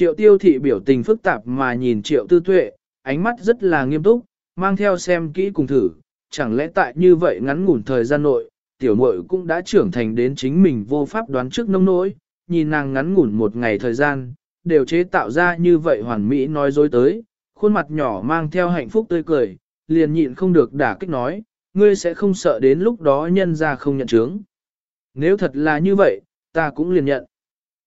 Triệu tiêu thị biểu tình phức tạp mà nhìn triệu tư tuệ, ánh mắt rất là nghiêm túc, mang theo xem kỹ cùng thử, chẳng lẽ tại như vậy ngắn ngủn thời gian nội, tiểu muội cũng đã trưởng thành đến chính mình vô pháp đoán trước nông nỗi, nhìn nàng ngắn ngủn một ngày thời gian, đều chế tạo ra như vậy hoàn mỹ nói dối tới, khuôn mặt nhỏ mang theo hạnh phúc tươi cười, liền nhịn không được đả kích nói, ngươi sẽ không sợ đến lúc đó nhân ra không nhận chứng. Nếu thật là như vậy, ta cũng liền nhận.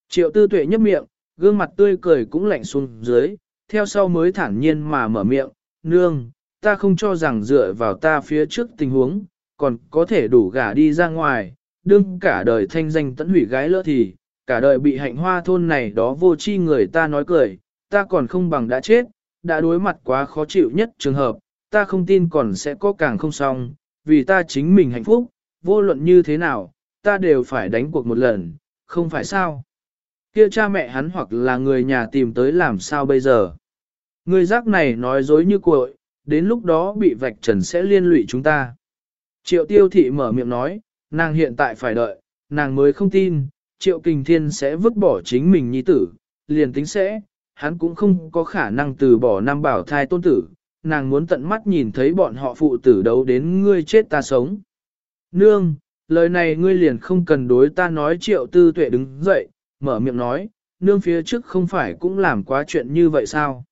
Triệu tư tuệ nhấp miệng, gương mặt tươi cười cũng lạnh xuống dưới, theo sau mới thản nhiên mà mở miệng, nương, ta không cho rằng dựa vào ta phía trước tình huống, còn có thể đủ gả đi ra ngoài, đương cả đời thanh danh tẫn hủy gái lỡ thì, cả đời bị hạnh hoa thôn này đó vô chi người ta nói cười, ta còn không bằng đã chết, đã đối mặt quá khó chịu nhất trường hợp, ta không tin còn sẽ có càng không xong, vì ta chính mình hạnh phúc, vô luận như thế nào, ta đều phải đánh cuộc một lần, không phải sao. Kia cha mẹ hắn hoặc là người nhà tìm tới làm sao bây giờ. Người giác này nói dối như cội, đến lúc đó bị vạch trần sẽ liên lụy chúng ta. Triệu tiêu thị mở miệng nói, nàng hiện tại phải đợi, nàng mới không tin, triệu kình thiên sẽ vứt bỏ chính mình nhi tử, liền tính sẽ, hắn cũng không có khả năng từ bỏ năm bảo thai tôn tử, nàng muốn tận mắt nhìn thấy bọn họ phụ tử đấu đến ngươi chết ta sống. Nương, lời này ngươi liền không cần đối ta nói triệu tư tuệ đứng dậy, mở miệng nói, nương phía trước không phải cũng làm quá chuyện như vậy sao?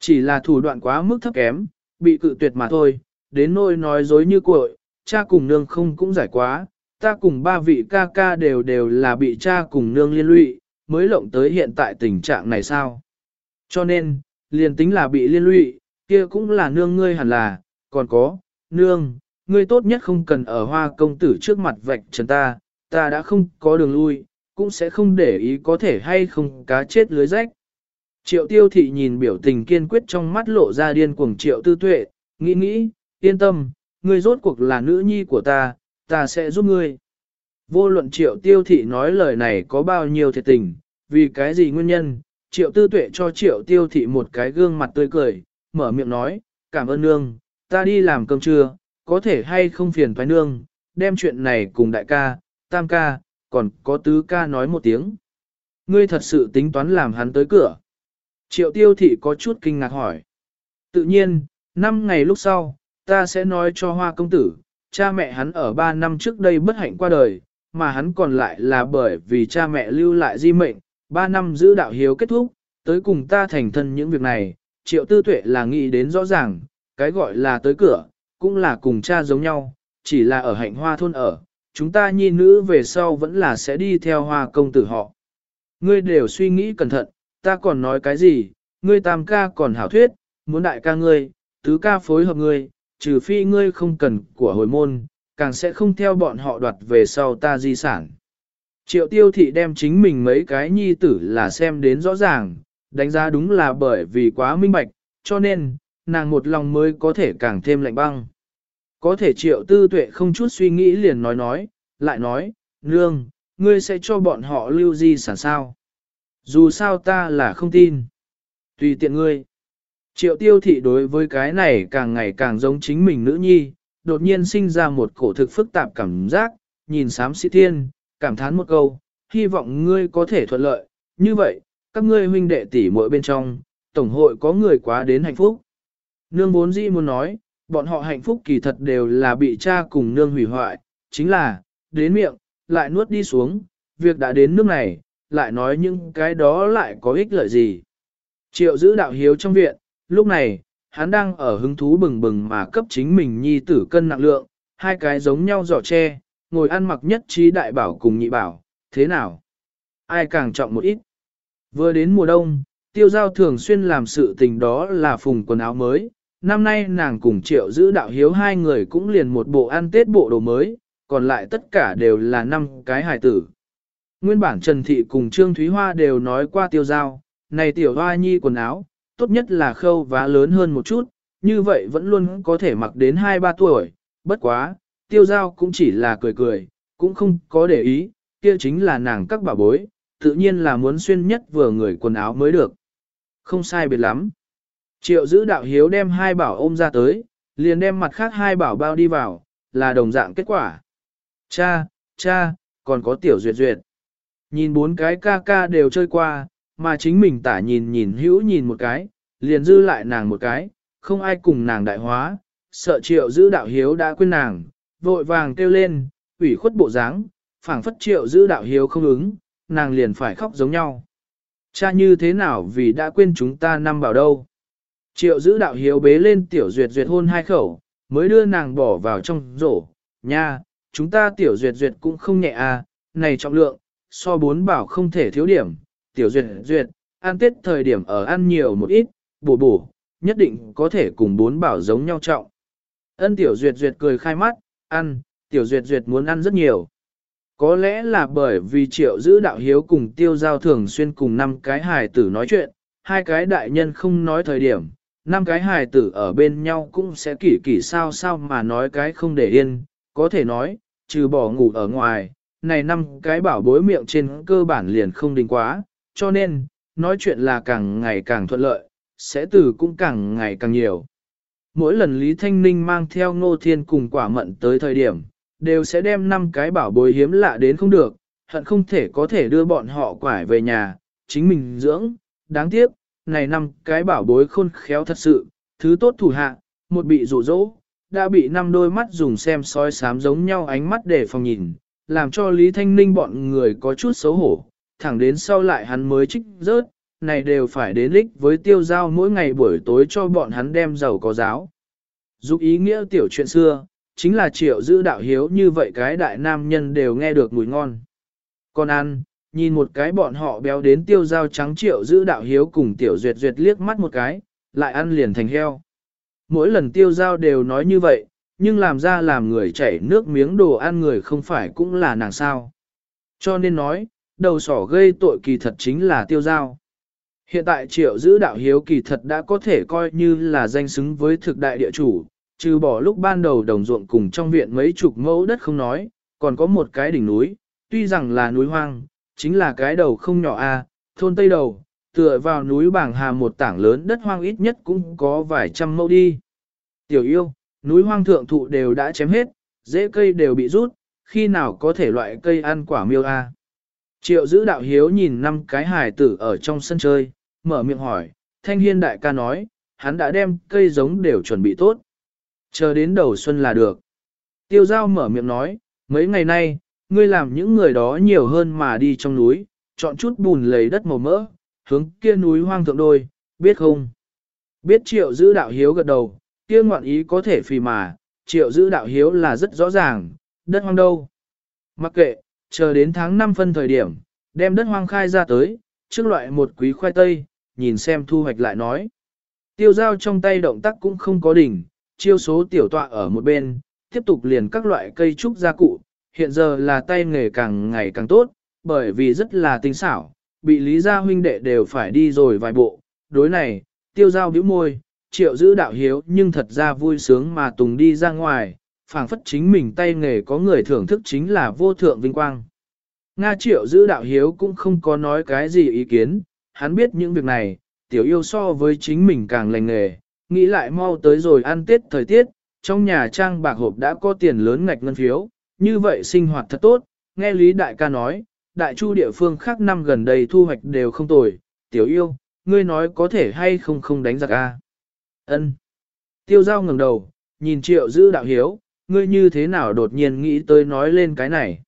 Chỉ là thủ đoạn quá mức thấp kém, bị cự tuyệt mà thôi, đến nỗi nói dối như cội, cha cùng nương không cũng giải quá, ta cùng ba vị ca ca đều đều là bị cha cùng nương liên lụy, mới lộng tới hiện tại tình trạng này sao. Cho nên, liền tính là bị liên lụy, kia cũng là nương ngươi hẳn là, còn có, nương, ngươi tốt nhất không cần ở hoa công tử trước mặt vạch trần ta, ta đã không có đường lui, cũng sẽ không để ý có thể hay không cá chết lưới rách. Triệu tiêu thị nhìn biểu tình kiên quyết trong mắt lộ ra điên cuồng triệu tư tuệ, nghĩ nghĩ, yên tâm, ngươi rốt cuộc là nữ nhi của ta, ta sẽ giúp ngươi. Vô luận triệu tiêu thị nói lời này có bao nhiêu thiệt tình, vì cái gì nguyên nhân, triệu tư tuệ cho triệu tiêu thị một cái gương mặt tươi cười, mở miệng nói, cảm ơn nương, ta đi làm cơm trưa, có thể hay không phiền thoái nương, đem chuyện này cùng đại ca, tam ca, còn có tứ ca nói một tiếng. Ngươi thật sự tính toán làm hắn tới cửa. Triệu tiêu thị có chút kinh ngạc hỏi. Tự nhiên, năm ngày lúc sau, ta sẽ nói cho hoa công tử, cha mẹ hắn ở ba năm trước đây bất hạnh qua đời, mà hắn còn lại là bởi vì cha mẹ lưu lại di mệnh, ba năm giữ đạo hiếu kết thúc, tới cùng ta thành thân những việc này, triệu tư tuệ là nghĩ đến rõ ràng, cái gọi là tới cửa, cũng là cùng cha giống nhau, chỉ là ở hạnh hoa thôn ở, chúng ta nhi nữ về sau vẫn là sẽ đi theo hoa công tử họ. Ngươi đều suy nghĩ cẩn thận, ta còn nói cái gì, ngươi tam ca còn hảo thuyết, muốn đại ca ngươi, tứ ca phối hợp ngươi, trừ phi ngươi không cần của hồi môn, càng sẽ không theo bọn họ đoạt về sau ta di sản. Triệu tiêu thị đem chính mình mấy cái nhi tử là xem đến rõ ràng, đánh giá đúng là bởi vì quá minh bạch, cho nên, nàng một lòng mới có thể càng thêm lạnh băng. Có thể triệu tư tuệ không chút suy nghĩ liền nói nói, lại nói, nương, ngươi sẽ cho bọn họ lưu di sản sao. Dù sao ta là không tin. Tùy tiện ngươi. Triệu tiêu thị đối với cái này càng ngày càng giống chính mình nữ nhi, đột nhiên sinh ra một cổ thực phức tạp cảm giác, nhìn sám sĩ thiên, cảm thán một câu, hy vọng ngươi có thể thuận lợi, như vậy, các ngươi huynh đệ tỷ muội bên trong, tổng hội có người quá đến hạnh phúc. Nương vốn dĩ muốn nói, bọn họ hạnh phúc kỳ thật đều là bị cha cùng nương hủy hoại, chính là, đến miệng, lại nuốt đi xuống, việc đã đến nước này, lại nói những cái đó lại có ích lợi gì. Triệu giữ đạo hiếu trong viện, lúc này, hắn đang ở hứng thú bừng bừng mà cấp chính mình nhi tử cân nặng lượng, hai cái giống nhau giỏ tre, ngồi ăn mặc nhất trí đại bảo cùng nhị bảo, thế nào? Ai càng trọng một ít? Vừa đến mùa đông, tiêu giao thường xuyên làm sự tình đó là phùng quần áo mới. Năm nay nàng cùng triệu giữ đạo hiếu hai người cũng liền một bộ ăn tết bộ đồ mới, còn lại tất cả đều là năm cái hài tử. Nguyên bản Trần Thị cùng Trương Thúy Hoa đều nói qua tiêu giao, này tiểu hoa nhi quần áo, tốt nhất là khâu vá lớn hơn một chút, như vậy vẫn luôn có thể mặc đến 2-3 tuổi, bất quá, tiêu giao cũng chỉ là cười cười, cũng không có để ý, kia chính là nàng các bà bối, tự nhiên là muốn xuyên nhất vừa người quần áo mới được. Không sai biệt lắm. Triệu giữ đạo hiếu đem hai bảo ôm ra tới, liền đem mặt khác hai bảo bao đi vào, là đồng dạng kết quả. Cha, cha, còn có tiểu duyệt duyệt. Nhìn bốn cái ca ca đều chơi qua, mà chính mình tả nhìn nhìn hữu nhìn một cái, liền dư lại nàng một cái, không ai cùng nàng đại hóa, sợ triệu giữ đạo hiếu đã quên nàng, vội vàng kêu lên, ủy khuất bộ dáng, phảng phất triệu giữ đạo hiếu không ứng, nàng liền phải khóc giống nhau. Cha như thế nào vì đã quên chúng ta năm bảo đâu. Triệu giữ đạo hiếu bế lên tiểu duyệt duyệt hôn hai khẩu, mới đưa nàng bỏ vào trong rổ, nha, chúng ta tiểu duyệt duyệt cũng không nhẹ à, này trọng lượng, so bốn bảo không thể thiếu điểm, tiểu duyệt duyệt, ăn tết thời điểm ở ăn nhiều một ít, bổ bổ, nhất định có thể cùng bốn bảo giống nhau trọng. Ân tiểu duyệt duyệt cười khai mắt, ăn, tiểu duyệt duyệt muốn ăn rất nhiều. Có lẽ là bởi vì triệu giữ đạo hiếu cùng tiêu giao thường xuyên cùng năm cái hài tử nói chuyện, hai cái đại nhân không nói thời điểm, năm cái hài tử ở bên nhau cũng sẽ kỷ kỷ sao sao mà nói cái không để yên, có thể nói, trừ bỏ ngủ ở ngoài, này năm cái bảo bối miệng trên cơ bản liền không đình quá, cho nên, nói chuyện là càng ngày càng thuận lợi, sẽ từ cũng càng ngày càng nhiều. Mỗi lần Lý Thanh Ninh mang theo Ngô Thiên cùng quả mận tới thời điểm, đều sẽ đem năm cái bảo bối hiếm lạ đến không được, hận không thể có thể đưa bọn họ quải về nhà, chính mình dưỡng, đáng tiếc, này năm cái bảo bối khôn khéo thật sự, thứ tốt thủ hạ, một bị rủ rỗ, đã bị năm đôi mắt dùng xem soi sám giống nhau ánh mắt để phòng nhìn, làm cho Lý Thanh Ninh bọn người có chút xấu hổ, thẳng đến sau lại hắn mới trích rớt, này đều phải đến lích với tiêu giao mỗi ngày buổi tối cho bọn hắn đem giàu có giáo. dục ý nghĩa tiểu chuyện xưa, chính là triệu giữ đạo hiếu như vậy cái đại nam nhân đều nghe được mùi ngon. Còn ăn, nhìn một cái bọn họ béo đến tiêu dao trắng triệu giữ đạo hiếu cùng tiểu duyệt duyệt liếc mắt một cái, lại ăn liền thành heo. Mỗi lần tiêu dao đều nói như vậy, nhưng làm ra làm người chảy nước miếng đồ ăn người không phải cũng là nàng sao. Cho nên nói, đầu sỏ gây tội kỳ thật chính là tiêu dao. Hiện tại triệu giữ đạo hiếu kỳ thật đã có thể coi như là danh xứng với thực đại địa chủ, trừ bỏ lúc ban đầu đồng ruộng cùng trong viện mấy chục mẫu đất không nói, còn có một cái đỉnh núi, tuy rằng là núi hoang, chính là cái đầu không nhỏ a, thôn Tây Đầu, tựa vào núi bảng hà một tảng lớn đất hoang ít nhất cũng có vài trăm mẫu đi. Tiểu yêu, núi hoang thượng thụ đều đã chém hết, rễ cây đều bị rút, khi nào có thể loại cây ăn quả miêu a? Triệu giữ đạo hiếu nhìn năm cái hài tử ở trong sân chơi, mở miệng hỏi, thanh hiên đại ca nói, hắn đã đem cây giống đều chuẩn bị tốt. Chờ đến đầu xuân là được. Tiêu giao mở miệng nói, mấy ngày nay, ngươi làm những người đó nhiều hơn mà đi trong núi, chọn chút bùn lấy đất màu mỡ, hướng kia núi hoang thượng đôi, biết không? Biết triệu giữ đạo hiếu gật đầu, kia ngoạn ý có thể phì mà, triệu giữ đạo hiếu là rất rõ ràng, đất hoang đâu. Mặc kệ, chờ đến tháng 5 phân thời điểm, đem đất hoang khai ra tới, trước loại một quý khoai tây, nhìn xem thu hoạch lại nói. Tiêu giao trong tay động tác cũng không có đỉnh, chiêu số tiểu tọa ở một bên, tiếp tục liền các loại cây trúc gia cụ, hiện giờ là tay nghề càng ngày càng tốt, bởi vì rất là tinh xảo, bị lý gia huynh đệ đều phải đi rồi vài bộ, đối này, tiêu giao bĩu môi, triệu giữ đạo hiếu nhưng thật ra vui sướng mà tùng đi ra ngoài, phảng phất chính mình tay nghề có người thưởng thức chính là vô thượng vinh quang. Nga triệu giữ đạo hiếu cũng không có nói cái gì ý kiến, hắn biết những việc này, tiểu yêu so với chính mình càng lành nghề, nghĩ lại mau tới rồi ăn tết thời tiết, trong nhà trang bạc hộp đã có tiền lớn ngạch ngân phiếu, như vậy sinh hoạt thật tốt, nghe Lý Đại ca nói, đại chu địa phương khác năm gần đây thu hoạch đều không tồi, tiểu yêu, ngươi nói có thể hay không không đánh giặc a? Ân. Tiêu giao ngẩng đầu, nhìn triệu giữ đạo hiếu, ngươi như thế nào đột nhiên nghĩ tới nói lên cái này.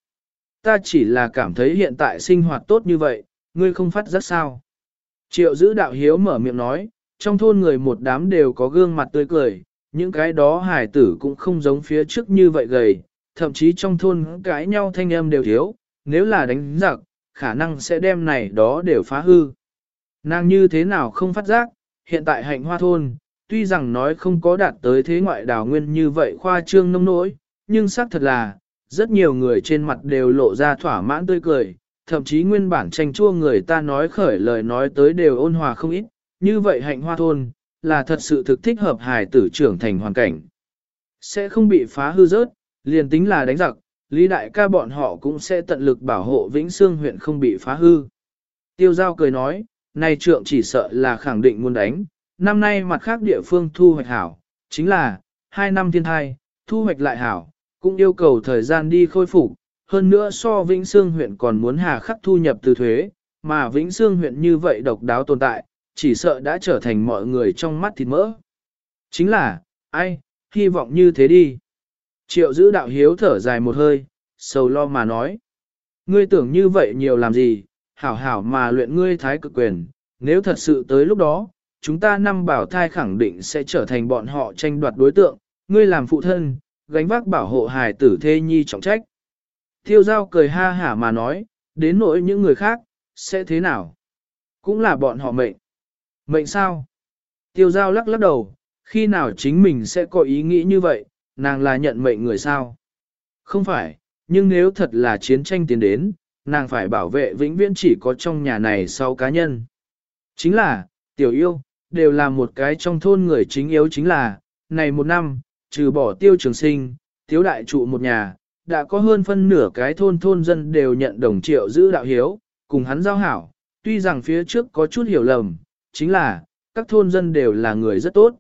Ta chỉ là cảm thấy hiện tại sinh hoạt tốt như vậy, ngươi không phát giác sao. Triệu giữ đạo hiếu mở miệng nói, trong thôn người một đám đều có gương mặt tươi cười, những cái đó hải tử cũng không giống phía trước như vậy gầy, thậm chí trong thôn cãi nhau thanh âm đều thiếu, nếu là đánh giặc, khả năng sẽ đem này đó đều phá hư. Nàng như thế nào không phát giác, hiện tại hạnh hoa thôn, tuy rằng nói không có đạt tới thế ngoại đào nguyên như vậy khoa trương nông nỗi, nhưng xác thật là, rất nhiều người trên mặt đều lộ ra thỏa mãn tươi cười, thậm chí nguyên bản tranh chua người ta nói khởi lời nói tới đều ôn hòa không ít, như vậy hạnh hoa thôn, là thật sự thực thích hợp hài tử trưởng thành hoàn cảnh. Sẽ không bị phá hư rớt, liền tính là đánh giặc, Lý đại ca bọn họ cũng sẽ tận lực bảo hộ Vĩnh Sương huyện không bị phá hư. Tiêu giao cười nói, này trượng chỉ sợ là khẳng định muốn đánh, năm nay mặt khác địa phương thu hoạch hảo, chính là, hai năm thiên thai, thu hoạch lại hảo, cũng yêu cầu thời gian đi khôi phục, hơn nữa so Vĩnh Sương huyện còn muốn hà khắc thu nhập từ thuế, mà Vĩnh Sương huyện như vậy độc đáo tồn tại, chỉ sợ đã trở thành mọi người trong mắt thịt mỡ. Chính là, ai, hy vọng như thế đi. Triệu giữ đạo hiếu thở dài một hơi, sầu lo mà nói. Ngươi tưởng như vậy nhiều làm gì, hảo hảo mà luyện ngươi thái cực quyền, nếu thật sự tới lúc đó, chúng ta năm bảo thai khẳng định sẽ trở thành bọn họ tranh đoạt đối tượng, ngươi làm phụ thân, gánh vác bảo hộ hài tử thê nhi trọng trách. Tiêu giao cười ha hả mà nói, đến nỗi những người khác, sẽ thế nào? Cũng là bọn họ mệnh. Mệnh sao? Tiêu giao lắc lắc đầu, khi nào chính mình sẽ có ý nghĩ như vậy, nàng là nhận mệnh người sao? Không phải, nhưng nếu thật là chiến tranh tiến đến, nàng phải bảo vệ vĩnh viễn chỉ có trong nhà này sau cá nhân. Chính là, tiểu yêu, đều là một cái trong thôn người chính yếu chính là, này một năm, trừ bỏ tiêu trường sinh, thiếu đại trụ một nhà, đã có hơn phân nửa cái thôn thôn dân đều nhận đồng triệu giữ đạo hiếu, cùng hắn giao hảo, tuy rằng phía trước có chút hiểu lầm, chính là, các thôn dân đều là người rất tốt.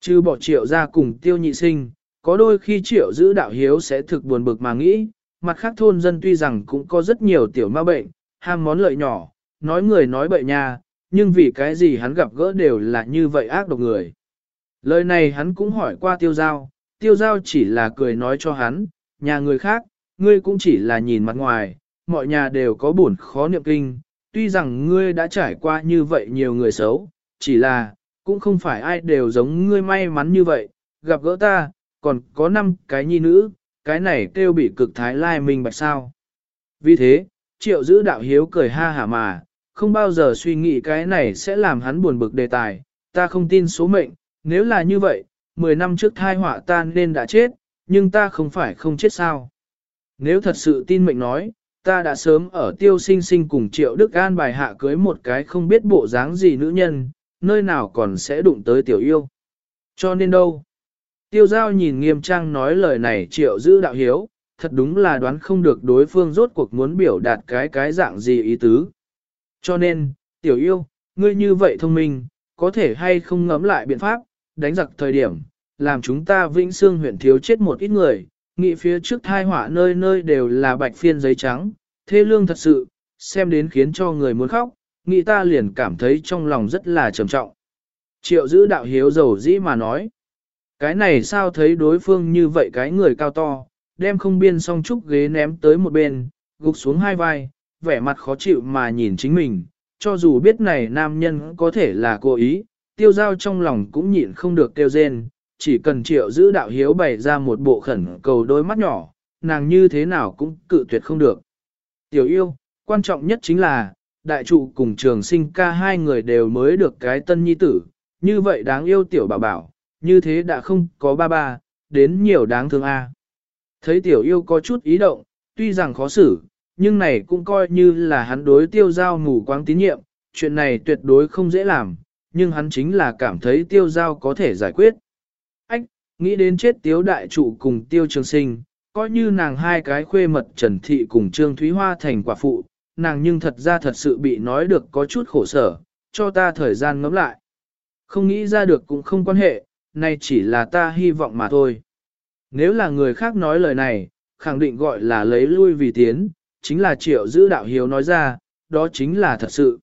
Trừ bỏ triệu ra cùng tiêu nhị sinh, có đôi khi triệu giữ đạo hiếu sẽ thực buồn bực mà nghĩ, mặt khác thôn dân tuy rằng cũng có rất nhiều tiểu ma bệnh, ham món lợi nhỏ, nói người nói bậy nha, nhưng vì cái gì hắn gặp gỡ đều là như vậy ác độc người. Lời này hắn cũng hỏi qua tiêu giao, tiêu giao chỉ là cười nói cho hắn, nhà người khác, ngươi cũng chỉ là nhìn mặt ngoài, mọi nhà đều có buồn khó niệm kinh, tuy rằng ngươi đã trải qua như vậy nhiều người xấu, chỉ là, cũng không phải ai đều giống ngươi may mắn như vậy, gặp gỡ ta, còn có năm cái nhi nữ, cái này kêu bị cực thái lai minh bạch sao. Vì thế, triệu giữ đạo hiếu cười ha hả mà, không bao giờ suy nghĩ cái này sẽ làm hắn buồn bực đề tài, ta không tin số mệnh, nếu là như vậy, 10 năm trước thai họa ta nên đã chết, nhưng ta không phải không chết sao. Nếu thật sự tin mệnh nói, ta đã sớm ở tiêu sinh sinh cùng triệu Đức An bài hạ cưới một cái không biết bộ dáng gì nữ nhân, nơi nào còn sẽ đụng tới tiểu yêu. Cho nên đâu? Tiêu giao nhìn nghiêm trang nói lời này triệu giữ đạo hiếu, thật đúng là đoán không được đối phương rốt cuộc muốn biểu đạt cái cái dạng gì ý tứ. Cho nên, tiểu yêu, ngươi như vậy thông minh, có thể hay không ngẫm lại biện pháp, đánh giặc thời điểm, làm chúng ta vĩnh xương huyện thiếu chết một ít người, nghị phía trước thai họa nơi nơi đều là bạch phiên giấy trắng, thê lương thật sự, xem đến khiến cho người muốn khóc, nghị ta liền cảm thấy trong lòng rất là trầm trọng. Triệu giữ đạo hiếu dầu dĩ mà nói, cái này sao thấy đối phương như vậy cái người cao to, đem không biên song trúc ghế ném tới một bên, gục xuống hai vai, vẻ mặt khó chịu mà nhìn chính mình, cho dù biết này nam nhân có thể là cố ý, tiêu giao trong lòng cũng nhịn không được tiêu rên, chỉ cần triệu giữ đạo hiếu bày ra một bộ khẩn cầu đôi mắt nhỏ, nàng như thế nào cũng cự tuyệt không được. Tiểu yêu, quan trọng nhất chính là, đại trụ cùng trường sinh ca hai người đều mới được cái tân nhi tử, như vậy đáng yêu tiểu bảo bảo, như thế đã không có ba ba, đến nhiều đáng thương a. Thấy tiểu yêu có chút ý động, tuy rằng khó xử, nhưng này cũng coi như là hắn đối tiêu giao mù quáng tín nhiệm, chuyện này tuyệt đối không dễ làm, nhưng hắn chính là cảm thấy tiêu giao có thể giải quyết. Ách, nghĩ đến chết tiếu đại trụ cùng tiêu trường sinh, coi như nàng hai cái khuê mật Trần Thị cùng Trương Thúy Hoa thành quả phụ, nàng nhưng thật ra thật sự bị nói được có chút khổ sở, cho ta thời gian ngẫm lại. Không nghĩ ra được cũng không quan hệ, nay chỉ là ta hy vọng mà thôi. Nếu là người khác nói lời này, khẳng định gọi là lấy lui vì tiến, chính là triệu giữ đạo hiếu nói ra, đó chính là thật sự.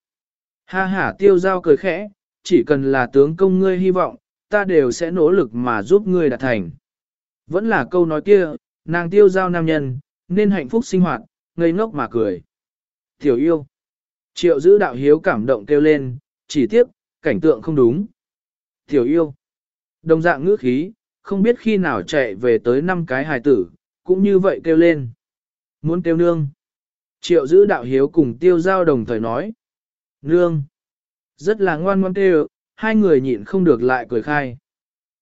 Ha ha tiêu giao cười khẽ, chỉ cần là tướng công ngươi hy vọng, ta đều sẽ nỗ lực mà giúp ngươi đạt thành. Vẫn là câu nói kia, nàng tiêu giao nam nhân, nên hạnh phúc sinh hoạt, ngây ngốc mà cười. Tiểu yêu. Triệu giữ đạo hiếu cảm động kêu lên, chỉ tiếc, cảnh tượng không đúng. Tiểu yêu. Đồng dạng ngữ khí, không biết khi nào chạy về tới năm cái hài tử, cũng như vậy kêu lên. Muốn kêu nương. Triệu giữ đạo hiếu cùng tiêu giao đồng thời nói. Nương. Rất là ngoan ngoan kêu, hai người nhịn không được lại cười khai.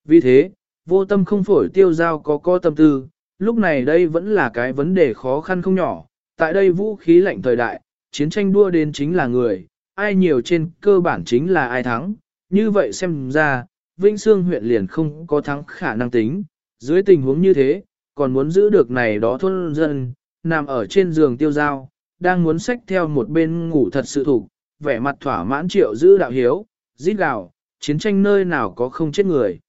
Vì thế, vô tâm không phổi tiêu giao có co tâm tư, lúc này đây vẫn là cái vấn đề khó khăn không nhỏ. Tại đây vũ khí lạnh thời đại, chiến tranh đua đến chính là người, ai nhiều trên cơ bản chính là ai thắng. Như vậy xem ra, Vĩnh Sương huyện liền không có thắng khả năng tính. Dưới tình huống như thế, còn muốn giữ được này đó thôn dân, nằm ở trên giường tiêu giao, đang muốn xách theo một bên ngủ thật sự thủ, vẻ mặt thỏa mãn triệu giữ đạo hiếu, rít gào, chiến tranh nơi nào có không chết người.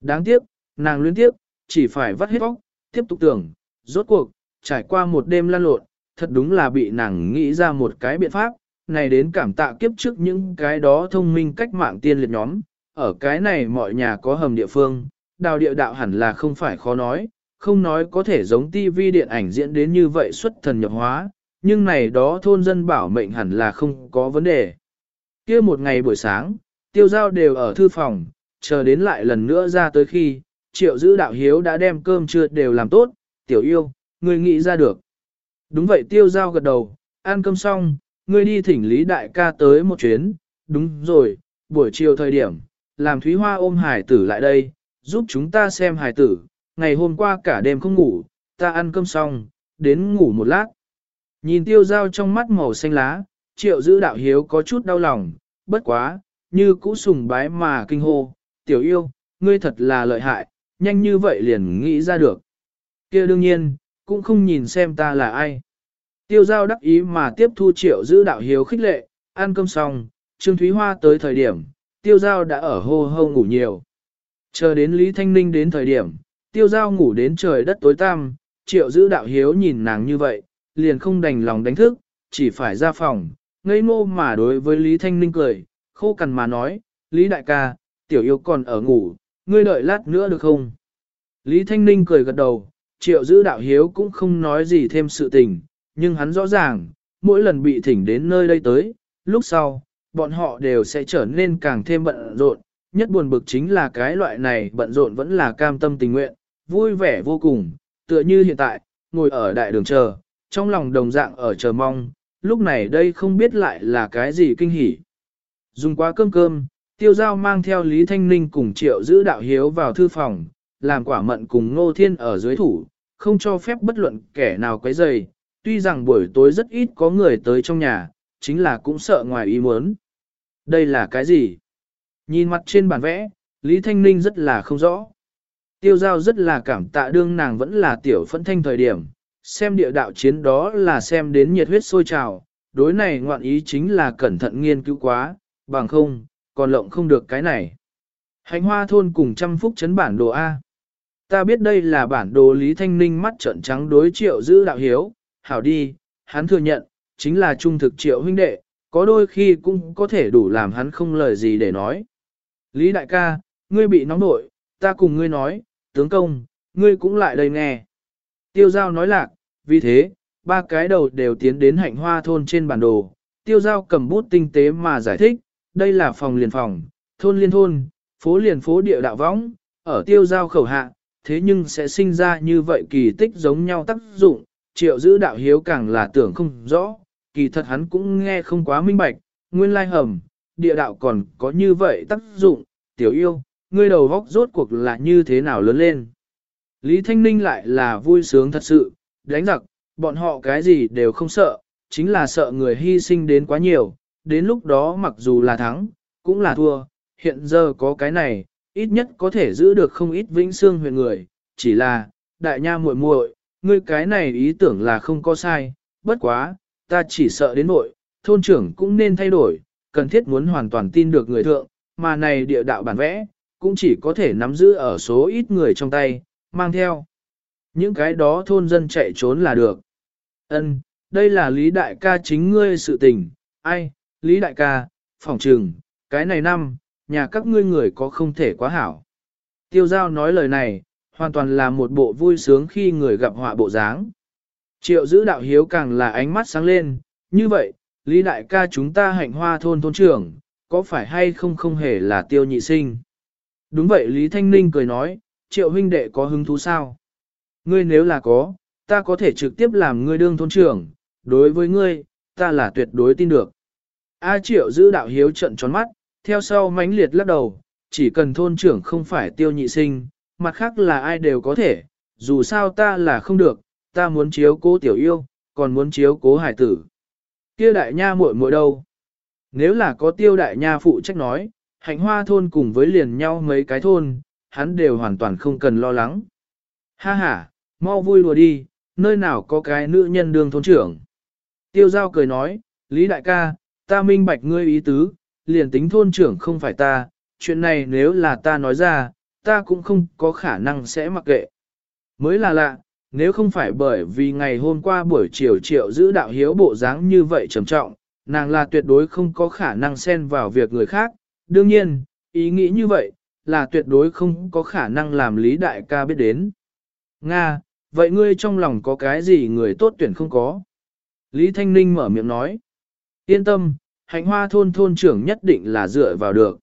Đáng tiếc, nàng luyến tiếc, chỉ phải vắt hết bóc, tiếp tục tưởng, rốt cuộc, trải qua một đêm lan lộn, thật đúng là bị nàng nghĩ ra một cái biện pháp, này đến cảm tạ kiếp trước những cái đó thông minh cách mạng tiên liệt nhóm, ở cái này mọi nhà có hầm địa phương, đào địa đạo hẳn là không phải khó nói, không nói có thể giống tivi điện ảnh diễn đến như vậy xuất thần nhập hóa, nhưng này đó thôn dân bảo mệnh hẳn là không có vấn đề. kia một ngày buổi sáng, tiêu giao đều ở thư phòng, chờ đến lại lần nữa ra tới khi, triệu giữ đạo hiếu đã đem cơm trưa đều làm tốt, tiểu yêu, người nghĩ ra được. Đúng vậy tiêu giao gật đầu, ăn cơm xong, ngươi đi thỉnh Lý Đại ca tới một chuyến, đúng rồi, buổi chiều thời điểm, làm Thúy Hoa ôm hải tử lại đây, giúp chúng ta xem hải tử, ngày hôm qua cả đêm không ngủ, ta ăn cơm xong, đến ngủ một lát. Nhìn tiêu dao trong mắt màu xanh lá, triệu giữ đạo hiếu có chút đau lòng, bất quá, như cũ sùng bái mà kinh hô, tiểu yêu, ngươi thật là lợi hại, nhanh như vậy liền nghĩ ra được. kia đương nhiên, cũng không nhìn xem ta là ai. Tiêu giao đắc ý mà tiếp thu triệu giữ đạo hiếu khích lệ, ăn cơm xong, Trương Thúy Hoa tới thời điểm, tiêu giao đã ở hô hô ngủ nhiều. Chờ đến Lý Thanh Ninh đến thời điểm, tiêu giao ngủ đến trời đất tối tăm, triệu giữ đạo hiếu nhìn nàng như vậy, liền không đành lòng đánh thức, chỉ phải ra phòng, ngây ngô mà đối với Lý Thanh Ninh cười, khô cằn mà nói, Lý đại ca, tiểu yêu còn ở ngủ, ngươi đợi lát nữa được không? Lý Thanh Ninh cười gật đầu, triệu giữ đạo hiếu cũng không nói gì thêm sự tình, nhưng hắn rõ ràng, mỗi lần bị thỉnh đến nơi đây tới, lúc sau, bọn họ đều sẽ trở nên càng thêm bận rộn, nhất buồn bực chính là cái loại này bận rộn vẫn là cam tâm tình nguyện, vui vẻ vô cùng, tựa như hiện tại, ngồi ở đại đường chờ, trong lòng đồng dạng ở chờ mong, lúc này đây không biết lại là cái gì kinh hỉ. Dùng quá cơm cơm, tiêu giao mang theo Lý Thanh Ninh cùng triệu giữ đạo hiếu vào thư phòng, làm quả mận cùng ngô thiên ở dưới thủ, không cho phép bất luận kẻ nào quấy rầy. tuy rằng buổi tối rất ít có người tới trong nhà, chính là cũng sợ ngoài ý muốn. Đây là cái gì? Nhìn mặt trên bản vẽ, Lý Thanh Ninh rất là không rõ. Tiêu giao rất là cảm tạ đương nàng vẫn là tiểu phẫn thanh thời điểm, xem địa đạo chiến đó là xem đến nhiệt huyết sôi trào, đối này ngoạn ý chính là cẩn thận nghiên cứu quá, bằng không, còn lộng không được cái này. Hành hoa thôn cùng trăm phúc chấn bản đồ A. Ta biết đây là bản đồ Lý Thanh Ninh mắt trợn trắng đối triệu giữ đạo hiếu, hảo đi, hắn thừa nhận, chính là trung thực triệu huynh đệ, có đôi khi cũng có thể đủ làm hắn không lời gì để nói. Lý đại ca, ngươi bị nóng nội, ta cùng ngươi nói, tướng công, ngươi cũng lại đây nghe. Tiêu giao nói lạc, vì thế, ba cái đầu đều tiến đến hạnh hoa thôn trên bản đồ. Tiêu giao cầm bút tinh tế mà giải thích, đây là phòng liền phòng, thôn liên thôn, phố liền phố địa đạo võng, ở tiêu giao khẩu hạ, thế nhưng sẽ sinh ra như vậy kỳ tích giống nhau tác dụng, triệu giữ đạo hiếu càng là tưởng không rõ, kỳ thật hắn cũng nghe không quá minh bạch, nguyên lai hầm, địa đạo còn có như vậy tác dụng, tiểu yêu, ngươi đầu góc rốt cuộc là như thế nào lớn lên. Lý Thanh Ninh lại là vui sướng thật sự, đánh giặc, bọn họ cái gì đều không sợ, chính là sợ người hy sinh đến quá nhiều, đến lúc đó mặc dù là thắng, cũng là thua, hiện giờ có cái này, ít nhất có thể giữ được không ít vĩnh xương huyền người, chỉ là, đại nha muội muội, ngươi cái này ý tưởng là không có sai, bất quá, ta chỉ sợ đến nội, thôn trưởng cũng nên thay đổi, cần thiết muốn hoàn toàn tin được người thượng, mà này địa đạo bản vẽ, cũng chỉ có thể nắm giữ ở số ít người trong tay, mang theo. Những cái đó thôn dân chạy trốn là được. Ân, đây là Lý Đại ca chính ngươi sự tình, ai, Lý Đại ca, phòng trừng, cái này năm, nhà các ngươi người có không thể quá hảo. Tiêu giao nói lời này, hoàn toàn là một bộ vui sướng khi người gặp họa bộ dáng. Triệu giữ đạo hiếu càng là ánh mắt sáng lên, như vậy, Lý Đại ca chúng ta hạnh hoa thôn thôn trưởng, có phải hay không không hề là tiêu nhị sinh. Đúng vậy Lý Thanh Ninh cười nói, triệu huynh đệ có hứng thú sao? Ngươi nếu là có, ta có thể trực tiếp làm ngươi đương thôn trưởng, đối với ngươi, ta là tuyệt đối tin được. A triệu giữ đạo hiếu trận tròn mắt, theo sau mãnh liệt lắc đầu, chỉ cần thôn trưởng không phải tiêu nhị sinh, mặt khác là ai đều có thể, dù sao ta là không được, ta muốn chiếu cố tiểu yêu, còn muốn chiếu cố hải tử. Kia đại nha muội muội đâu? Nếu là có tiêu đại nha phụ trách nói, hạnh hoa thôn cùng với liền nhau mấy cái thôn, hắn đều hoàn toàn không cần lo lắng. Ha ha, mau vui lùa đi, nơi nào có cái nữ nhân đương thôn trưởng. Tiêu giao cười nói, Lý đại ca, ta minh bạch ngươi ý tứ, liền tính thôn trưởng không phải ta, chuyện này nếu là ta nói ra, ta cũng không có khả năng sẽ mặc kệ. Mới là lạ, nếu không phải bởi vì ngày hôm qua buổi chiều triệu giữ đạo hiếu bộ dáng như vậy trầm trọng, nàng là tuyệt đối không có khả năng xen vào việc người khác, đương nhiên, ý nghĩ như vậy, là tuyệt đối không có khả năng làm Lý Đại ca biết đến. Nga, vậy ngươi trong lòng có cái gì người tốt tuyển không có? Lý Thanh Ninh mở miệng nói. Yên tâm, hạnh hoa thôn thôn trưởng nhất định là dựa vào được.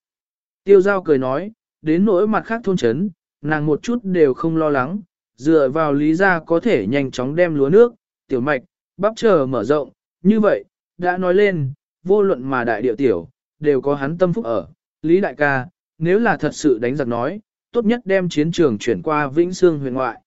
Tiêu giao cười nói, đến nỗi mặt khác thôn chấn, nàng một chút đều không lo lắng, dựa vào lý ra có thể nhanh chóng đem lúa nước, tiểu mạch, bắp chờ mở rộng, như vậy, đã nói lên, vô luận mà đại điệu tiểu, đều có hắn tâm phúc ở, lý đại ca, nếu là thật sự đánh giặc nói, tốt nhất đem chiến trường chuyển qua Vĩnh Sương huyện ngoại.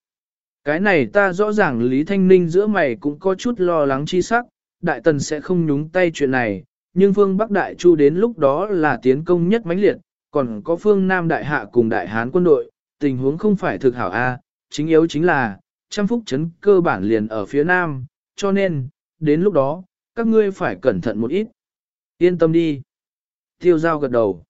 Cái này ta rõ ràng Lý Thanh Ninh giữa mày cũng có chút lo lắng chi sắc, đại tần sẽ không nhúng tay chuyện này, nhưng phương Bắc Đại Chu đến lúc đó là tiến công nhất mãnh liệt, còn có phương Nam Đại Hạ cùng Đại Hán quân đội, tình huống không phải thực hảo A, chính yếu chính là, trăm phúc chấn cơ bản liền ở phía Nam, cho nên, đến lúc đó, các ngươi phải cẩn thận một ít. Yên tâm đi. Tiêu giao gật đầu.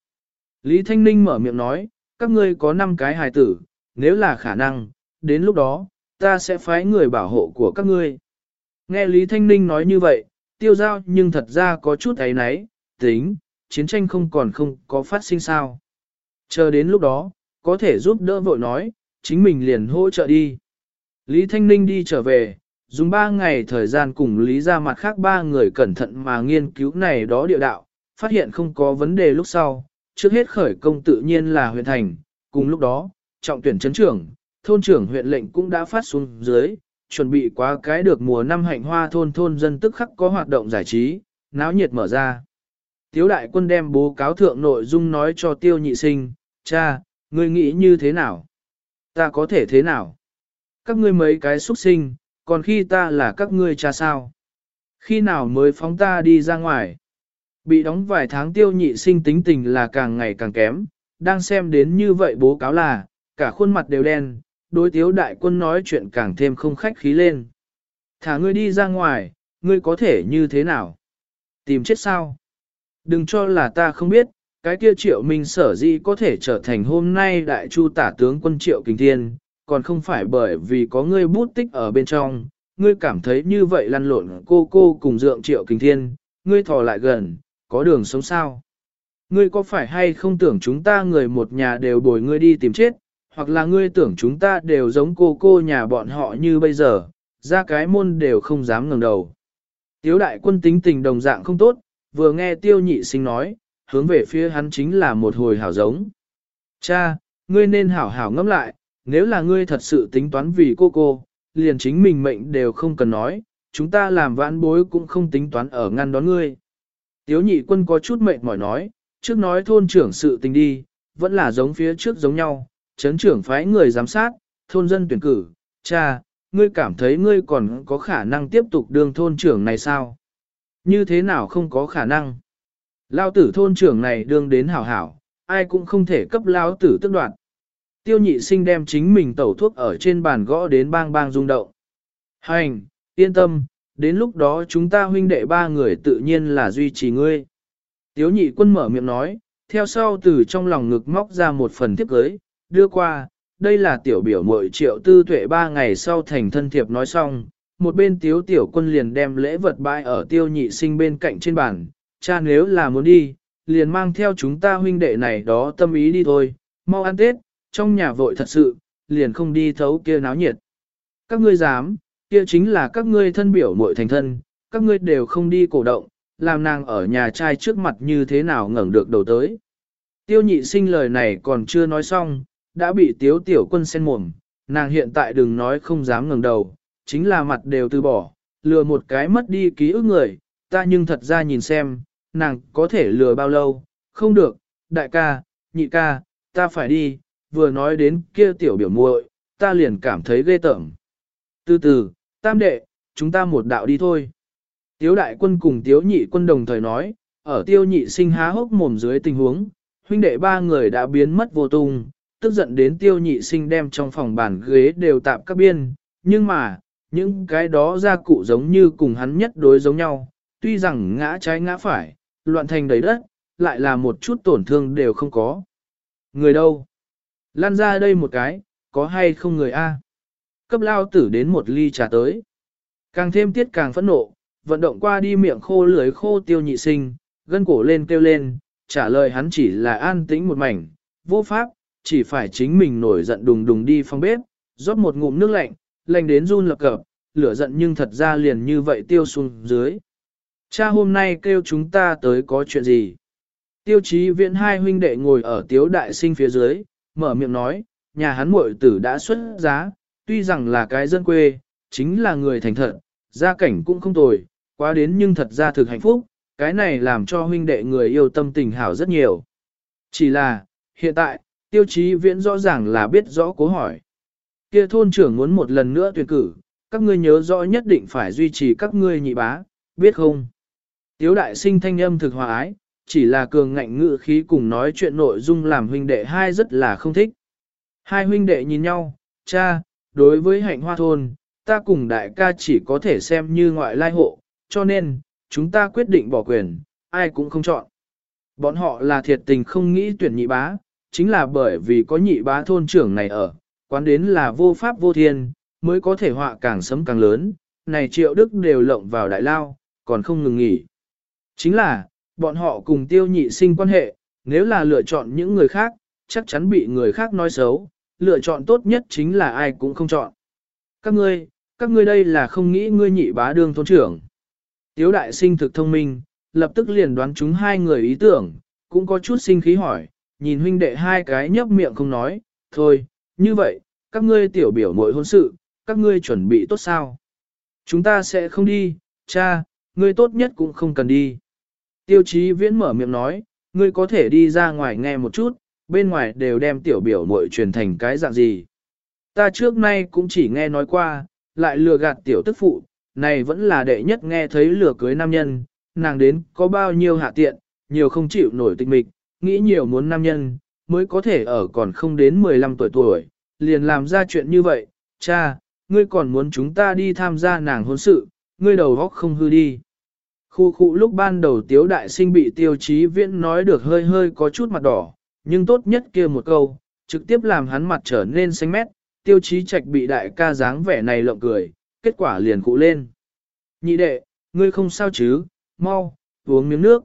Lý Thanh Ninh mở miệng nói, các ngươi có 5 cái hài tử, nếu là khả năng, đến lúc đó, ta sẽ phái người bảo hộ của các ngươi. Nghe Lý Thanh Ninh nói như vậy, tiêu giao nhưng thật ra có chút ấy náy, tính, chiến tranh không còn không có phát sinh sao. Chờ đến lúc đó, có thể giúp đỡ vội nói, chính mình liền hỗ trợ đi. Lý Thanh Ninh đi trở về, dùng 3 ngày thời gian cùng Lý ra mặt khác ba người cẩn thận mà nghiên cứu này đó địa đạo, phát hiện không có vấn đề lúc sau, trước hết khởi công tự nhiên là huyện thành, cùng lúc đó, trọng tuyển chấn trưởng, thôn trưởng huyện lệnh cũng đã phát xuống dưới, chuẩn bị quá cái được mùa năm hạnh hoa thôn thôn dân tức khắc có hoạt động giải trí, náo nhiệt mở ra. Tiếu đại quân đem bố cáo thượng nội dung nói cho tiêu nhị sinh, cha, ngươi nghĩ như thế nào? Ta có thể thế nào? Các ngươi mấy cái xuất sinh, còn khi ta là các ngươi cha sao? Khi nào mới phóng ta đi ra ngoài? Bị đóng vài tháng tiêu nhị sinh tính tình là càng ngày càng kém, đang xem đến như vậy bố cáo là, cả khuôn mặt đều đen, đối tiếu đại quân nói chuyện càng thêm không khách khí lên. Thả ngươi đi ra ngoài, ngươi có thể như thế nào? Tìm chết sao? Đừng cho là ta không biết, cái kia triệu minh sở dĩ có thể trở thành hôm nay đại chu tả tướng quân triệu kình thiên, còn không phải bởi vì có ngươi bút tích ở bên trong, ngươi cảm thấy như vậy lăn lộn cô cô cùng dượng triệu kình thiên, ngươi thò lại gần, có đường sống sao? Ngươi có phải hay không tưởng chúng ta người một nhà đều bồi ngươi đi tìm chết, hoặc là ngươi tưởng chúng ta đều giống cô cô nhà bọn họ như bây giờ, ra cái môn đều không dám ngẩng đầu. Tiếu đại quân tính tình đồng dạng không tốt, vừa nghe tiêu nhị sinh nói, hướng về phía hắn chính là một hồi hảo giống. Cha, ngươi nên hảo hảo ngẫm lại, nếu là ngươi thật sự tính toán vì cô cô, liền chính mình mệnh đều không cần nói, chúng ta làm vãn bối cũng không tính toán ở ngăn đón ngươi. Tiếu nhị quân có chút mệt mỏi nói, trước nói thôn trưởng sự tình đi, vẫn là giống phía trước giống nhau, chấn trưởng phái người giám sát, thôn dân tuyển cử, cha, ngươi cảm thấy ngươi còn có khả năng tiếp tục đương thôn trưởng này sao? Như thế nào không có khả năng? Lao tử thôn trưởng này đương đến hảo hảo, ai cũng không thể cấp lao tử tức đoạn. Tiêu nhị sinh đem chính mình tẩu thuốc ở trên bàn gõ đến bang bang rung động. Hành, yên tâm, đến lúc đó chúng ta huynh đệ ba người tự nhiên là duy trì ngươi. Tiếu nhị quân mở miệng nói, theo sau từ trong lòng ngực móc ra một phần tiếp cưới, đưa qua, đây là tiểu biểu mội triệu tư tuệ ba ngày sau thành thân thiệp nói xong, một bên tiếu tiểu quân liền đem lễ vật bãi ở tiêu nhị sinh bên cạnh trên bàn, cha nếu là muốn đi, liền mang theo chúng ta huynh đệ này đó tâm ý đi thôi, mau ăn tết, trong nhà vội thật sự, liền không đi thấu kia náo nhiệt. Các ngươi dám, kia chính là các ngươi thân biểu muội thành thân, các ngươi đều không đi cổ động, làm nàng ở nhà trai trước mặt như thế nào ngẩng được đầu tới. Tiêu nhị sinh lời này còn chưa nói xong, đã bị tiếu tiểu quân sen mồm, nàng hiện tại đừng nói không dám ngẩng đầu, chính là mặt đều từ bỏ, lừa một cái mất đi ký ức người, ta nhưng thật ra nhìn xem, nàng có thể lừa bao lâu, không được, đại ca, nhị ca, ta phải đi, vừa nói đến kia tiểu biểu muội, ta liền cảm thấy ghê tởm. Từ từ, tam đệ, chúng ta một đạo đi thôi. Tiếu đại quân cùng tiếu nhị quân đồng thời nói, ở tiêu nhị sinh há hốc mồm dưới tình huống, huynh đệ ba người đã biến mất vô tung, tức giận đến tiêu nhị sinh đem trong phòng bàn ghế đều tạm các biên, nhưng mà, những cái đó gia cụ giống như cùng hắn nhất đối giống nhau, tuy rằng ngã trái ngã phải, loạn thành đầy đất, lại là một chút tổn thương đều không có. Người đâu? Lan ra đây một cái, có hay không người A? Cấp lao tử đến một ly trà tới. Càng thêm tiết càng phẫn nộ, vận động qua đi miệng khô lưới khô tiêu nhị sinh, gân cổ lên kêu lên, trả lời hắn chỉ là an tĩnh một mảnh, vô pháp, chỉ phải chính mình nổi giận đùng đùng đi phòng bếp, rót một ngụm nước lạnh, lạnh đến run lập cập, lửa giận nhưng thật ra liền như vậy tiêu xuống dưới. Cha hôm nay kêu chúng ta tới có chuyện gì? Tiêu chí viện hai huynh đệ ngồi ở tiếu đại sinh phía dưới, mở miệng nói, nhà hắn muội tử đã xuất giá, tuy rằng là cái dân quê, chính là người thành thật, gia cảnh cũng không tồi, quá đến nhưng thật ra thực hạnh phúc, cái này làm cho huynh đệ người yêu tâm tình hảo rất nhiều. Chỉ là, hiện tại, tiêu chí viễn rõ ràng là biết rõ cố hỏi. Kia thôn trưởng muốn một lần nữa tuyển cử, các ngươi nhớ rõ nhất định phải duy trì các ngươi nhị bá, biết không? Tiếu đại sinh thanh âm thực hòa ái, chỉ là cường ngạnh ngự khí cùng nói chuyện nội dung làm huynh đệ hai rất là không thích. Hai huynh đệ nhìn nhau, cha, đối với hạnh hoa thôn, ta cùng đại ca chỉ có thể xem như ngoại lai hộ, cho nên, chúng ta quyết định bỏ quyền, ai cũng không chọn. Bọn họ là thiệt tình không nghĩ tuyển nhị bá, chính là bởi vì có nhị bá thôn trưởng này ở, quán đến là vô pháp vô thiên, mới có thể họa càng sấm càng lớn, này triệu đức đều lộng vào đại lao, còn không ngừng nghỉ. Chính là, bọn họ cùng tiêu nhị sinh quan hệ, nếu là lựa chọn những người khác, chắc chắn bị người khác nói xấu, lựa chọn tốt nhất chính là ai cũng không chọn. Các ngươi, các ngươi đây là không nghĩ ngươi nhị bá đương thôn trưởng. Tiếu đại sinh thực thông minh, lập tức liền đoán chúng hai người ý tưởng, cũng có chút sinh khí hỏi, nhìn huynh đệ hai cái nhấp miệng không nói, thôi, như vậy, các ngươi tiểu biểu mỗi hôn sự, các ngươi chuẩn bị tốt sao? Chúng ta sẽ không đi, cha, ngươi tốt nhất cũng không cần đi. Tiêu chí viễn mở miệng nói, ngươi có thể đi ra ngoài nghe một chút, bên ngoài đều đem tiểu biểu muội truyền thành cái dạng gì. Ta trước nay cũng chỉ nghe nói qua, lại lừa gạt tiểu tức phụ, này vẫn là đệ nhất nghe thấy lừa cưới nam nhân, nàng đến có bao nhiêu hạ tiện, nhiều không chịu nổi tịch mịch, nghĩ nhiều muốn nam nhân, mới có thể ở còn không đến 15 tuổi tuổi, liền làm ra chuyện như vậy, cha, ngươi còn muốn chúng ta đi tham gia nàng hôn sự, ngươi đầu góc không hư đi. Khu khu lúc ban đầu tiếu đại sinh bị tiêu chí viễn nói được hơi hơi có chút mặt đỏ, nhưng tốt nhất kia một câu, trực tiếp làm hắn mặt trở nên xanh mét, tiêu chí trạch bị đại ca dáng vẻ này lộng cười, kết quả liền cụ lên. Nhị đệ, ngươi không sao chứ, mau, uống miếng nước.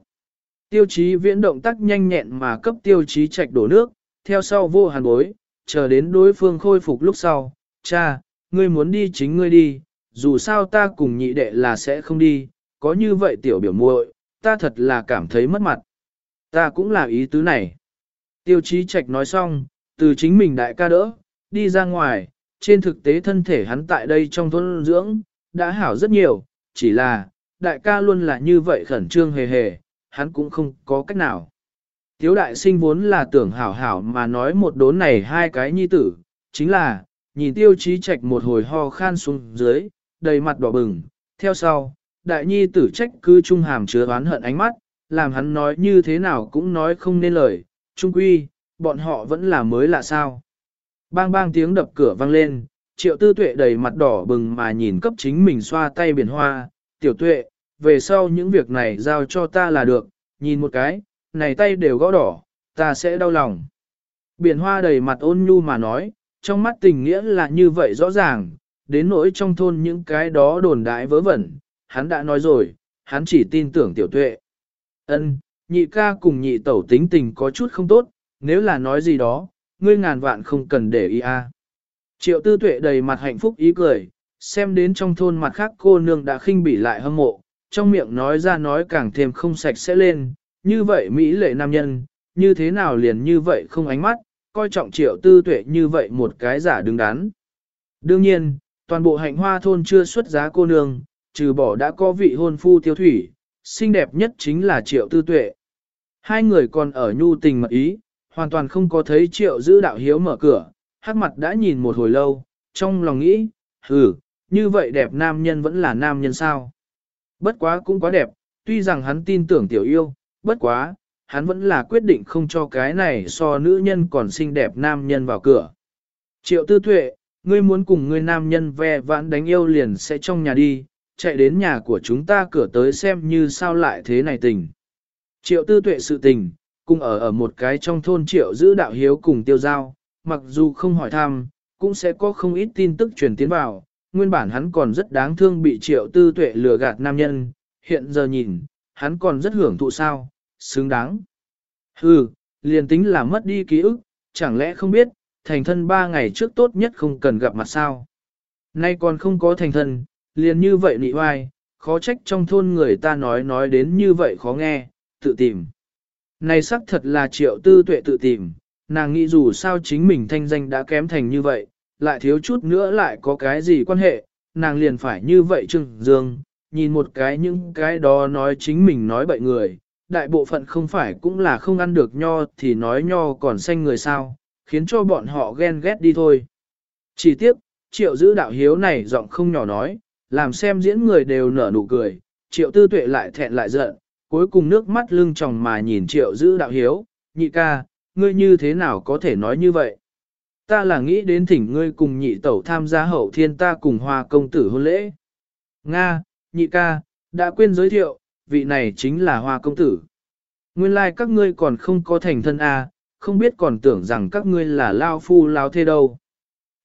Tiêu chí viễn động tác nhanh nhẹn mà cấp tiêu chí trạch đổ nước, theo sau vô hàn bối, chờ đến đối phương khôi phục lúc sau, cha, ngươi muốn đi chính ngươi đi, dù sao ta cùng nhị đệ là sẽ không đi, có như vậy tiểu biểu muội, ta thật là cảm thấy mất mặt. Ta cũng là ý tứ này. Tiêu chí trạch nói xong, từ chính mình đại ca đỡ, đi ra ngoài, trên thực tế thân thể hắn tại đây trong thôn dưỡng, đã hảo rất nhiều, chỉ là, đại ca luôn là như vậy khẩn trương hề hề, hắn cũng không có cách nào. Tiếu đại sinh vốn là tưởng hảo hảo mà nói một đốn này hai cái nhi tử, chính là, nhìn tiêu chí trạch một hồi ho khan xuống dưới, đầy mặt đỏ bừng, theo sau, đại nhi tử trách cứ trung hàm chứa oán hận ánh mắt, làm hắn nói như thế nào cũng nói không nên lời, trung quy, bọn họ vẫn là mới lạ sao. Bang bang tiếng đập cửa vang lên, triệu tư tuệ đầy mặt đỏ bừng mà nhìn cấp chính mình xoa tay biển hoa, tiểu tuệ, về sau những việc này giao cho ta là được, nhìn một cái, này tay đều gõ đỏ, ta sẽ đau lòng. Biển hoa đầy mặt ôn nhu mà nói, trong mắt tình nghĩa là như vậy rõ ràng, đến nỗi trong thôn những cái đó đồn đại vớ vẩn, hắn đã nói rồi, hắn chỉ tin tưởng tiểu tuệ. Ân, nhị ca cùng nhị tẩu tính tình có chút không tốt, nếu là nói gì đó, ngươi ngàn vạn không cần để ý a. Triệu tư tuệ đầy mặt hạnh phúc ý cười, xem đến trong thôn mặt khác cô nương đã khinh bỉ lại hâm mộ, trong miệng nói ra nói càng thêm không sạch sẽ lên, như vậy Mỹ lệ nam nhân, như thế nào liền như vậy không ánh mắt, coi trọng triệu tư tuệ như vậy một cái giả đứng đắn. Đương nhiên, toàn bộ hạnh hoa thôn chưa xuất giá cô nương, trừ bỏ đã có vị hôn phu tiêu thủy, xinh đẹp nhất chính là triệu tư tuệ. Hai người còn ở nhu tình mật ý, hoàn toàn không có thấy triệu giữ đạo hiếu mở cửa, hắc mặt đã nhìn một hồi lâu, trong lòng nghĩ, hừ, như vậy đẹp nam nhân vẫn là nam nhân sao. Bất quá cũng quá đẹp, tuy rằng hắn tin tưởng tiểu yêu, bất quá, hắn vẫn là quyết định không cho cái này so nữ nhân còn xinh đẹp nam nhân vào cửa. Triệu tư tuệ, ngươi muốn cùng ngươi nam nhân ve vãn đánh yêu liền sẽ trong nhà đi, chạy đến nhà của chúng ta cửa tới xem như sao lại thế này tình. Triệu tư tuệ sự tình, cùng ở ở một cái trong thôn triệu giữ đạo hiếu cùng tiêu giao, mặc dù không hỏi thăm, cũng sẽ có không ít tin tức truyền tiến vào, nguyên bản hắn còn rất đáng thương bị triệu tư tuệ lừa gạt nam nhân, hiện giờ nhìn, hắn còn rất hưởng thụ sao, xứng đáng. Hừ, liền tính là mất đi ký ức, chẳng lẽ không biết, thành thân ba ngày trước tốt nhất không cần gặp mặt sao. Nay còn không có thành thân, liền như vậy nị oai khó trách trong thôn người ta nói nói đến như vậy khó nghe, tự tìm. Này xác thật là triệu tư tuệ tự tìm, nàng nghĩ dù sao chính mình thanh danh đã kém thành như vậy, lại thiếu chút nữa lại có cái gì quan hệ, nàng liền phải như vậy trưng dương, nhìn một cái những cái đó nói chính mình nói bậy người, đại bộ phận không phải cũng là không ăn được nho thì nói nho còn xanh người sao, khiến cho bọn họ ghen ghét đi thôi. Chỉ tiếc, triệu giữ đạo hiếu này giọng không nhỏ nói, làm xem diễn người đều nở nụ cười, triệu tư tuệ lại thẹn lại giận, cuối cùng nước mắt lưng tròng mà nhìn triệu giữ đạo hiếu, nhị ca, ngươi như thế nào có thể nói như vậy? Ta là nghĩ đến thỉnh ngươi cùng nhị tẩu tham gia hậu thiên ta cùng hoa công tử hôn lễ. Nga, nhị ca, đã quên giới thiệu, vị này chính là hoa công tử. Nguyên lai like các ngươi còn không có thành thân à, không biết còn tưởng rằng các ngươi là lao phu lao thê đâu.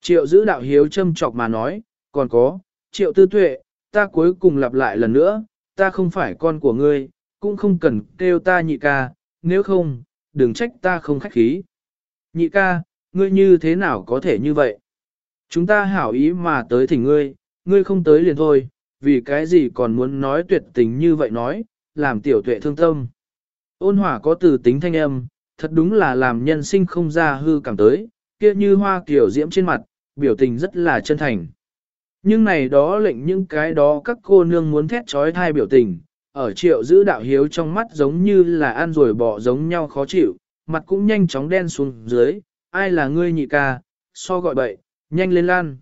Triệu giữ đạo hiếu châm chọc mà nói, còn có, triệu tư tuệ, ta cuối cùng lặp lại lần nữa, ta không phải con của ngươi, cũng không cần kêu ta nhị ca, nếu không, đừng trách ta không khách khí. Nhị ca, ngươi như thế nào có thể như vậy? Chúng ta hảo ý mà tới thỉnh ngươi, ngươi không tới liền thôi, vì cái gì còn muốn nói tuyệt tình như vậy nói, làm tiểu tuệ thương tâm. Ôn hỏa có từ tính thanh âm, thật đúng là làm nhân sinh không ra hư cảm tới, kia như hoa kiểu diễm trên mặt, biểu tình rất là chân thành. Nhưng này đó lệnh những cái đó các cô nương muốn thét trói thai biểu tình, ở triệu giữ đạo hiếu trong mắt giống như là ăn rồi bỏ giống nhau khó chịu, mặt cũng nhanh chóng đen xuống dưới, ai là ngươi nhị ca, so gọi bậy, nhanh lên lan.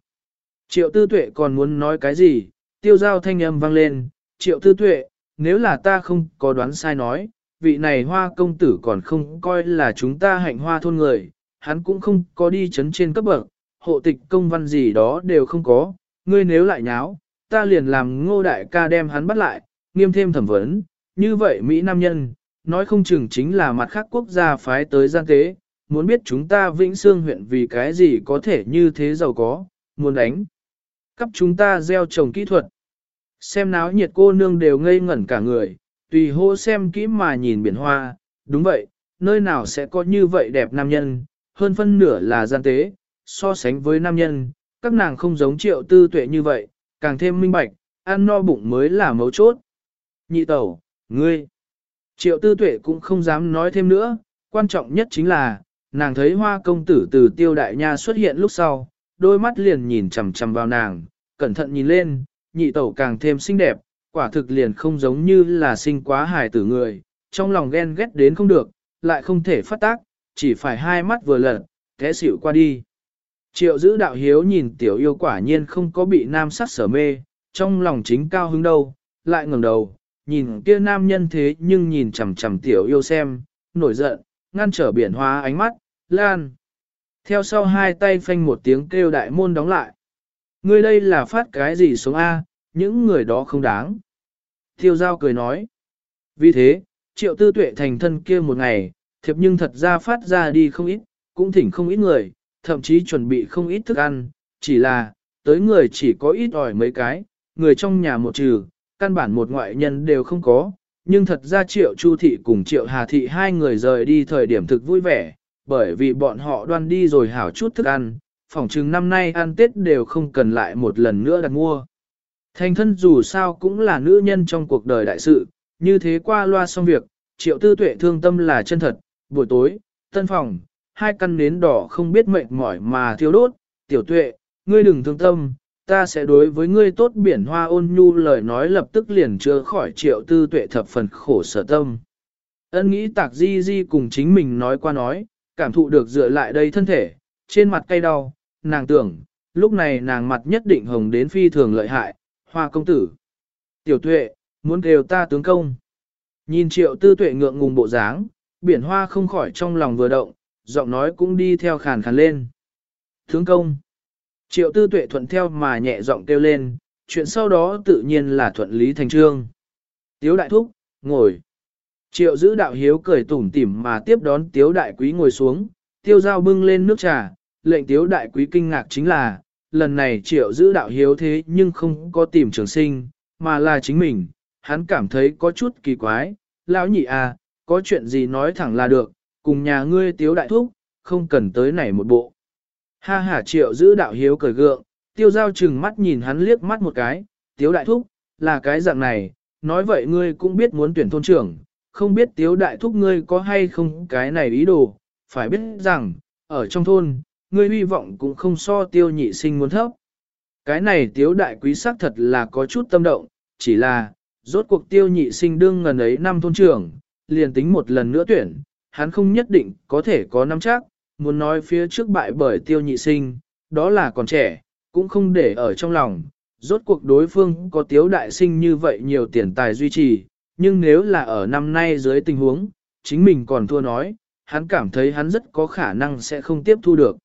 Triệu tư tuệ còn muốn nói cái gì, tiêu giao thanh âm vang lên, triệu tư tuệ, nếu là ta không có đoán sai nói, vị này hoa công tử còn không coi là chúng ta hạnh hoa thôn người, hắn cũng không có đi chấn trên cấp bậc, hộ tịch công văn gì đó đều không có, ngươi nếu lại nháo, ta liền làm ngô đại ca đem hắn bắt lại, nghiêm thêm thẩm vấn, như vậy Mỹ Nam Nhân, nói không chừng chính là mặt khác quốc gia phái tới gian tế, muốn biết chúng ta Vĩnh Sương huyện vì cái gì có thể như thế giàu có, muốn đánh. Cấp chúng ta gieo trồng kỹ thuật. Xem náo nhiệt cô nương đều ngây ngẩn cả người, tùy hô xem kỹ mà nhìn biển hoa, đúng vậy, nơi nào sẽ có như vậy đẹp nam nhân, hơn phân nửa là gian tế, so sánh với nam nhân, các nàng không giống triệu tư tuệ như vậy, càng thêm minh bạch, ăn no bụng mới là mấu chốt. Nhị tẩu, ngươi, triệu tư tuệ cũng không dám nói thêm nữa, quan trọng nhất chính là, nàng thấy hoa công tử từ tiêu đại nha xuất hiện lúc sau, đôi mắt liền nhìn chằm chằm vào nàng, cẩn thận nhìn lên, nhị tẩu càng thêm xinh đẹp, quả thực liền không giống như là sinh quá hài tử người, trong lòng ghen ghét đến không được, lại không thể phát tác, chỉ phải hai mắt vừa lật, thế xỉu qua đi. Triệu giữ đạo hiếu nhìn tiểu yêu quả nhiên không có bị nam sát sở mê, trong lòng chính cao hứng đâu, lại ngẩng đầu, nhìn kia nam nhân thế nhưng nhìn chằm chằm tiểu yêu xem, nổi giận, ngăn trở biển hóa ánh mắt, lan. Theo sau hai tay phanh một tiếng kêu đại môn đóng lại. Ngươi đây là phát cái gì sống A, những người đó không đáng. Thiêu giao cười nói. Vì thế, triệu tư tuệ thành thân kia một ngày, thiệp nhưng thật ra phát ra đi không ít, cũng thỉnh không ít người, thậm chí chuẩn bị không ít thức ăn, chỉ là, tới người chỉ có ít ỏi mấy cái, người trong nhà một trừ, căn bản một ngoại nhân đều không có, nhưng thật ra triệu chu thị cùng triệu hà thị hai người rời đi thời điểm thực vui vẻ, bởi vì bọn họ đoan đi rồi hảo chút thức ăn, phỏng chừng năm nay ăn Tết đều không cần lại một lần nữa đặt mua. Thành thân dù sao cũng là nữ nhân trong cuộc đời đại sự, như thế qua loa xong việc, triệu tư tuệ thương tâm là chân thật, buổi tối, tân phòng, hai căn nến đỏ không biết mệt mỏi mà thiêu đốt, tiểu tuệ, ngươi đừng thương tâm, ta sẽ đối với ngươi tốt biển hoa ôn nhu lời nói lập tức liền chưa khỏi triệu tư tuệ thập phần khổ sở tâm. Ân nghĩ tạc di di cùng chính mình nói qua nói, cảm thụ được dựa lại đây thân thể, trên mặt cay đau, nàng tưởng, lúc này nàng mặt nhất định hồng đến phi thường lợi hại, hoa công tử. Tiểu tuệ, muốn kêu ta tướng công. Nhìn triệu tư tuệ ngượng ngùng bộ dáng, biển hoa không khỏi trong lòng vừa động, giọng nói cũng đi theo khàn khàn lên. Thướng công. Triệu tư tuệ thuận theo mà nhẹ giọng kêu lên, chuyện sau đó tự nhiên là thuận lý thành trương. Tiếu đại thúc, ngồi. Triệu giữ đạo hiếu cười tủm tỉm mà tiếp đón tiếu đại quý ngồi xuống, tiêu dao bưng lên nước trà, lệnh tiếu đại quý kinh ngạc chính là, lần này triệu giữ đạo hiếu thế nhưng không có tìm trường sinh, mà là chính mình, hắn cảm thấy có chút kỳ quái, lão nhị à, có chuyện gì nói thẳng là được, cùng nhà ngươi tiếu đại thúc, không cần tới này một bộ. Ha ha triệu giữ đạo hiếu cười gượng, tiêu giao chừng mắt nhìn hắn liếc mắt một cái, tiếu đại thúc, là cái dạng này, nói vậy ngươi cũng biết muốn tuyển thôn trưởng, không biết tiếu đại thúc ngươi có hay không cái này ý đồ, phải biết rằng, ở trong thôn, ngươi hy vọng cũng không so tiêu nhị sinh muốn thấp. Cái này tiếu đại quý sắc thật là có chút tâm động, chỉ là, rốt cuộc tiêu nhị sinh đương ngần ấy năm thôn trưởng, liền tính một lần nữa tuyển, hắn không nhất định có thể có năm chắc, muốn nói phía trước bại bởi tiêu nhị sinh, đó là còn trẻ, cũng không để ở trong lòng, rốt cuộc đối phương có tiếu đại sinh như vậy nhiều tiền tài duy trì, nhưng nếu là ở năm nay dưới tình huống, chính mình còn thua nói, hắn cảm thấy hắn rất có khả năng sẽ không tiếp thu được.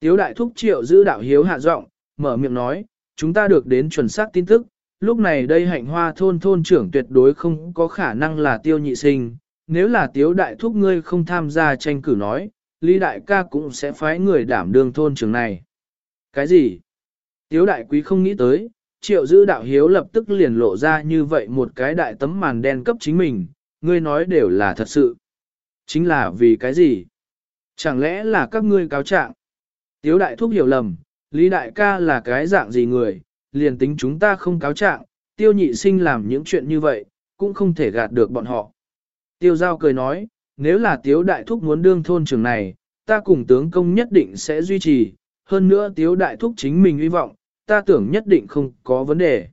Tiếu đại thúc triệu giữ đạo hiếu hạ giọng, mở miệng nói, chúng ta được đến chuẩn xác tin tức, lúc này đây hạnh hoa thôn thôn trưởng tuyệt đối không có khả năng là tiêu nhị sinh, nếu là tiếu đại thúc ngươi không tham gia tranh cử nói, Lý đại ca cũng sẽ phái người đảm đương thôn trưởng này. Cái gì? Tiếu đại quý không nghĩ tới, triệu giữ đạo hiếu lập tức liền lộ ra như vậy một cái đại tấm màn đen cấp chính mình, ngươi nói đều là thật sự. Chính là vì cái gì? Chẳng lẽ là các ngươi cáo trạng? Tiếu đại thúc hiểu lầm, Lý đại ca là cái dạng gì người, liền tính chúng ta không cáo trạng, tiêu nhị sinh làm những chuyện như vậy, cũng không thể gạt được bọn họ. Tiêu giao cười nói, nếu là tiếu đại thúc muốn đương thôn trưởng này, ta cùng tướng công nhất định sẽ duy trì, hơn nữa tiếu đại thúc chính mình hy vọng, ta tưởng nhất định không có vấn đề.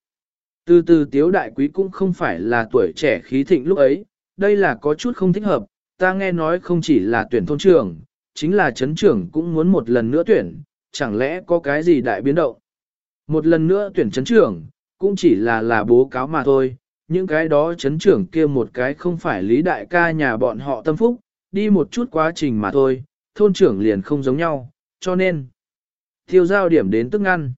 Từ từ tiếu đại quý cũng không phải là tuổi trẻ khí thịnh lúc ấy, đây là có chút không thích hợp, ta nghe nói không chỉ là tuyển thôn trưởng, chính là chấn trưởng cũng muốn một lần nữa tuyển, chẳng lẽ có cái gì đại biến động. Một lần nữa tuyển chấn trưởng, cũng chỉ là là bố cáo mà thôi, những cái đó chấn trưởng kia một cái không phải lý đại ca nhà bọn họ tâm phúc, đi một chút quá trình mà thôi, thôn trưởng liền không giống nhau, cho nên tiêu giao điểm đến tức ngăn.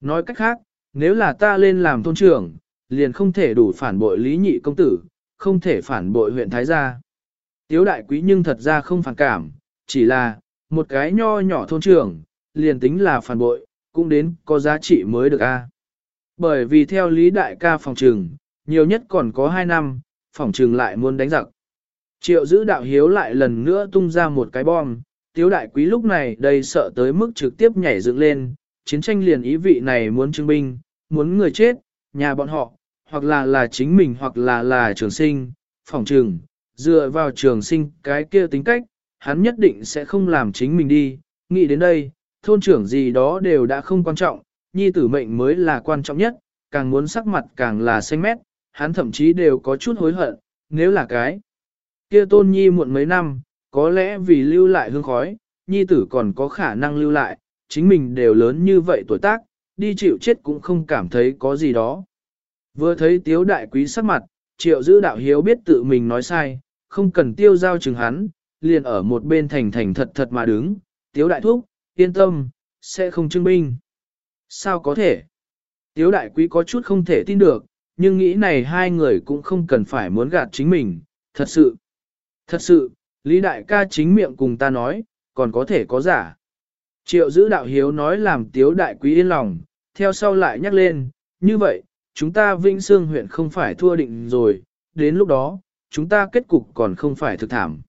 Nói cách khác, nếu là ta lên làm thôn trưởng, liền không thể đủ phản bội lý nhị công tử, không thể phản bội huyện Thái Gia. Tiếu đại quý nhưng thật ra không phản cảm, chỉ là, một cái nho nhỏ thôn trưởng, liền tính là phản bội, cũng đến có giá trị mới được a. Bởi vì theo lý đại ca phòng trừng, nhiều nhất còn có 2 năm, phỏng trừng lại muốn đánh giặc. Triệu giữ đạo hiếu lại lần nữa tung ra một cái bom, tiếu đại quý lúc này đầy sợ tới mức trực tiếp nhảy dựng lên, chiến tranh liền ý vị này muốn chứng binh, muốn người chết, nhà bọn họ, hoặc là là chính mình hoặc là là trường sinh, phỏng trường, dựa vào trường sinh cái kia tính cách, hắn nhất định sẽ không làm chính mình đi, nghĩ đến đây, thôn trưởng gì đó đều đã không quan trọng, nhi tử mệnh mới là quan trọng nhất, càng muốn sắc mặt càng là xanh mét, hắn thậm chí đều có chút hối hận, nếu là cái. Kia tôn nhi muộn mấy năm, có lẽ vì lưu lại hương khói, nhi tử còn có khả năng lưu lại, chính mình đều lớn như vậy tuổi tác, đi chịu chết cũng không cảm thấy có gì đó. Vừa thấy tiếu đại quý sắc mặt, triệu giữ đạo hiếu biết tự mình nói sai, không cần tiêu giao chừng hắn, liền ở một bên thành thành thật thật mà đứng, tiếu đại thúc, yên tâm, sẽ không chứng binh. Sao có thể? Tiếu đại quý có chút không thể tin được, nhưng nghĩ này hai người cũng không cần phải muốn gạt chính mình, thật sự. Thật sự, Lý đại ca chính miệng cùng ta nói, còn có thể có giả. Triệu giữ đạo hiếu nói làm tiếu đại quý yên lòng, theo sau lại nhắc lên, như vậy, chúng ta Vĩnh Sương huyện không phải thua định rồi, đến lúc đó, chúng ta kết cục còn không phải thực thảm.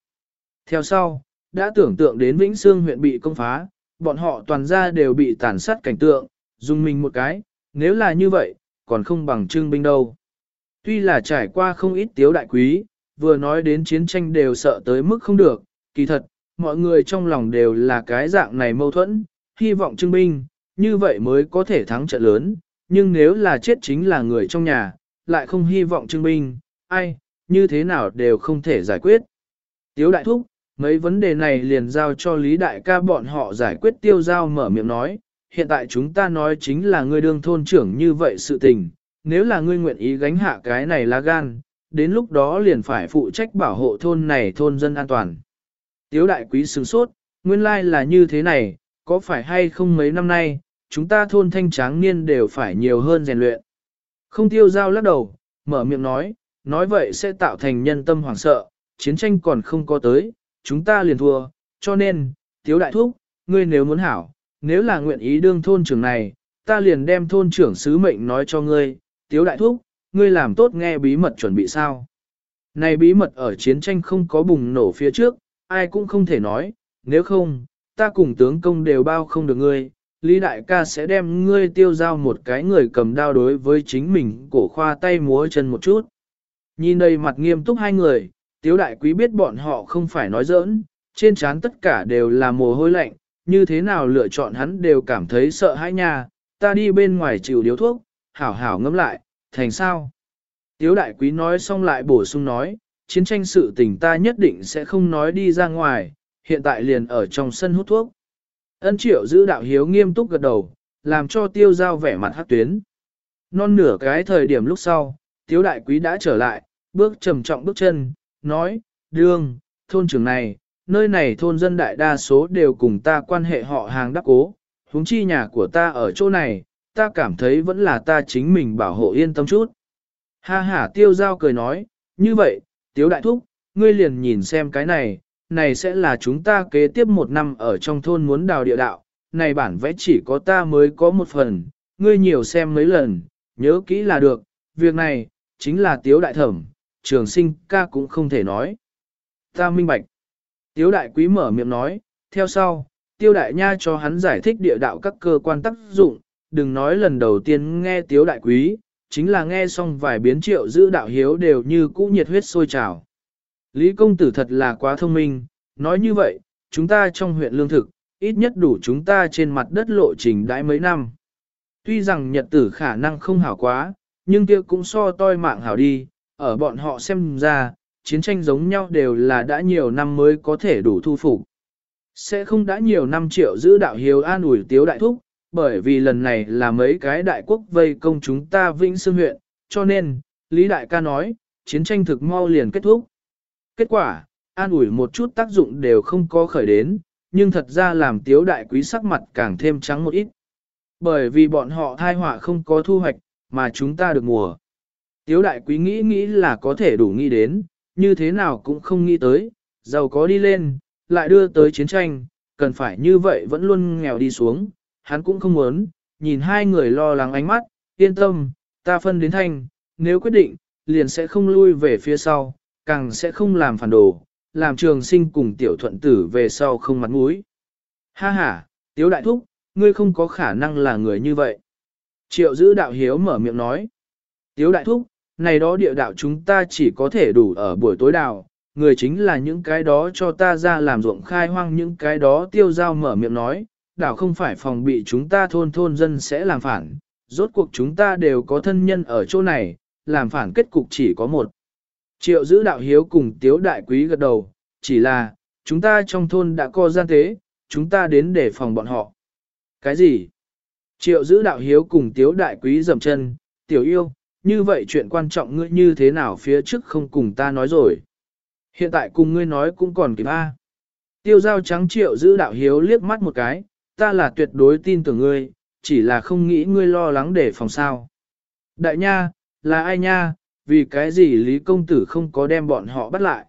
Theo sau, đã tưởng tượng đến Vĩnh Sương huyện bị công phá, bọn họ toàn ra đều bị tàn sát cảnh tượng, dùng mình một cái, nếu là như vậy, còn không bằng trương binh đâu. Tuy là trải qua không ít tiếu đại quý, vừa nói đến chiến tranh đều sợ tới mức không được, kỳ thật, mọi người trong lòng đều là cái dạng này mâu thuẫn, hy vọng trương binh, như vậy mới có thể thắng trận lớn, nhưng nếu là chết chính là người trong nhà, lại không hy vọng trương binh, ai, như thế nào đều không thể giải quyết. Tiếu đại thúc, mấy vấn đề này liền giao cho Lý Đại ca bọn họ giải quyết tiêu giao mở miệng nói, hiện tại chúng ta nói chính là ngươi đương thôn trưởng như vậy sự tình, nếu là ngươi nguyện ý gánh hạ cái này là gan, đến lúc đó liền phải phụ trách bảo hộ thôn này thôn dân an toàn. Tiếu đại quý sướng sốt, nguyên lai là như thế này, có phải hay không mấy năm nay, chúng ta thôn thanh tráng niên đều phải nhiều hơn rèn luyện. Không tiêu giao lắc đầu, mở miệng nói, nói vậy sẽ tạo thành nhân tâm hoảng sợ, chiến tranh còn không có tới, chúng ta liền thua, cho nên, tiếu đại thúc, ngươi nếu muốn hảo, nếu là nguyện ý đương thôn trưởng này, ta liền đem thôn trưởng sứ mệnh nói cho ngươi, tiếu đại thúc, ngươi làm tốt nghe bí mật chuẩn bị sao. Này bí mật ở chiến tranh không có bùng nổ phía trước, ai cũng không thể nói, nếu không, ta cùng tướng công đều bao không được ngươi, Lý Đại ca sẽ đem ngươi tiêu giao một cái người cầm đao đối với chính mình cổ khoa tay múa chân một chút. Nhìn đây mặt nghiêm túc hai người, Tiếu Đại Quý biết bọn họ không phải nói giỡn, trên trán tất cả đều là mồ hôi lạnh, như thế nào lựa chọn hắn đều cảm thấy sợ hãi nha, ta đi bên ngoài chịu điếu thuốc, hảo hảo ngâm lại, thành sao? Tiếu Đại Quý nói xong lại bổ sung nói, chiến tranh sự tình ta nhất định sẽ không nói đi ra ngoài, hiện tại liền ở trong sân hút thuốc. Ân triệu giữ đạo hiếu nghiêm túc gật đầu, làm cho tiêu giao vẻ mặt hát tuyến. Non nửa cái thời điểm lúc sau, tiếu đại quý đã trở lại, bước trầm trọng bước chân, nói, đương, thôn trưởng này, nơi này thôn dân đại đa số đều cùng ta quan hệ họ hàng đắc cố, huống chi nhà của ta ở chỗ này, ta cảm thấy vẫn là ta chính mình bảo hộ yên tâm chút. Ha ha tiêu giao cười nói, như vậy, tiếu đại thúc, ngươi liền nhìn xem cái này, này sẽ là chúng ta kế tiếp một năm ở trong thôn muốn đào địa đạo, này bản vẽ chỉ có ta mới có một phần, ngươi nhiều xem mấy lần, nhớ kỹ là được, việc này, chính là tiếu đại thẩm, trường sinh ca cũng không thể nói. Ta minh bạch. Tiếu đại quý mở miệng nói, theo sau, tiêu đại nha cho hắn giải thích địa đạo các cơ quan tác dụng, đừng nói lần đầu tiên nghe tiếu đại quý, chính là nghe xong vài biến triệu giữ đạo hiếu đều như cũ nhiệt huyết sôi trào. Lý công tử thật là quá thông minh, nói như vậy, chúng ta trong huyện lương thực, ít nhất đủ chúng ta trên mặt đất lộ trình đãi mấy năm. Tuy rằng nhật tử khả năng không hảo quá, nhưng kia cũng so toi mạng hảo đi, ở bọn họ xem ra, chiến tranh giống nhau đều là đã nhiều năm mới có thể đủ thu phục. Sẽ không đã nhiều năm triệu giữ đạo hiếu an ủi tiếu đại thúc, bởi vì lần này là mấy cái đại quốc vây công chúng ta vĩnh xương huyện, cho nên, Lý Đại ca nói, chiến tranh thực mau liền kết thúc. Kết quả, an ủi một chút tác dụng đều không có khởi đến, nhưng thật ra làm tiếu đại quý sắc mặt càng thêm trắng một ít. Bởi vì bọn họ thai họa không có thu hoạch, mà chúng ta được mùa. Tiếu đại quý nghĩ nghĩ là có thể đủ nghĩ đến, như thế nào cũng không nghĩ tới, giàu có đi lên, lại đưa tới chiến tranh, cần phải như vậy vẫn luôn nghèo đi xuống, hắn cũng không muốn, nhìn hai người lo lắng ánh mắt, yên tâm, ta phân đến thanh, nếu quyết định, liền sẽ không lui về phía sau, càng sẽ không làm phản đồ, làm trường sinh cùng tiểu thuận tử về sau không mặt mũi. Ha ha, tiếu đại thúc, ngươi không có khả năng là người như vậy. Triệu giữ đạo hiếu mở miệng nói. Tiếu đại thúc, này đó địa đạo chúng ta chỉ có thể đủ ở buổi tối đào, người chính là những cái đó cho ta ra làm ruộng khai hoang những cái đó tiêu giao mở miệng nói, đảo không phải phòng bị chúng ta thôn thôn dân sẽ làm phản, rốt cuộc chúng ta đều có thân nhân ở chỗ này, làm phản kết cục chỉ có một. Triệu giữ đạo hiếu cùng tiếu đại quý gật đầu, chỉ là, chúng ta trong thôn đã co gian tế, chúng ta đến để phòng bọn họ. Cái gì? Triệu giữ đạo hiếu cùng tiếu đại quý dầm chân, tiểu yêu, như vậy chuyện quan trọng ngươi như thế nào phía trước không cùng ta nói rồi. Hiện tại cùng ngươi nói cũng còn kịp A. Tiêu giao trắng triệu giữ đạo hiếu liếc mắt một cái, ta là tuyệt đối tin tưởng ngươi, chỉ là không nghĩ ngươi lo lắng để phòng sao. Đại nha, là ai nha, vì cái gì Lý Công Tử không có đem bọn họ bắt lại.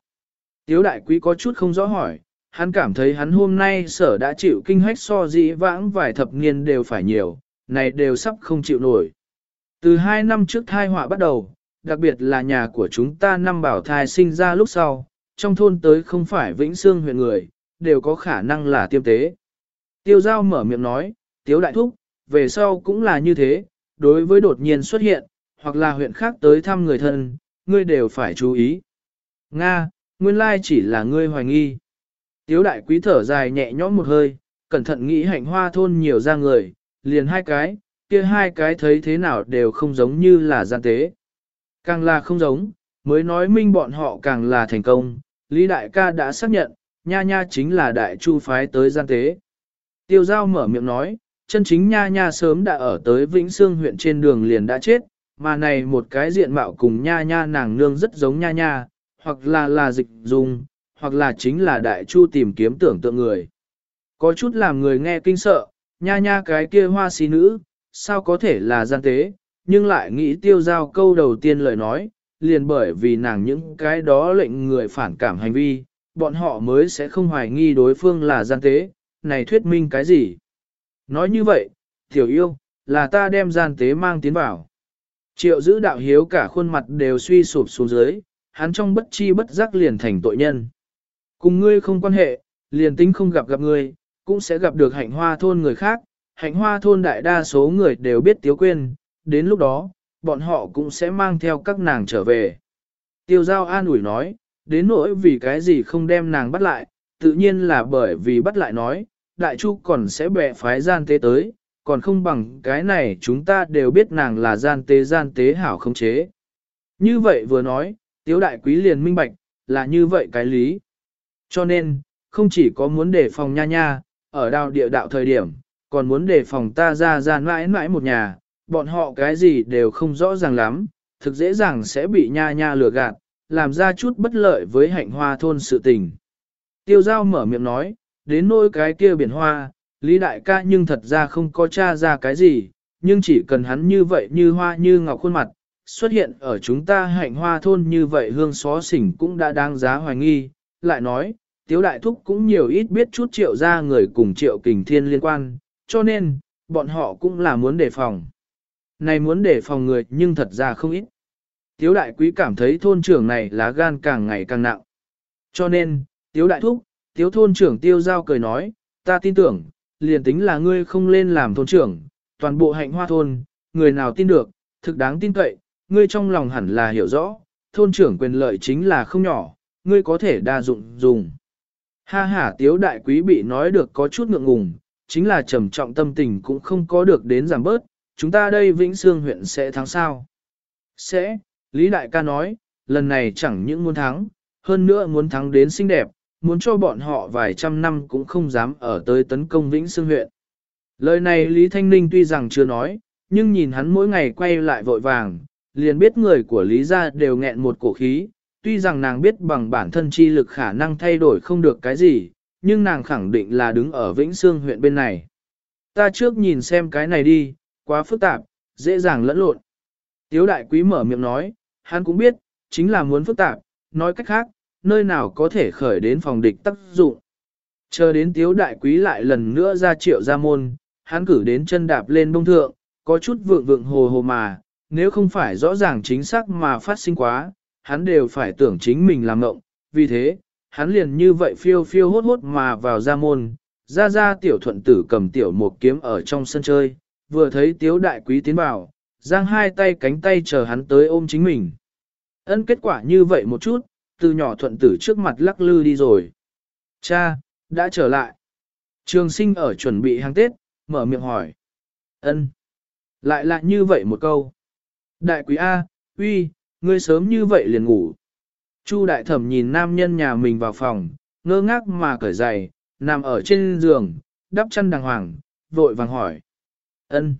Tiếu đại quý có chút không rõ hỏi, hắn cảm thấy hắn hôm nay sở đã chịu kinh hách so dĩ vãng vài thập niên đều phải nhiều, này đều sắp không chịu nổi. Từ hai năm trước thai họa bắt đầu, đặc biệt là nhà của chúng ta năm bảo thai sinh ra lúc sau, trong thôn tới không phải Vĩnh Sương huyện người, đều có khả năng là tiêm tế. Tiêu giao mở miệng nói, tiếu đại thúc, về sau cũng là như thế, đối với đột nhiên xuất hiện, hoặc là huyện khác tới thăm người thân, ngươi đều phải chú ý. Nga, nguyên lai chỉ là ngươi hoài nghi. Tiếu đại quý thở dài nhẹ nhõm một hơi, cẩn thận nghĩ hạnh hoa thôn nhiều ra người, liền hai cái, kia hai cái thấy thế nào đều không giống như là gian tế. Càng là không giống, mới nói minh bọn họ càng là thành công, Lý đại ca đã xác nhận, nha nha chính là đại chu phái tới gian tế. Tiêu giao mở miệng nói, chân chính nha nha sớm đã ở tới Vĩnh Sương huyện trên đường liền đã chết, mà này một cái diện mạo cùng nha nha nàng nương rất giống nha nha, hoặc là là dịch dùng, hoặc là chính là đại chu tìm kiếm tưởng tượng người. Có chút làm người nghe kinh sợ, nha nha cái kia hoa xí nữ, sao có thể là gian tế, nhưng lại nghĩ tiêu giao câu đầu tiên lời nói, liền bởi vì nàng những cái đó lệnh người phản cảm hành vi, bọn họ mới sẽ không hoài nghi đối phương là gian tế, này thuyết minh cái gì? nói như vậy, tiểu yêu, là ta đem gian tế mang tiến vào. Triệu giữ đạo hiếu cả khuôn mặt đều suy sụp xuống dưới, hắn trong bất chi bất giác liền thành tội nhân. Cùng ngươi không quan hệ, liền tính không gặp gặp ngươi, cũng sẽ gặp được hạnh hoa thôn người khác, hạnh hoa thôn đại đa số người đều biết tiếu quên, đến lúc đó, bọn họ cũng sẽ mang theo các nàng trở về. Tiêu giao an ủi nói, đến nỗi vì cái gì không đem nàng bắt lại, tự nhiên là bởi vì bắt lại nói, đại chu còn sẽ bẻ phái gian tế tới, còn không bằng cái này chúng ta đều biết nàng là gian tế gian tế hảo không chế. Như vậy vừa nói, tiếu đại quý liền minh bạch, là như vậy cái lý. Cho nên, không chỉ có muốn đề phòng nha nha, ở đào địa đạo thời điểm, còn muốn đề phòng ta ra ra mãi mãi một nhà, bọn họ cái gì đều không rõ ràng lắm, thực dễ dàng sẽ bị nha nha lừa gạt, làm ra chút bất lợi với hạnh hoa thôn sự tình. Tiêu giao mở miệng nói, đến nỗi cái kia biển hoa, Lý Đại ca nhưng thật ra không có tra ra cái gì, nhưng chỉ cần hắn như vậy như hoa như ngọc khuôn mặt, xuất hiện ở chúng ta hạnh hoa thôn như vậy hương xó xỉnh cũng đã đáng giá hoài nghi, lại nói, Tiếu Đại Thúc cũng nhiều ít biết chút triệu ra người cùng triệu kình thiên liên quan, cho nên, bọn họ cũng là muốn đề phòng. Này muốn đề phòng người nhưng thật ra không ít. Tiếu Đại Quý cảm thấy thôn trưởng này lá gan càng ngày càng nặng. Cho nên, Tiếu Đại Thúc, Tiếu thôn trưởng Tiêu Giao cười nói, ta tin tưởng, liền tính là ngươi không lên làm thôn trưởng, toàn bộ hạnh hoa thôn, người nào tin được, thực đáng tin cậy, ngươi trong lòng hẳn là hiểu rõ, thôn trưởng quyền lợi chính là không nhỏ, ngươi có thể đa dụng dùng. Ha ha tiếu đại quý bị nói được có chút ngượng ngùng, chính là trầm trọng tâm tình cũng không có được đến giảm bớt, chúng ta đây Vĩnh Sương huyện sẽ thắng sao? Sẽ, Lý Đại ca nói, lần này chẳng những muốn thắng, hơn nữa muốn thắng đến xinh đẹp, muốn cho bọn họ vài trăm năm cũng không dám ở tới tấn công Vĩnh Sương huyện. Lời này Lý Thanh Ninh tuy rằng chưa nói, nhưng nhìn hắn mỗi ngày quay lại vội vàng, liền biết người của Lý gia đều nghẹn một cổ khí, tuy rằng nàng biết bằng bản thân chi lực khả năng thay đổi không được cái gì, nhưng nàng khẳng định là đứng ở Vĩnh Sương huyện bên này. Ta trước nhìn xem cái này đi, quá phức tạp, dễ dàng lẫn lộn. Tiếu đại quý mở miệng nói, hắn cũng biết, chính là muốn phức tạp, nói cách khác, nơi nào có thể khởi đến phòng địch tác dụng. Chờ đến tiếu đại quý lại lần nữa ra triệu ra môn, hắn cử đến chân đạp lên đông thượng, có chút vượng vượng hồ hồ mà, nếu không phải rõ ràng chính xác mà phát sinh quá, hắn đều phải tưởng chính mình làm ngộng, vì thế, hắn liền như vậy phiêu phiêu hốt hốt mà vào ra môn, ra ra tiểu thuận tử cầm tiểu một kiếm ở trong sân chơi, vừa thấy tiếu đại quý tiến vào, giang hai tay cánh tay chờ hắn tới ôm chính mình. Ân kết quả như vậy một chút, từ nhỏ thuận tử trước mặt lắc lư đi rồi. Cha, đã trở lại. Trường sinh ở chuẩn bị hàng Tết, mở miệng hỏi. Ân, Lại lại như vậy một câu. Đại quý A, uy, ngươi sớm như vậy liền ngủ. Chu đại thẩm nhìn nam nhân nhà mình vào phòng, ngơ ngác mà cởi giày, nằm ở trên giường, đắp chân đàng hoàng, vội vàng hỏi. Ân,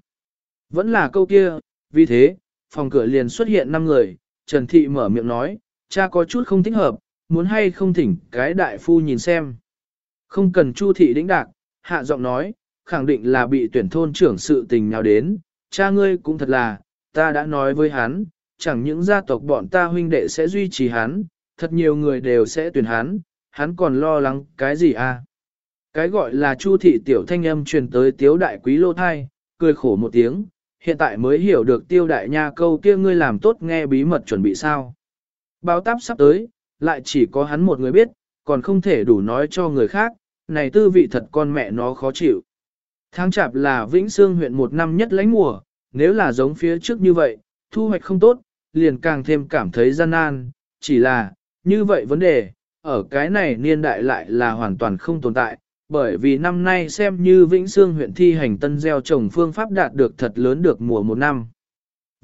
Vẫn là câu kia, vì thế, phòng cửa liền xuất hiện năm người, Trần Thị mở miệng nói, cha có chút không thích hợp, muốn hay không thỉnh cái đại phu nhìn xem. Không cần Chu Thị đĩnh đạc, hạ giọng nói, khẳng định là bị tuyển thôn trưởng sự tình nào đến, cha ngươi cũng thật là, ta đã nói với hắn, chẳng những gia tộc bọn ta huynh đệ sẽ duy trì hắn, thật nhiều người đều sẽ tuyển hắn, hắn còn lo lắng cái gì à? Cái gọi là chu thị tiểu thanh âm truyền tới tiếu đại quý lô thai, cười khổ một tiếng, hiện tại mới hiểu được tiêu đại nha câu kia ngươi làm tốt nghe bí mật chuẩn bị sao. Báo táp sắp tới, lại chỉ có hắn một người biết, còn không thể đủ nói cho người khác, này tư vị thật con mẹ nó khó chịu. Tháng chạp là Vĩnh Sương huyện một năm nhất lãnh mùa, nếu là giống phía trước như vậy, thu hoạch không tốt, liền càng thêm cảm thấy gian nan, chỉ là, như vậy vấn đề, ở cái này niên đại lại là hoàn toàn không tồn tại, bởi vì năm nay xem như Vĩnh Sương huyện thi hành tân gieo trồng phương pháp đạt được thật lớn được mùa một năm.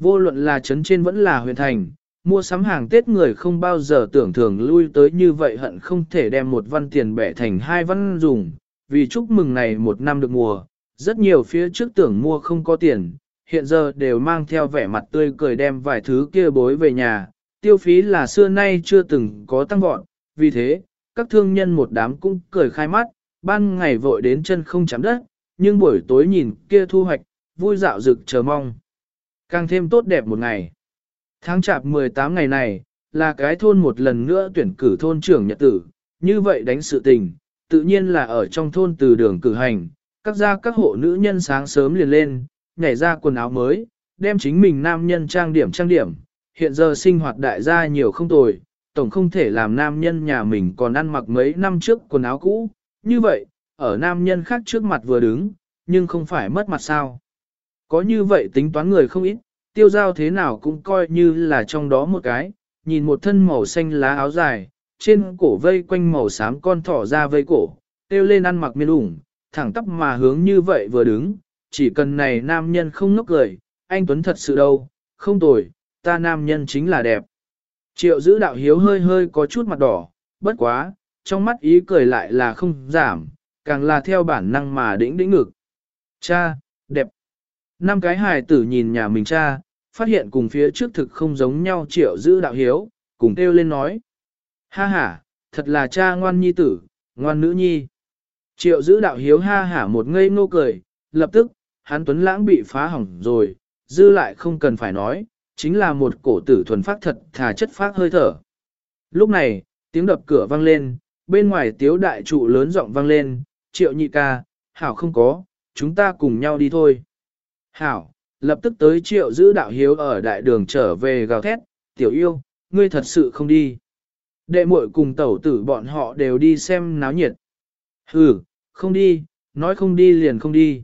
Vô luận là trấn trên vẫn là huyện thành, mua sắm hàng Tết người không bao giờ tưởng thường lui tới như vậy hận không thể đem một văn tiền bẻ thành hai văn dùng, vì chúc mừng này một năm được mùa, rất nhiều phía trước tưởng mua không có tiền, hiện giờ đều mang theo vẻ mặt tươi cười đem vài thứ kia bối về nhà, tiêu phí là xưa nay chưa từng có tăng vọt, vì thế, các thương nhân một đám cũng cười khai mắt, ban ngày vội đến chân không chạm đất, nhưng buổi tối nhìn kia thu hoạch, vui dạo rực chờ mong. Càng thêm tốt đẹp một ngày. Tháng chạp 18 ngày này, là cái thôn một lần nữa tuyển cử thôn trưởng nhật tử, như vậy đánh sự tình, tự nhiên là ở trong thôn từ đường cử hành, các gia các hộ nữ nhân sáng sớm liền lên, nhảy ra quần áo mới, đem chính mình nam nhân trang điểm trang điểm, hiện giờ sinh hoạt đại gia nhiều không tồi, tổng không thể làm nam nhân nhà mình còn ăn mặc mấy năm trước quần áo cũ, như vậy, ở nam nhân khác trước mặt vừa đứng, nhưng không phải mất mặt sao. Có như vậy tính toán người không ít, tiêu giao thế nào cũng coi như là trong đó một cái, nhìn một thân màu xanh lá áo dài, trên cổ vây quanh màu xám con thỏ ra vây cổ, tiêu lên ăn mặc miên ủng, thẳng tắp mà hướng như vậy vừa đứng, chỉ cần này nam nhân không nốc cười, anh Tuấn thật sự đâu, không tồi, ta nam nhân chính là đẹp. Triệu giữ đạo hiếu hơi hơi có chút mặt đỏ, bất quá, trong mắt ý cười lại là không giảm, càng là theo bản năng mà đĩnh đĩnh ngực. Cha, đẹp. Năm cái hài tử nhìn nhà mình cha, phát hiện cùng phía trước thực không giống nhau triệu giữ đạo hiếu, cùng kêu lên nói. Ha ha, thật là cha ngoan nhi tử, ngoan nữ nhi. Triệu giữ đạo hiếu ha hả một ngây ngô cười, lập tức, hắn tuấn lãng bị phá hỏng rồi, dư lại không cần phải nói, chính là một cổ tử thuần phát thật thà chất phát hơi thở. Lúc này, tiếng đập cửa vang lên, bên ngoài tiếu đại trụ lớn giọng vang lên, triệu nhị ca, hảo không có, chúng ta cùng nhau đi thôi. Hảo, lập tức tới triệu giữ đạo hiếu ở đại đường trở về gào thét, tiểu yêu, ngươi thật sự không đi. Đệ muội cùng tẩu tử bọn họ đều đi xem náo nhiệt. Hừ, không đi, nói không đi liền không đi.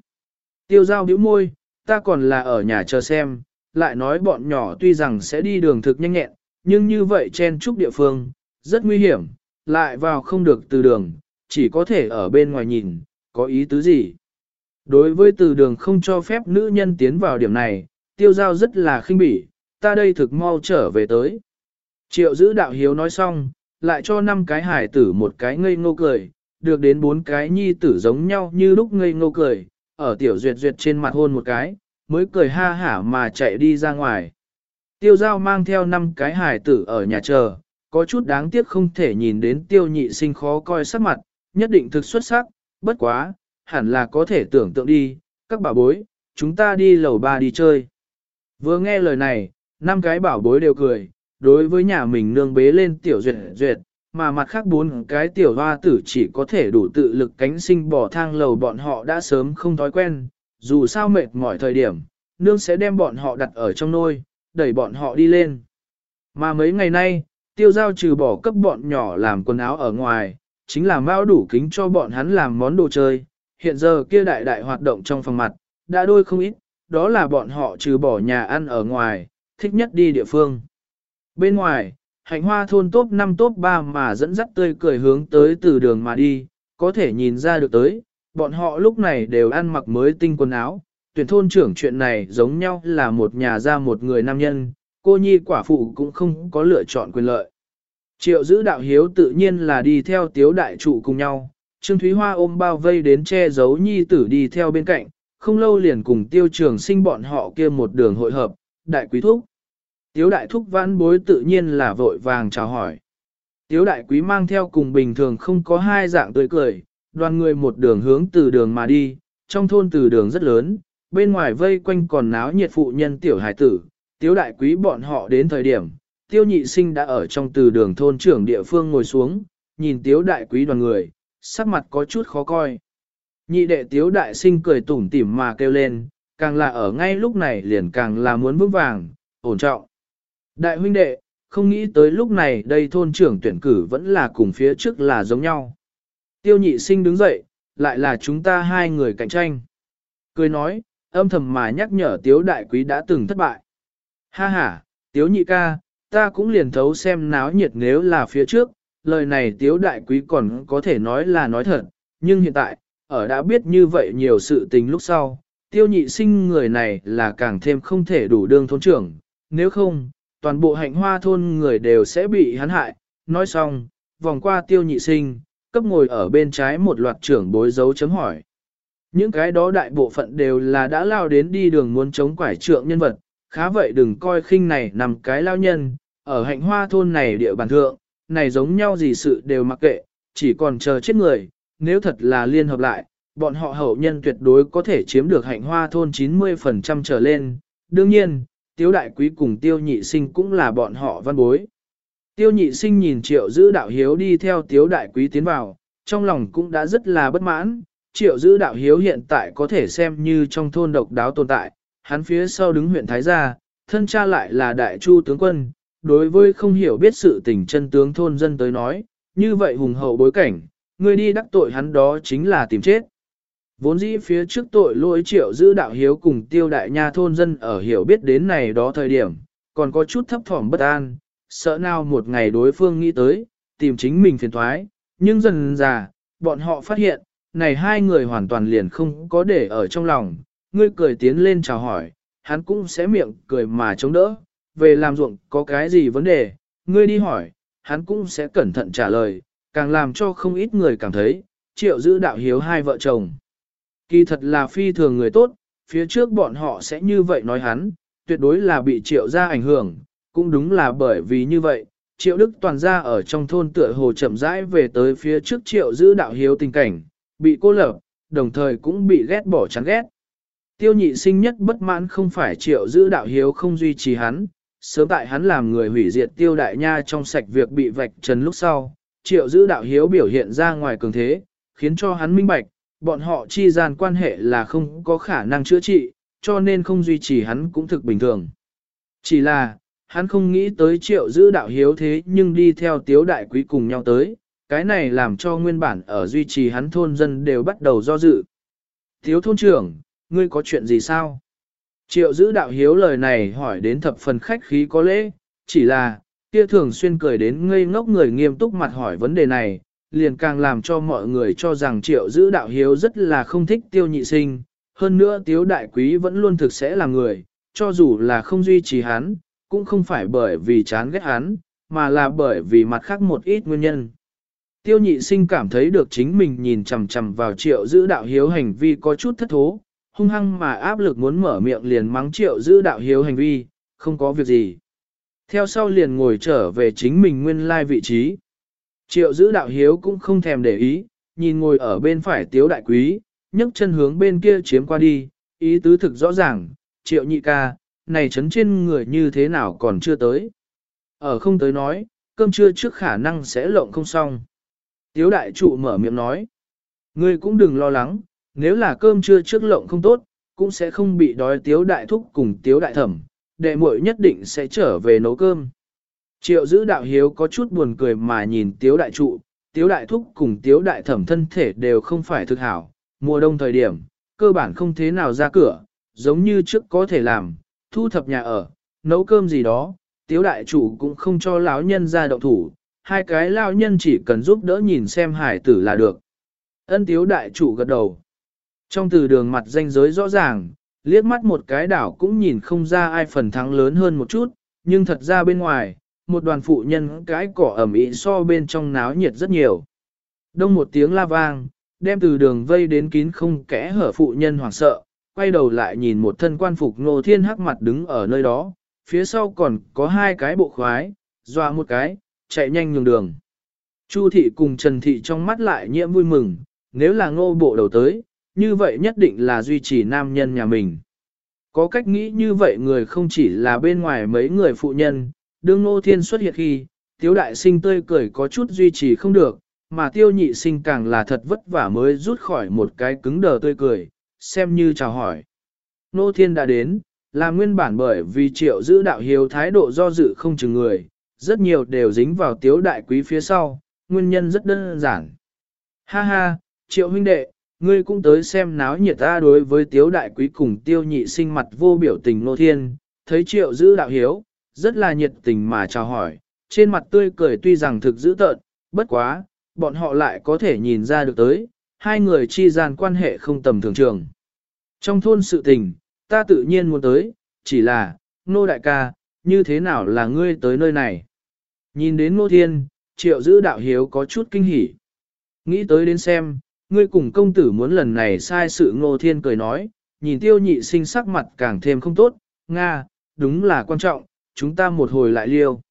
Tiêu giao bĩu môi, ta còn là ở nhà chờ xem, lại nói bọn nhỏ tuy rằng sẽ đi đường thực nhanh nhẹn, nhưng như vậy chen trúc địa phương, rất nguy hiểm, lại vào không được từ đường, chỉ có thể ở bên ngoài nhìn, có ý tứ gì. Đối với từ đường không cho phép nữ nhân tiến vào điểm này, tiêu giao rất là khinh bỉ, ta đây thực mau trở về tới. Triệu giữ đạo hiếu nói xong, lại cho năm cái hải tử một cái ngây ngô cười, được đến bốn cái nhi tử giống nhau như lúc ngây ngô cười, ở tiểu duyệt duyệt trên mặt hôn một cái, mới cười ha hả mà chạy đi ra ngoài. Tiêu giao mang theo năm cái hài tử ở nhà chờ, có chút đáng tiếc không thể nhìn đến tiêu nhị sinh khó coi sắc mặt, nhất định thực xuất sắc, bất quá, hẳn là có thể tưởng tượng đi, các bảo bối, chúng ta đi lầu ba đi chơi. Vừa nghe lời này, năm cái bảo bối đều cười, đối với nhà mình nương bế lên tiểu duyệt duyệt, mà mặt khác bốn cái tiểu hoa tử chỉ có thể đủ tự lực cánh sinh bỏ thang lầu bọn họ đã sớm không thói quen, dù sao mệt mỏi thời điểm, nương sẽ đem bọn họ đặt ở trong nôi, đẩy bọn họ đi lên. Mà mấy ngày nay, tiêu giao trừ bỏ cấp bọn nhỏ làm quần áo ở ngoài, chính là mao đủ kính cho bọn hắn làm món đồ chơi, hiện giờ kia đại đại hoạt động trong phòng mặt, đã đôi không ít, đó là bọn họ trừ bỏ nhà ăn ở ngoài, thích nhất đi địa phương. Bên ngoài, hạnh hoa thôn tốt 5 tốt 3 mà dẫn dắt tươi cười hướng tới từ đường mà đi, có thể nhìn ra được tới, bọn họ lúc này đều ăn mặc mới tinh quần áo, tuyển thôn trưởng chuyện này giống nhau là một nhà ra một người nam nhân, cô nhi quả phụ cũng không có lựa chọn quyền lợi. Triệu giữ đạo hiếu tự nhiên là đi theo tiếu đại trụ cùng nhau, Trương Thúy Hoa ôm bao vây đến che giấu nhi tử đi theo bên cạnh, không lâu liền cùng tiêu trường sinh bọn họ kia một đường hội hợp, đại quý thúc. Tiếu đại thúc vãn bối tự nhiên là vội vàng chào hỏi. Tiếu đại quý mang theo cùng bình thường không có hai dạng tươi cười, đoàn người một đường hướng từ đường mà đi, trong thôn từ đường rất lớn, bên ngoài vây quanh còn náo nhiệt phụ nhân tiểu hải tử, tiếu đại quý bọn họ đến thời điểm, tiêu nhị sinh đã ở trong từ đường thôn trưởng địa phương ngồi xuống, nhìn tiếu đại quý đoàn người, sắc mặt có chút khó coi. Nhị đệ tiếu đại sinh cười tủm tỉm mà kêu lên, càng là ở ngay lúc này liền càng là muốn vững vàng, ổn trọng. Đại huynh đệ, không nghĩ tới lúc này đây thôn trưởng tuyển cử vẫn là cùng phía trước là giống nhau. Tiêu nhị sinh đứng dậy, lại là chúng ta hai người cạnh tranh. Cười nói, âm thầm mà nhắc nhở tiếu đại quý đã từng thất bại. Ha ha, tiếu nhị ca, ta cũng liền thấu xem náo nhiệt nếu là phía trước, lời này tiếu đại quý còn có thể nói là nói thật, nhưng hiện tại, ở đã biết như vậy nhiều sự tình lúc sau, tiêu nhị sinh người này là càng thêm không thể đủ đương thôn trưởng, nếu không, toàn bộ hạnh hoa thôn người đều sẽ bị hắn hại. Nói xong, vòng qua tiêu nhị sinh, cấp ngồi ở bên trái một loạt trưởng bối dấu chấm hỏi. Những cái đó đại bộ phận đều là đã lao đến đi đường muốn chống quải trượng nhân vật, khá vậy đừng coi khinh này nằm cái lao nhân, ở hạnh hoa thôn này địa bàn thượng, này giống nhau gì sự đều mặc kệ, chỉ còn chờ chết người, nếu thật là liên hợp lại, bọn họ hậu nhân tuyệt đối có thể chiếm được hạnh hoa thôn 90% trở lên. Đương nhiên, tiêu đại quý cùng tiêu nhị sinh cũng là bọn họ văn bối. Tiêu nhị sinh nhìn triệu giữ đạo hiếu đi theo tiếu đại quý tiến vào, trong lòng cũng đã rất là bất mãn, triệu giữ đạo hiếu hiện tại có thể xem như trong thôn độc đáo tồn tại, hắn phía sau đứng huyện Thái Gia, thân cha lại là đại chu tướng quân, đối với không hiểu biết sự tình chân tướng thôn dân tới nói, như vậy hùng hậu bối cảnh, người đi đắc tội hắn đó chính là tìm chết. Vốn dĩ phía trước tội lỗi triệu giữ đạo hiếu cùng tiêu đại nha thôn dân ở hiểu biết đến này đó thời điểm, còn có chút thấp thỏm bất an, sợ nào một ngày đối phương nghĩ tới, tìm chính mình phiền thoái, nhưng dần già, bọn họ phát hiện, này hai người hoàn toàn liền không có để ở trong lòng, ngươi cười tiến lên chào hỏi, hắn cũng sẽ miệng cười mà chống đỡ, về làm ruộng có cái gì vấn đề, ngươi đi hỏi, hắn cũng sẽ cẩn thận trả lời, càng làm cho không ít người cảm thấy, triệu giữ đạo hiếu hai vợ chồng. Kỳ thật là phi thường người tốt, phía trước bọn họ sẽ như vậy nói hắn, tuyệt đối là bị triệu ra ảnh hưởng, cũng đúng là bởi vì như vậy, triệu đức toàn gia ở trong thôn tựa hồ chậm rãi về tới phía trước triệu giữ đạo hiếu tình cảnh, bị cô lập, đồng thời cũng bị ghét bỏ chán ghét. Tiêu nhị sinh nhất bất mãn không phải triệu giữ đạo hiếu không duy trì hắn, sớm tại hắn làm người hủy diệt tiêu đại nha trong sạch việc bị vạch trần lúc sau, triệu giữ đạo hiếu biểu hiện ra ngoài cường thế, khiến cho hắn minh bạch, bọn họ chi gian quan hệ là không có khả năng chữa trị, cho nên không duy trì hắn cũng thực bình thường. Chỉ là, hắn không nghĩ tới triệu giữ đạo hiếu thế nhưng đi theo tiếu đại quý cùng nhau tới, cái này làm cho nguyên bản ở duy trì hắn thôn dân đều bắt đầu do dự. Thiếu thôn trưởng, ngươi có chuyện gì sao? Triệu giữ đạo hiếu lời này hỏi đến thập phần khách khí có lễ, chỉ là, kia thường xuyên cười đến ngây ngốc người nghiêm túc mặt hỏi vấn đề này, liền càng làm cho mọi người cho rằng triệu giữ đạo hiếu rất là không thích tiêu nhị sinh, hơn nữa tiếu đại quý vẫn luôn thực sẽ là người, cho dù là không duy trì hắn, cũng không phải bởi vì chán ghét hắn, mà là bởi vì mặt khác một ít nguyên nhân. Tiêu nhị sinh cảm thấy được chính mình nhìn chằm chằm vào triệu giữ đạo hiếu hành vi có chút thất thố, hung hăng mà áp lực muốn mở miệng liền mắng triệu giữ đạo hiếu hành vi, không có việc gì. Theo sau liền ngồi trở về chính mình nguyên lai vị trí. Triệu giữ đạo hiếu cũng không thèm để ý, nhìn ngồi ở bên phải tiếu đại quý, nhấc chân hướng bên kia chiếm qua đi, ý tứ thực rõ ràng, triệu nhị ca, này chấn trên người như thế nào còn chưa tới. Ở không tới nói, cơm trưa trước khả năng sẽ lộng không xong. Tiếu đại trụ mở miệng nói, ngươi cũng đừng lo lắng, nếu là cơm trưa trước lộng không tốt, cũng sẽ không bị đói tiếu đại thúc cùng tiếu đại thẩm, đệ muội nhất định sẽ trở về nấu cơm. Triệu giữ đạo hiếu có chút buồn cười mà nhìn tiếu đại trụ, tiếu đại thúc cùng tiếu đại thẩm thân thể đều không phải thực hảo, mùa đông thời điểm, cơ bản không thế nào ra cửa, giống như trước có thể làm, thu thập nhà ở, nấu cơm gì đó, tiếu đại chủ cũng không cho lão nhân ra động thủ, hai cái lão nhân chỉ cần giúp đỡ nhìn xem hải tử là được. Ân tiếu đại chủ gật đầu. Trong từ đường mặt danh giới rõ ràng, liếc mắt một cái đảo cũng nhìn không ra ai phần thắng lớn hơn một chút, nhưng thật ra bên ngoài, một đoàn phụ nhân cái cỏ ẩm ý so bên trong náo nhiệt rất nhiều. Đông một tiếng la vang, đem từ đường vây đến kín không kẽ hở phụ nhân hoảng sợ, quay đầu lại nhìn một thân quan phục ngô thiên hắc mặt đứng ở nơi đó, phía sau còn có hai cái bộ khoái, dọa một cái, chạy nhanh nhường đường. Chu thị cùng Trần thị trong mắt lại nhiễm vui mừng, nếu là ngô bộ đầu tới, như vậy nhất định là duy trì nam nhân nhà mình. Có cách nghĩ như vậy người không chỉ là bên ngoài mấy người phụ nhân, đương ngô thiên xuất hiện khi, tiếu đại sinh tươi cười có chút duy trì không được, mà tiêu nhị sinh càng là thật vất vả mới rút khỏi một cái cứng đờ tươi cười, xem như chào hỏi. Nô thiên đã đến, là nguyên bản bởi vì triệu giữ đạo hiếu thái độ do dự không chừng người, rất nhiều đều dính vào tiếu đại quý phía sau, nguyên nhân rất đơn giản. Ha ha, triệu huynh đệ, ngươi cũng tới xem náo nhiệt ta đối với tiếu đại quý cùng tiêu nhị sinh mặt vô biểu tình nô thiên, thấy triệu giữ đạo hiếu, rất là nhiệt tình mà chào hỏi, trên mặt tươi cười tuy rằng thực dữ tợn, bất quá, bọn họ lại có thể nhìn ra được tới, hai người chi gian quan hệ không tầm thường trường. Trong thôn sự tình, ta tự nhiên muốn tới, chỉ là, nô đại ca, như thế nào là ngươi tới nơi này? Nhìn đến nô thiên, triệu giữ đạo hiếu có chút kinh hỉ. Nghĩ tới đến xem, ngươi cùng công tử muốn lần này sai sự ngô thiên cười nói, nhìn tiêu nhị sinh sắc mặt càng thêm không tốt, Nga, đúng là quan trọng, chúng ta một hồi lại liêu.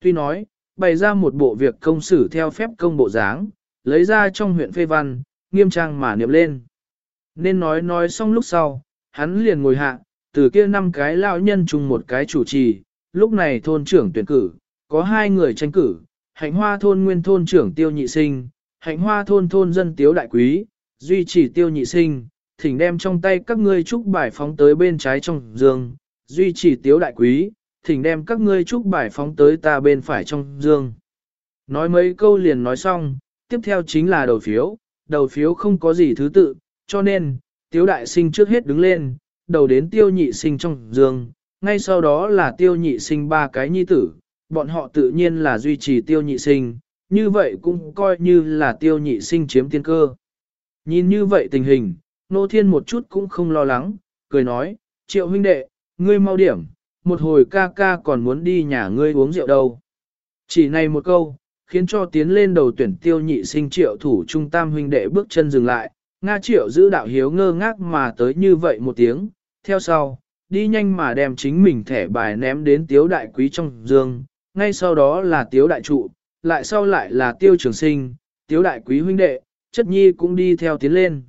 Tuy nói, bày ra một bộ việc công xử theo phép công bộ dáng, lấy ra trong huyện phê văn, nghiêm trang mà niệm lên. Nên nói nói xong lúc sau, hắn liền ngồi hạ, từ kia năm cái lão nhân chung một cái chủ trì, lúc này thôn trưởng tuyển cử, có hai người tranh cử, hạnh hoa thôn nguyên thôn trưởng tiêu nhị sinh, hạnh hoa thôn thôn dân tiếu đại quý, duy trì tiêu nhị sinh, thỉnh đem trong tay các ngươi trúc bài phóng tới bên trái trong dương, duy trì tiếu đại quý, thỉnh đem các ngươi trúc bài phóng tới ta bên phải trong dương. Nói mấy câu liền nói xong, tiếp theo chính là đầu phiếu, đầu phiếu không có gì thứ tự, cho nên, tiếu đại sinh trước hết đứng lên, đầu đến tiêu nhị sinh trong giường, ngay sau đó là tiêu nhị sinh ba cái nhi tử, bọn họ tự nhiên là duy trì tiêu nhị sinh, như vậy cũng coi như là tiêu nhị sinh chiếm tiên cơ. Nhìn như vậy tình hình, nô thiên một chút cũng không lo lắng, cười nói, triệu huynh đệ, ngươi mau điểm, một hồi ca ca còn muốn đi nhà ngươi uống rượu đâu. Chỉ này một câu, khiến cho tiến lên đầu tuyển tiêu nhị sinh triệu thủ trung tam huynh đệ bước chân dừng lại, Nga triệu giữ đạo hiếu ngơ ngác mà tới như vậy một tiếng, theo sau, đi nhanh mà đem chính mình thẻ bài ném đến tiếu đại quý trong dương, ngay sau đó là tiếu đại trụ, lại sau lại là tiêu trường sinh, tiếu đại quý huynh đệ, chất nhi cũng đi theo tiến lên.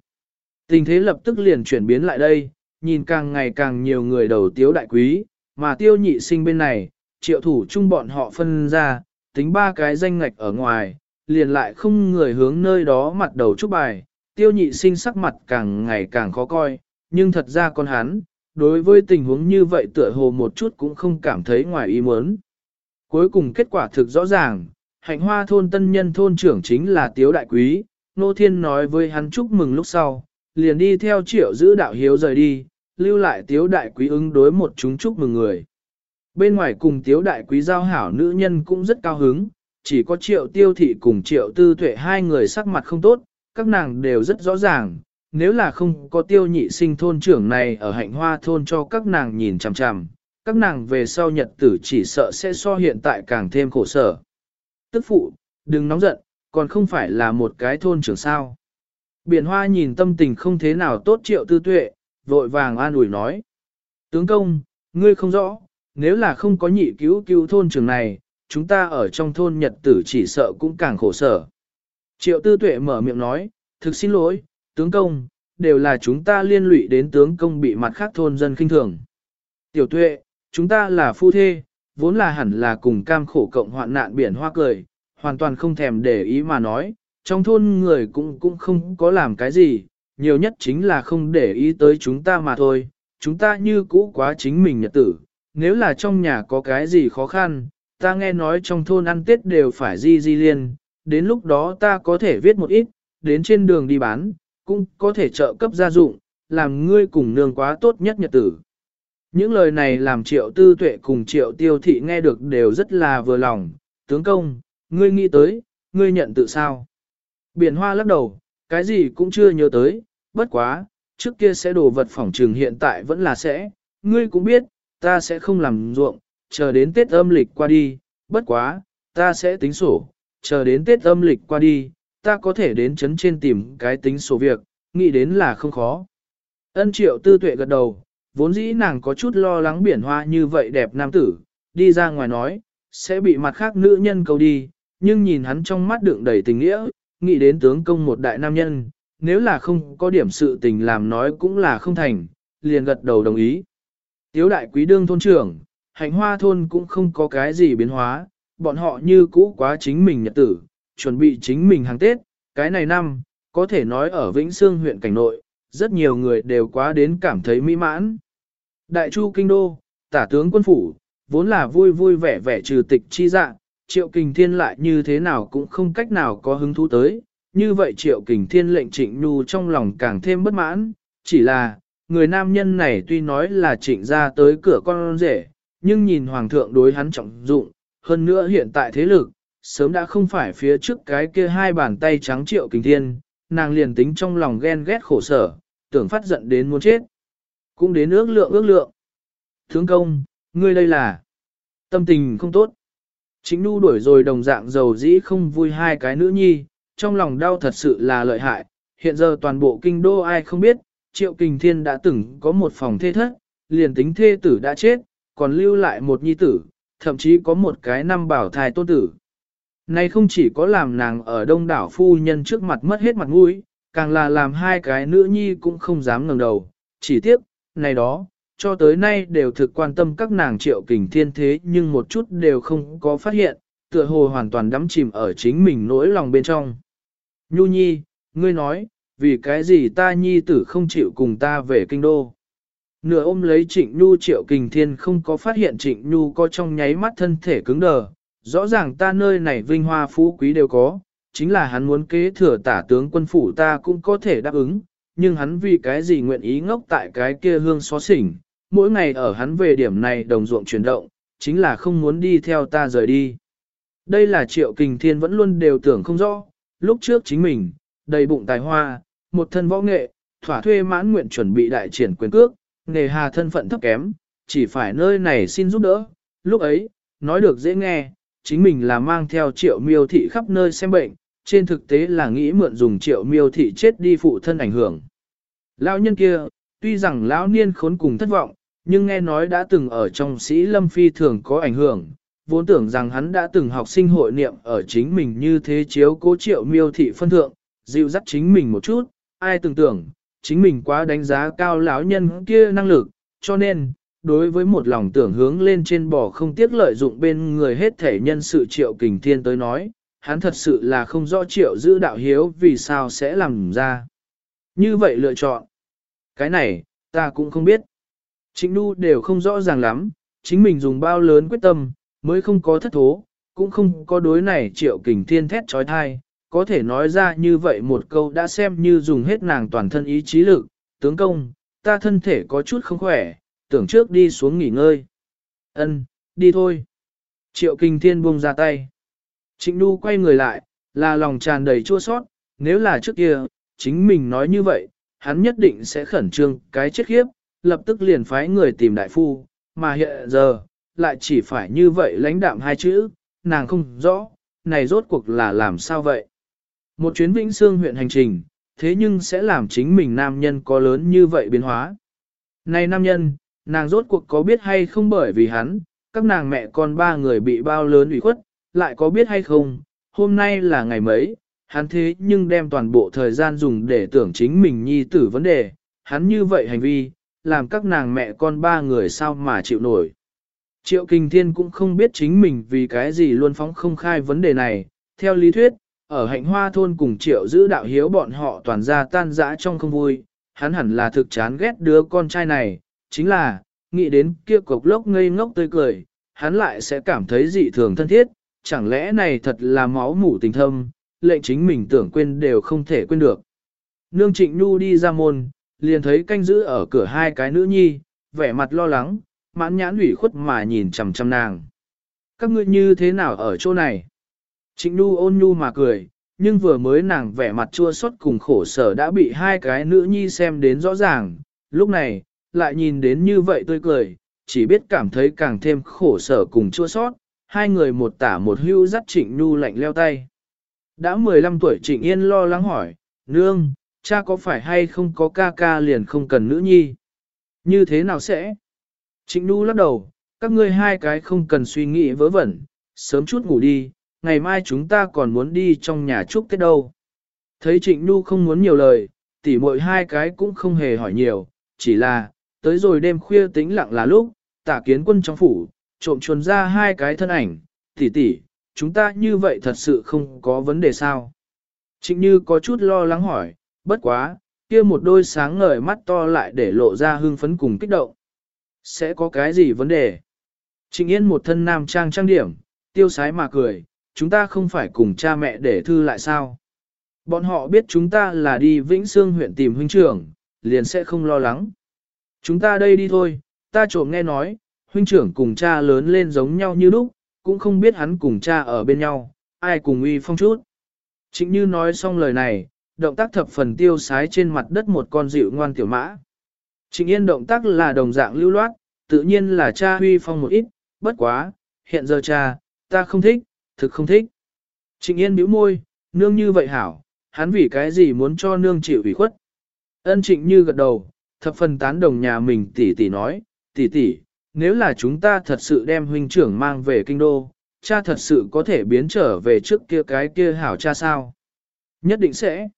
Tình thế lập tức liền chuyển biến lại đây, nhìn càng ngày càng nhiều người đầu tiếu đại quý, mà tiêu nhị sinh bên này, triệu thủ chung bọn họ phân ra, tính ba cái danh ngạch ở ngoài, liền lại không người hướng nơi đó mặt đầu chúc bài, tiêu nhị sinh sắc mặt càng ngày càng khó coi, nhưng thật ra con hắn, đối với tình huống như vậy tựa hồ một chút cũng không cảm thấy ngoài ý muốn. Cuối cùng kết quả thực rõ ràng, hạnh hoa thôn tân nhân thôn trưởng chính là Tiếu Đại Quý, Nô Thiên nói với hắn chúc mừng lúc sau, liền đi theo triệu giữ đạo hiếu rời đi, lưu lại Tiếu Đại Quý ứng đối một chúng chúc mừng người. Bên ngoài cùng Tiếu Đại Quý giao hảo nữ nhân cũng rất cao hứng, chỉ có triệu tiêu thị cùng triệu tư tuệ hai người sắc mặt không tốt, các nàng đều rất rõ ràng, nếu là không có tiêu nhị sinh thôn trưởng này ở hạnh hoa thôn cho các nàng nhìn chằm chằm, các nàng về sau nhật tử chỉ sợ sẽ so hiện tại càng thêm khổ sở. Tức phụ, đừng nóng giận, còn không phải là một cái thôn trưởng sao. Biển hoa nhìn tâm tình không thế nào tốt triệu tư tuệ, vội vàng an ủi nói. Tướng công, ngươi không rõ, nếu là không có nhị cứu cứu thôn trường này, chúng ta ở trong thôn nhật tử chỉ sợ cũng càng khổ sở. Triệu tư tuệ mở miệng nói, thực xin lỗi, tướng công, đều là chúng ta liên lụy đến tướng công bị mặt khác thôn dân khinh thường. Tiểu tuệ, chúng ta là phu thê, vốn là hẳn là cùng cam khổ cộng hoạn nạn biển hoa cười, hoàn toàn không thèm để ý mà nói, trong thôn người cũng cũng không có làm cái gì, nhiều nhất chính là không để ý tới chúng ta mà thôi, chúng ta như cũ quá chính mình nhật tử, nếu là trong nhà có cái gì khó khăn, ta nghe nói trong thôn ăn tết đều phải di di liên, đến lúc đó ta có thể viết một ít, đến trên đường đi bán, cũng có thể trợ cấp gia dụng, làm ngươi cùng nương quá tốt nhất nhật tử. Những lời này làm triệu tư tuệ cùng triệu tiêu thị nghe được đều rất là vừa lòng, tướng công, ngươi nghĩ tới, ngươi nhận tự sao. Biển hoa lắc đầu, cái gì cũng chưa nhớ tới, bất quá, trước kia sẽ đồ vật phỏng trừng hiện tại vẫn là sẽ, ngươi cũng biết, ta sẽ không làm ruộng, chờ đến Tết âm lịch qua đi, bất quá, ta sẽ tính sổ, chờ đến Tết âm lịch qua đi, ta có thể đến chấn trên tìm cái tính sổ việc, nghĩ đến là không khó. Ân triệu tư tuệ gật đầu, vốn dĩ nàng có chút lo lắng biển hoa như vậy đẹp nam tử, đi ra ngoài nói, sẽ bị mặt khác nữ nhân cầu đi, nhưng nhìn hắn trong mắt đựng đầy tình nghĩa, nghĩ đến tướng công một đại nam nhân, nếu là không có điểm sự tình làm nói cũng là không thành, liền gật đầu đồng ý. Tiếu đại quý đương thôn trưởng, hạnh hoa thôn cũng không có cái gì biến hóa, bọn họ như cũ quá chính mình nhật tử, chuẩn bị chính mình hàng Tết, cái này năm, có thể nói ở Vĩnh Sương huyện cảnh nội, rất nhiều người đều quá đến cảm thấy mỹ mãn. Đại chu kinh đô, tả tướng quân phủ, vốn là vui vui vẻ vẻ trừ tịch chi dạng, triệu kình thiên lại như thế nào cũng không cách nào có hứng thú tới, như vậy triệu kình thiên lệnh trịnh nhu trong lòng càng thêm bất mãn, chỉ là, người nam nhân này tuy nói là trịnh ra tới cửa con rể, nhưng nhìn hoàng thượng đối hắn trọng dụng, hơn nữa hiện tại thế lực, sớm đã không phải phía trước cái kia hai bàn tay trắng triệu kinh thiên, nàng liền tính trong lòng ghen ghét khổ sở, tưởng phát giận đến muốn chết. Cũng đến ước lượng ước lượng. Thướng công, ngươi đây là tâm tình không tốt. Chính nu đuổi rồi đồng dạng giàu dĩ không vui hai cái nữ nhi, trong lòng đau thật sự là lợi hại. Hiện giờ toàn bộ kinh đô ai không biết, triệu kình thiên đã từng có một phòng thê thất, liền tính thê tử đã chết, còn lưu lại một nhi tử, thậm chí có một cái năm bảo thai tôn tử. Này không chỉ có làm nàng ở đông đảo phu nhân trước mặt mất hết mặt mũi, càng là làm hai cái nữ nhi cũng không dám ngẩng đầu, chỉ tiếc, này đó, cho tới nay đều thực quan tâm các nàng triệu kình thiên thế nhưng một chút đều không có phát hiện, tựa hồ hoàn toàn đắm chìm ở chính mình nỗi lòng bên trong. Nhu nhi, ngươi nói, vì cái gì ta nhi tử không chịu cùng ta về kinh đô. Nửa ôm lấy trịnh nhu triệu kình thiên không có phát hiện trịnh nhu có trong nháy mắt thân thể cứng đờ, rõ ràng ta nơi này vinh hoa phú quý đều có, chính là hắn muốn kế thừa tả tướng quân phủ ta cũng có thể đáp ứng, nhưng hắn vì cái gì nguyện ý ngốc tại cái kia hương xó xỉnh, mỗi ngày ở hắn về điểm này đồng ruộng chuyển động, chính là không muốn đi theo ta rời đi. Đây là triệu kình thiên vẫn luôn đều tưởng không rõ, lúc trước chính mình, đầy bụng tài hoa, một thân võ nghệ, thỏa thuê mãn nguyện chuẩn bị đại triển quyền cước, nghề hà thân phận thấp kém, chỉ phải nơi này xin giúp đỡ. Lúc ấy, nói được dễ nghe, chính mình là mang theo triệu miêu thị khắp nơi xem bệnh, trên thực tế là nghĩ mượn dùng triệu miêu thị chết đi phụ thân ảnh hưởng. Lão nhân kia, tuy rằng lão niên khốn cùng thất vọng, nhưng nghe nói đã từng ở trong sĩ lâm phi thường có ảnh hưởng, vốn tưởng rằng hắn đã từng học sinh hội niệm ở chính mình như thế chiếu cố triệu miêu thị phân thượng, dịu dắt chính mình một chút, ai tưởng tưởng, chính mình quá đánh giá cao lão nhân kia năng lực, cho nên, đối với một lòng tưởng hướng lên trên bò không tiếc lợi dụng bên người hết thể nhân sự triệu kình thiên tới nói, hắn thật sự là không rõ triệu giữ đạo hiếu vì sao sẽ làm ra. Như vậy lựa chọn. Cái này, ta cũng không biết. Trịnh Nu đều không rõ ràng lắm, chính mình dùng bao lớn quyết tâm, mới không có thất thố, cũng không có đối này triệu kình thiên thét trói thai, có thể nói ra như vậy một câu đã xem như dùng hết nàng toàn thân ý chí lực, tướng công, ta thân thể có chút không khỏe, tưởng trước đi xuống nghỉ ngơi. Ân, đi thôi. Triệu kinh thiên buông ra tay. Trịnh Đu quay người lại, là lòng tràn đầy chua sót, nếu là trước kia, chính mình nói như vậy, hắn nhất định sẽ khẩn trương cái chết khiếp, lập tức liền phái người tìm đại phu, mà hiện giờ, lại chỉ phải như vậy lãnh đạm hai chữ, nàng không rõ, này rốt cuộc là làm sao vậy. Một chuyến Vĩnh Sương huyện hành trình, thế nhưng sẽ làm chính mình nam nhân có lớn như vậy biến hóa. Này nam nhân, nàng rốt cuộc có biết hay không bởi vì hắn, các nàng mẹ con ba người bị bao lớn ủy khuất, lại có biết hay không, hôm nay là ngày mấy, hắn thế nhưng đem toàn bộ thời gian dùng để tưởng chính mình nhi tử vấn đề, hắn như vậy hành vi, làm các nàng mẹ con ba người sao mà chịu nổi. Triệu Kinh Thiên cũng không biết chính mình vì cái gì luôn phóng không khai vấn đề này, theo lý thuyết, ở hạnh hoa thôn cùng triệu giữ đạo hiếu bọn họ toàn ra tan dã trong không vui, hắn hẳn là thực chán ghét đứa con trai này, chính là, nghĩ đến kia cục lốc ngây ngốc tươi cười, hắn lại sẽ cảm thấy dị thường thân thiết, chẳng lẽ này thật là máu mủ tình thâm, lệnh chính mình tưởng quên đều không thể quên được. Nương Trịnh Nhu đi ra môn, liền thấy canh giữ ở cửa hai cái nữ nhi, vẻ mặt lo lắng, mãn nhãn ủy khuất mà nhìn chằm chằm nàng. Các ngươi như thế nào ở chỗ này? Trịnh Nhu ôn nhu mà cười, nhưng vừa mới nàng vẻ mặt chua xót cùng khổ sở đã bị hai cái nữ nhi xem đến rõ ràng, lúc này, lại nhìn đến như vậy tươi cười, chỉ biết cảm thấy càng thêm khổ sở cùng chua xót. hai người một tả một hưu dắt Trịnh Nhu lạnh leo tay. Đã 15 tuổi Trịnh Yên lo lắng hỏi, nương, cha có phải hay không có ca ca liền không cần nữ nhi? Như thế nào sẽ? Trịnh Nhu lắc đầu, các ngươi hai cái không cần suy nghĩ vớ vẩn, sớm chút ngủ đi, ngày mai chúng ta còn muốn đi trong nhà chúc Tết đâu. Thấy Trịnh Nhu không muốn nhiều lời, tỉ muội hai cái cũng không hề hỏi nhiều, chỉ là, tới rồi đêm khuya tĩnh lặng là lúc, tả kiến quân trong phủ, trộm chuồn ra hai cái thân ảnh, tỉ tỉ, chúng ta như vậy thật sự không có vấn đề sao. Trịnh Như có chút lo lắng hỏi, bất quá, kia một đôi sáng ngời mắt to lại để lộ ra hương phấn cùng kích động. Sẽ có cái gì vấn đề? Trịnh Yên một thân nam trang trang điểm, tiêu sái mà cười, chúng ta không phải cùng cha mẹ để thư lại sao? Bọn họ biết chúng ta là đi Vĩnh Sương huyện tìm huynh trưởng, liền sẽ không lo lắng. Chúng ta đây đi thôi, ta trộm nghe nói, huynh trưởng cùng cha lớn lên giống nhau như lúc, cũng không biết hắn cùng cha ở bên nhau, ai cùng uy phong chút. chính Như nói xong lời này, động tác thập phần tiêu sái trên mặt đất một con dịu ngoan tiểu mã. Trịnh Yên động tác là đồng dạng lưu loát, tự nhiên là cha huy phong một ít, bất quá, hiện giờ cha, ta không thích, thực không thích. Trịnh Yên bĩu môi, nương như vậy hảo, hắn vì cái gì muốn cho nương chịu ủy khuất. Ân trịnh như gật đầu, thập phần tán đồng nhà mình tỷ tỷ nói, tỷ tỷ, nếu là chúng ta thật sự đem huynh trưởng mang về kinh đô, cha thật sự có thể biến trở về trước kia cái kia hảo cha sao? Nhất định sẽ.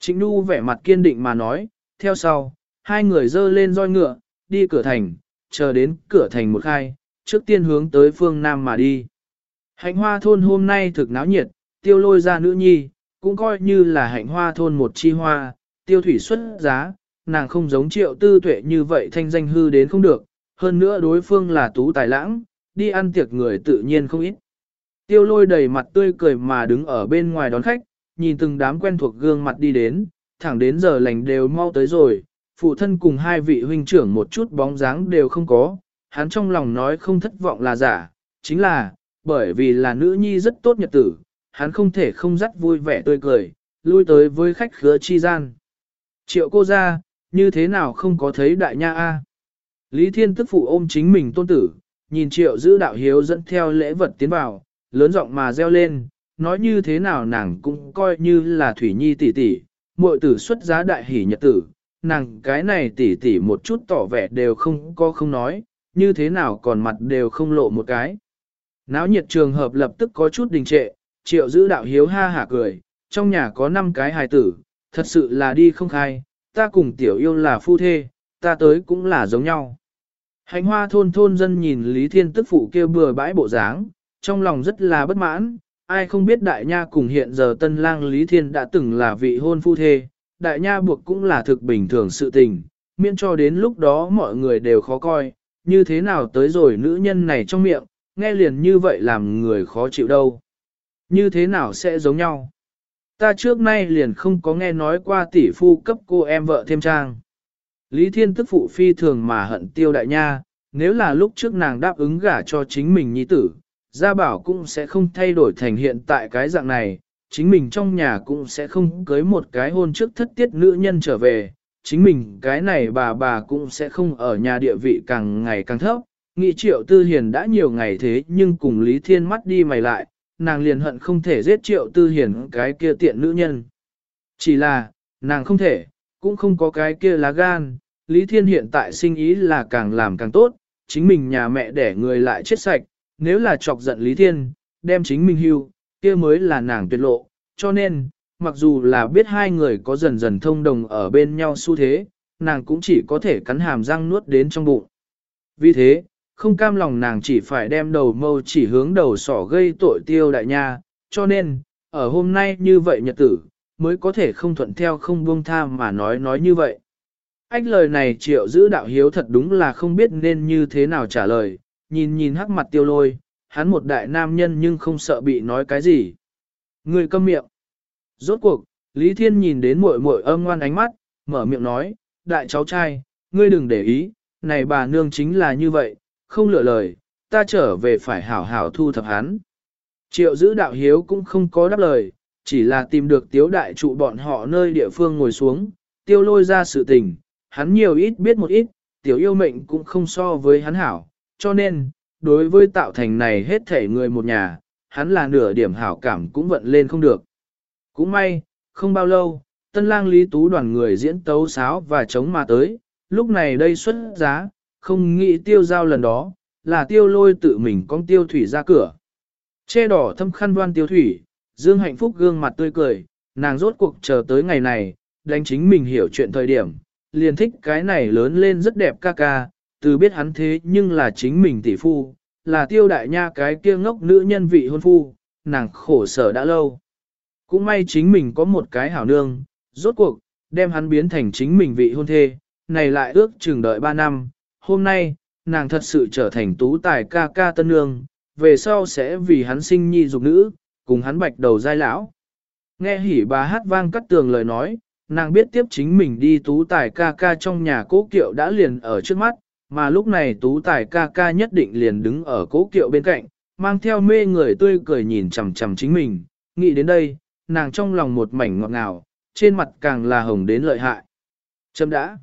Trịnh Nhu vẻ mặt kiên định mà nói, theo sau, hai người dơ lên roi ngựa, đi cửa thành, chờ đến cửa thành một khai, trước tiên hướng tới phương Nam mà đi. Hạnh hoa thôn hôm nay thực náo nhiệt, tiêu lôi ra nữ nhi, cũng coi như là hạnh hoa thôn một chi hoa, tiêu thủy xuất giá, nàng không giống triệu tư tuệ như vậy thanh danh hư đến không được, hơn nữa đối phương là tú tài lãng, đi ăn tiệc người tự nhiên không ít. Tiêu lôi đầy mặt tươi cười mà đứng ở bên ngoài đón khách, nhìn từng đám quen thuộc gương mặt đi đến, thẳng đến giờ lành đều mau tới rồi, phụ thân cùng hai vị huynh trưởng một chút bóng dáng đều không có, hắn trong lòng nói không thất vọng là giả, chính là, bởi vì là nữ nhi rất tốt nhật tử, hắn không thể không dắt vui vẻ tươi cười, lui tới với khách khứa chi gian. Triệu cô ra, như thế nào không có thấy đại nha A. Lý Thiên tức phụ ôm chính mình tôn tử, nhìn triệu giữ đạo hiếu dẫn theo lễ vật tiến vào, lớn giọng mà reo lên, nói như thế nào nàng cũng coi như là Thủy Nhi tỷ tỷ, muội tử xuất giá đại hỷ nhật tử, nàng cái này tỷ tỷ một chút tỏ vẻ đều không có không nói, như thế nào còn mặt đều không lộ một cái. Náo nhiệt trường hợp lập tức có chút đình trệ, triệu giữ đạo hiếu ha hả cười, trong nhà có 5 cái hài tử, thật sự là đi không khai, ta cùng tiểu yêu là phu thê, ta tới cũng là giống nhau. Hành hoa thôn thôn dân nhìn Lý Thiên tức phụ kêu bừa bãi bộ dáng, trong lòng rất là bất mãn, ai không biết đại nha cùng hiện giờ tân lang Lý Thiên đã từng là vị hôn phu thê, đại nha buộc cũng là thực bình thường sự tình, miễn cho đến lúc đó mọi người đều khó coi, như thế nào tới rồi nữ nhân này trong miệng, nghe liền như vậy làm người khó chịu đâu. Như thế nào sẽ giống nhau? Ta trước nay liền không có nghe nói qua tỷ phu cấp cô em vợ thêm trang. Lý Thiên tức phụ phi thường mà hận tiêu đại nha, nếu là lúc trước nàng đáp ứng gả cho chính mình nhi tử, gia bảo cũng sẽ không thay đổi thành hiện tại cái dạng này, chính mình trong nhà cũng sẽ không cưới một cái hôn trước thất tiết nữ nhân trở về, chính mình cái này bà bà cũng sẽ không ở nhà địa vị càng ngày càng thấp. Nghị triệu tư hiền đã nhiều ngày thế nhưng cùng Lý Thiên mắt đi mày lại, nàng liền hận không thể giết triệu tư hiền cái kia tiện nữ nhân. Chỉ là, nàng không thể, cũng không có cái kia lá gan, Lý Thiên hiện tại sinh ý là càng làm càng tốt, chính mình nhà mẹ để người lại chết sạch, nếu là chọc giận Lý Thiên, đem chính mình hưu, kia mới là nàng tuyệt lộ, cho nên, mặc dù là biết hai người có dần dần thông đồng ở bên nhau xu thế, nàng cũng chỉ có thể cắn hàm răng nuốt đến trong bụng. Vì thế, không cam lòng nàng chỉ phải đem đầu mâu chỉ hướng đầu sỏ gây tội tiêu đại nha, cho nên, ở hôm nay như vậy nhật tử, mới có thể không thuận theo không buông tha mà nói nói như vậy. Ách lời này triệu giữ đạo hiếu thật đúng là không biết nên như thế nào trả lời, nhìn nhìn hắc mặt tiêu lôi, hắn một đại nam nhân nhưng không sợ bị nói cái gì. Người câm miệng. Rốt cuộc, Lý Thiên nhìn đến muội muội âm ngoan ánh mắt, mở miệng nói, đại cháu trai, ngươi đừng để ý, này bà nương chính là như vậy, không lựa lời, ta trở về phải hảo hảo thu thập hắn. Triệu giữ đạo hiếu cũng không có đáp lời, chỉ là tìm được tiếu đại trụ bọn họ nơi địa phương ngồi xuống, tiêu lôi ra sự tình, hắn nhiều ít biết một ít, tiểu yêu mệnh cũng không so với hắn hảo, cho nên, đối với tạo thành này hết thể người một nhà, hắn là nửa điểm hảo cảm cũng vận lên không được. Cũng may, không bao lâu, tân lang lý tú đoàn người diễn tấu sáo và chống mà tới, lúc này đây xuất giá, không nghĩ tiêu giao lần đó, là tiêu lôi tự mình con tiêu thủy ra cửa. Che đỏ thâm khăn đoan tiêu thủy, dương hạnh phúc gương mặt tươi cười, nàng rốt cuộc chờ tới ngày này, đánh chính mình hiểu chuyện thời điểm, liền thích cái này lớn lên rất đẹp ca ca, từ biết hắn thế nhưng là chính mình tỷ phu, là tiêu đại nha cái kia ngốc nữ nhân vị hôn phu, nàng khổ sở đã lâu. Cũng may chính mình có một cái hảo nương, rốt cuộc, đem hắn biến thành chính mình vị hôn thê, này lại ước chừng đợi 3 năm, hôm nay, nàng thật sự trở thành tú tài ca ca tân nương, về sau sẽ vì hắn sinh nhi dục nữ, cùng hắn bạch đầu giai lão. Nghe hỉ bà hát vang cắt tường lời nói, nàng biết tiếp chính mình đi tú tài ca ca trong nhà cố kiệu đã liền ở trước mắt, mà lúc này tú tài ca ca nhất định liền đứng ở cố kiệu bên cạnh, mang theo mê người tươi cười nhìn chằm chằm chính mình, nghĩ đến đây, nàng trong lòng một mảnh ngọt ngào, trên mặt càng là hồng đến lợi hại. Châm đã.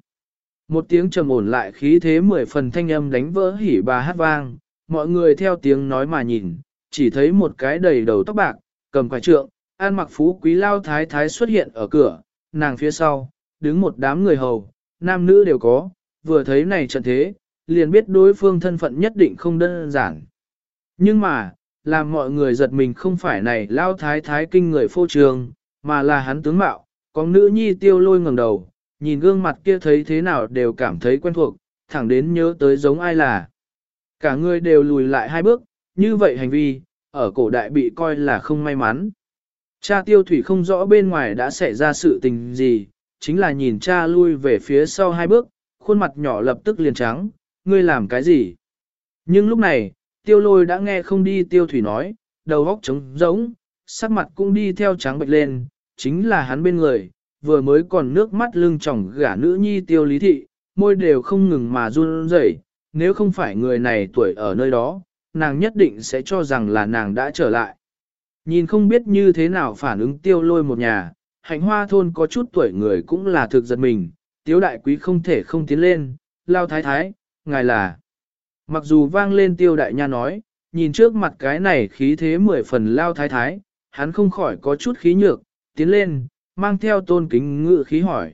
Một tiếng trầm ổn lại khí thế mười phần thanh âm đánh vỡ hỉ bà hát vang, mọi người theo tiếng nói mà nhìn, chỉ thấy một cái đầy đầu tóc bạc, cầm quải trượng, an mặc phú quý lao thái thái xuất hiện ở cửa, nàng phía sau, đứng một đám người hầu, nam nữ đều có, vừa thấy này trận thế, liền biết đối phương thân phận nhất định không đơn giản. Nhưng mà, làm mọi người giật mình không phải này lao thái thái kinh người phô trường, mà là hắn tướng mạo, có nữ nhi tiêu lôi ngẩng đầu, nhìn gương mặt kia thấy thế nào đều cảm thấy quen thuộc, thẳng đến nhớ tới giống ai là. Cả người đều lùi lại hai bước, như vậy hành vi, ở cổ đại bị coi là không may mắn. Cha tiêu thủy không rõ bên ngoài đã xảy ra sự tình gì, chính là nhìn cha lui về phía sau hai bước, khuôn mặt nhỏ lập tức liền trắng, ngươi làm cái gì? Nhưng lúc này, tiêu lôi đã nghe không đi tiêu thủy nói, đầu góc trống rỗng, sắc mặt cũng đi theo trắng bệch lên, chính là hắn bên người, vừa mới còn nước mắt lưng tròng gả nữ nhi tiêu lý thị, môi đều không ngừng mà run rẩy. nếu không phải người này tuổi ở nơi đó, nàng nhất định sẽ cho rằng là nàng đã trở lại. Nhìn không biết như thế nào phản ứng tiêu lôi một nhà, hạnh hoa thôn có chút tuổi người cũng là thực giật mình, tiếu đại quý không thể không tiến lên, lao thái thái, ngài là. Mặc dù vang lên tiêu đại nha nói, nhìn trước mặt cái này khí thế mười phần lao thái thái, hắn không khỏi có chút khí nhược, tiến lên, mang theo tôn kính ngự khí hỏi.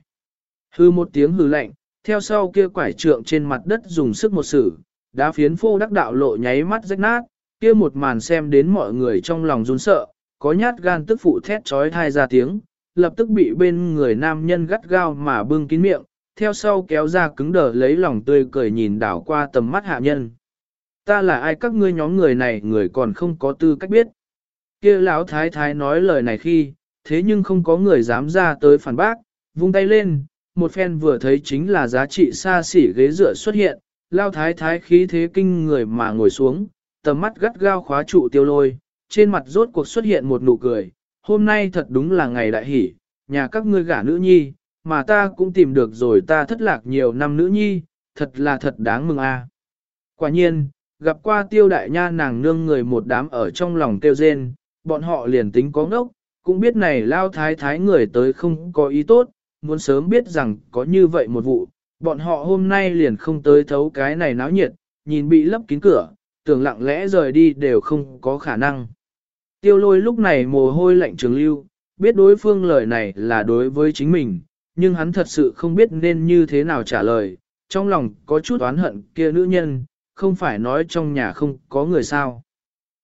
Hư một tiếng hư lạnh, theo sau kia quải trượng trên mặt đất dùng sức một sử, đá phiến phô đắc đạo lộ nháy mắt rách nát, kia một màn xem đến mọi người trong lòng run sợ, có nhát gan tức phụ thét trói thai ra tiếng, lập tức bị bên người nam nhân gắt gao mà bưng kín miệng, theo sau kéo ra cứng đờ lấy lòng tươi cười nhìn đảo qua tầm mắt hạ nhân. Ta là ai các ngươi nhóm người này người còn không có tư cách biết. kia lão thái thái nói lời này khi, thế nhưng không có người dám ra tới phản bác, vung tay lên, một phen vừa thấy chính là giá trị xa xỉ ghế dựa xuất hiện, lao thái thái khí thế kinh người mà ngồi xuống, tầm mắt gắt gao khóa trụ tiêu lôi, trên mặt rốt cuộc xuất hiện một nụ cười, hôm nay thật đúng là ngày đại hỷ, nhà các ngươi gả nữ nhi, mà ta cũng tìm được rồi ta thất lạc nhiều năm nữ nhi, thật là thật đáng mừng a. Quả nhiên, gặp qua tiêu đại nha nàng nương người một đám ở trong lòng tiêu rên, bọn họ liền tính có ngốc, cũng biết này lao thái thái người tới không có ý tốt, muốn sớm biết rằng có như vậy một vụ, bọn họ hôm nay liền không tới thấu cái này náo nhiệt, nhìn bị lấp kín cửa, tưởng lặng lẽ rời đi đều không có khả năng. Tiêu lôi lúc này mồ hôi lạnh trường lưu, biết đối phương lời này là đối với chính mình, nhưng hắn thật sự không biết nên như thế nào trả lời, trong lòng có chút oán hận kia nữ nhân, không phải nói trong nhà không có người sao.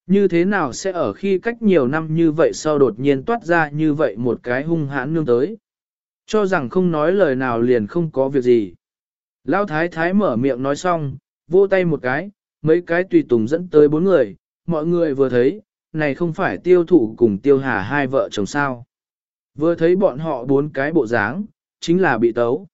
Như thế nào sẽ ở khi cách nhiều năm như vậy sau đột nhiên toát ra như vậy một cái hung hãn nương tới. Cho rằng không nói lời nào liền không có việc gì. Lão thái thái mở miệng nói xong, vô tay một cái, mấy cái tùy tùng dẫn tới bốn người, mọi người vừa thấy, này không phải tiêu thụ cùng tiêu hà hai vợ chồng sao. Vừa thấy bọn họ bốn cái bộ dáng, chính là bị tấu.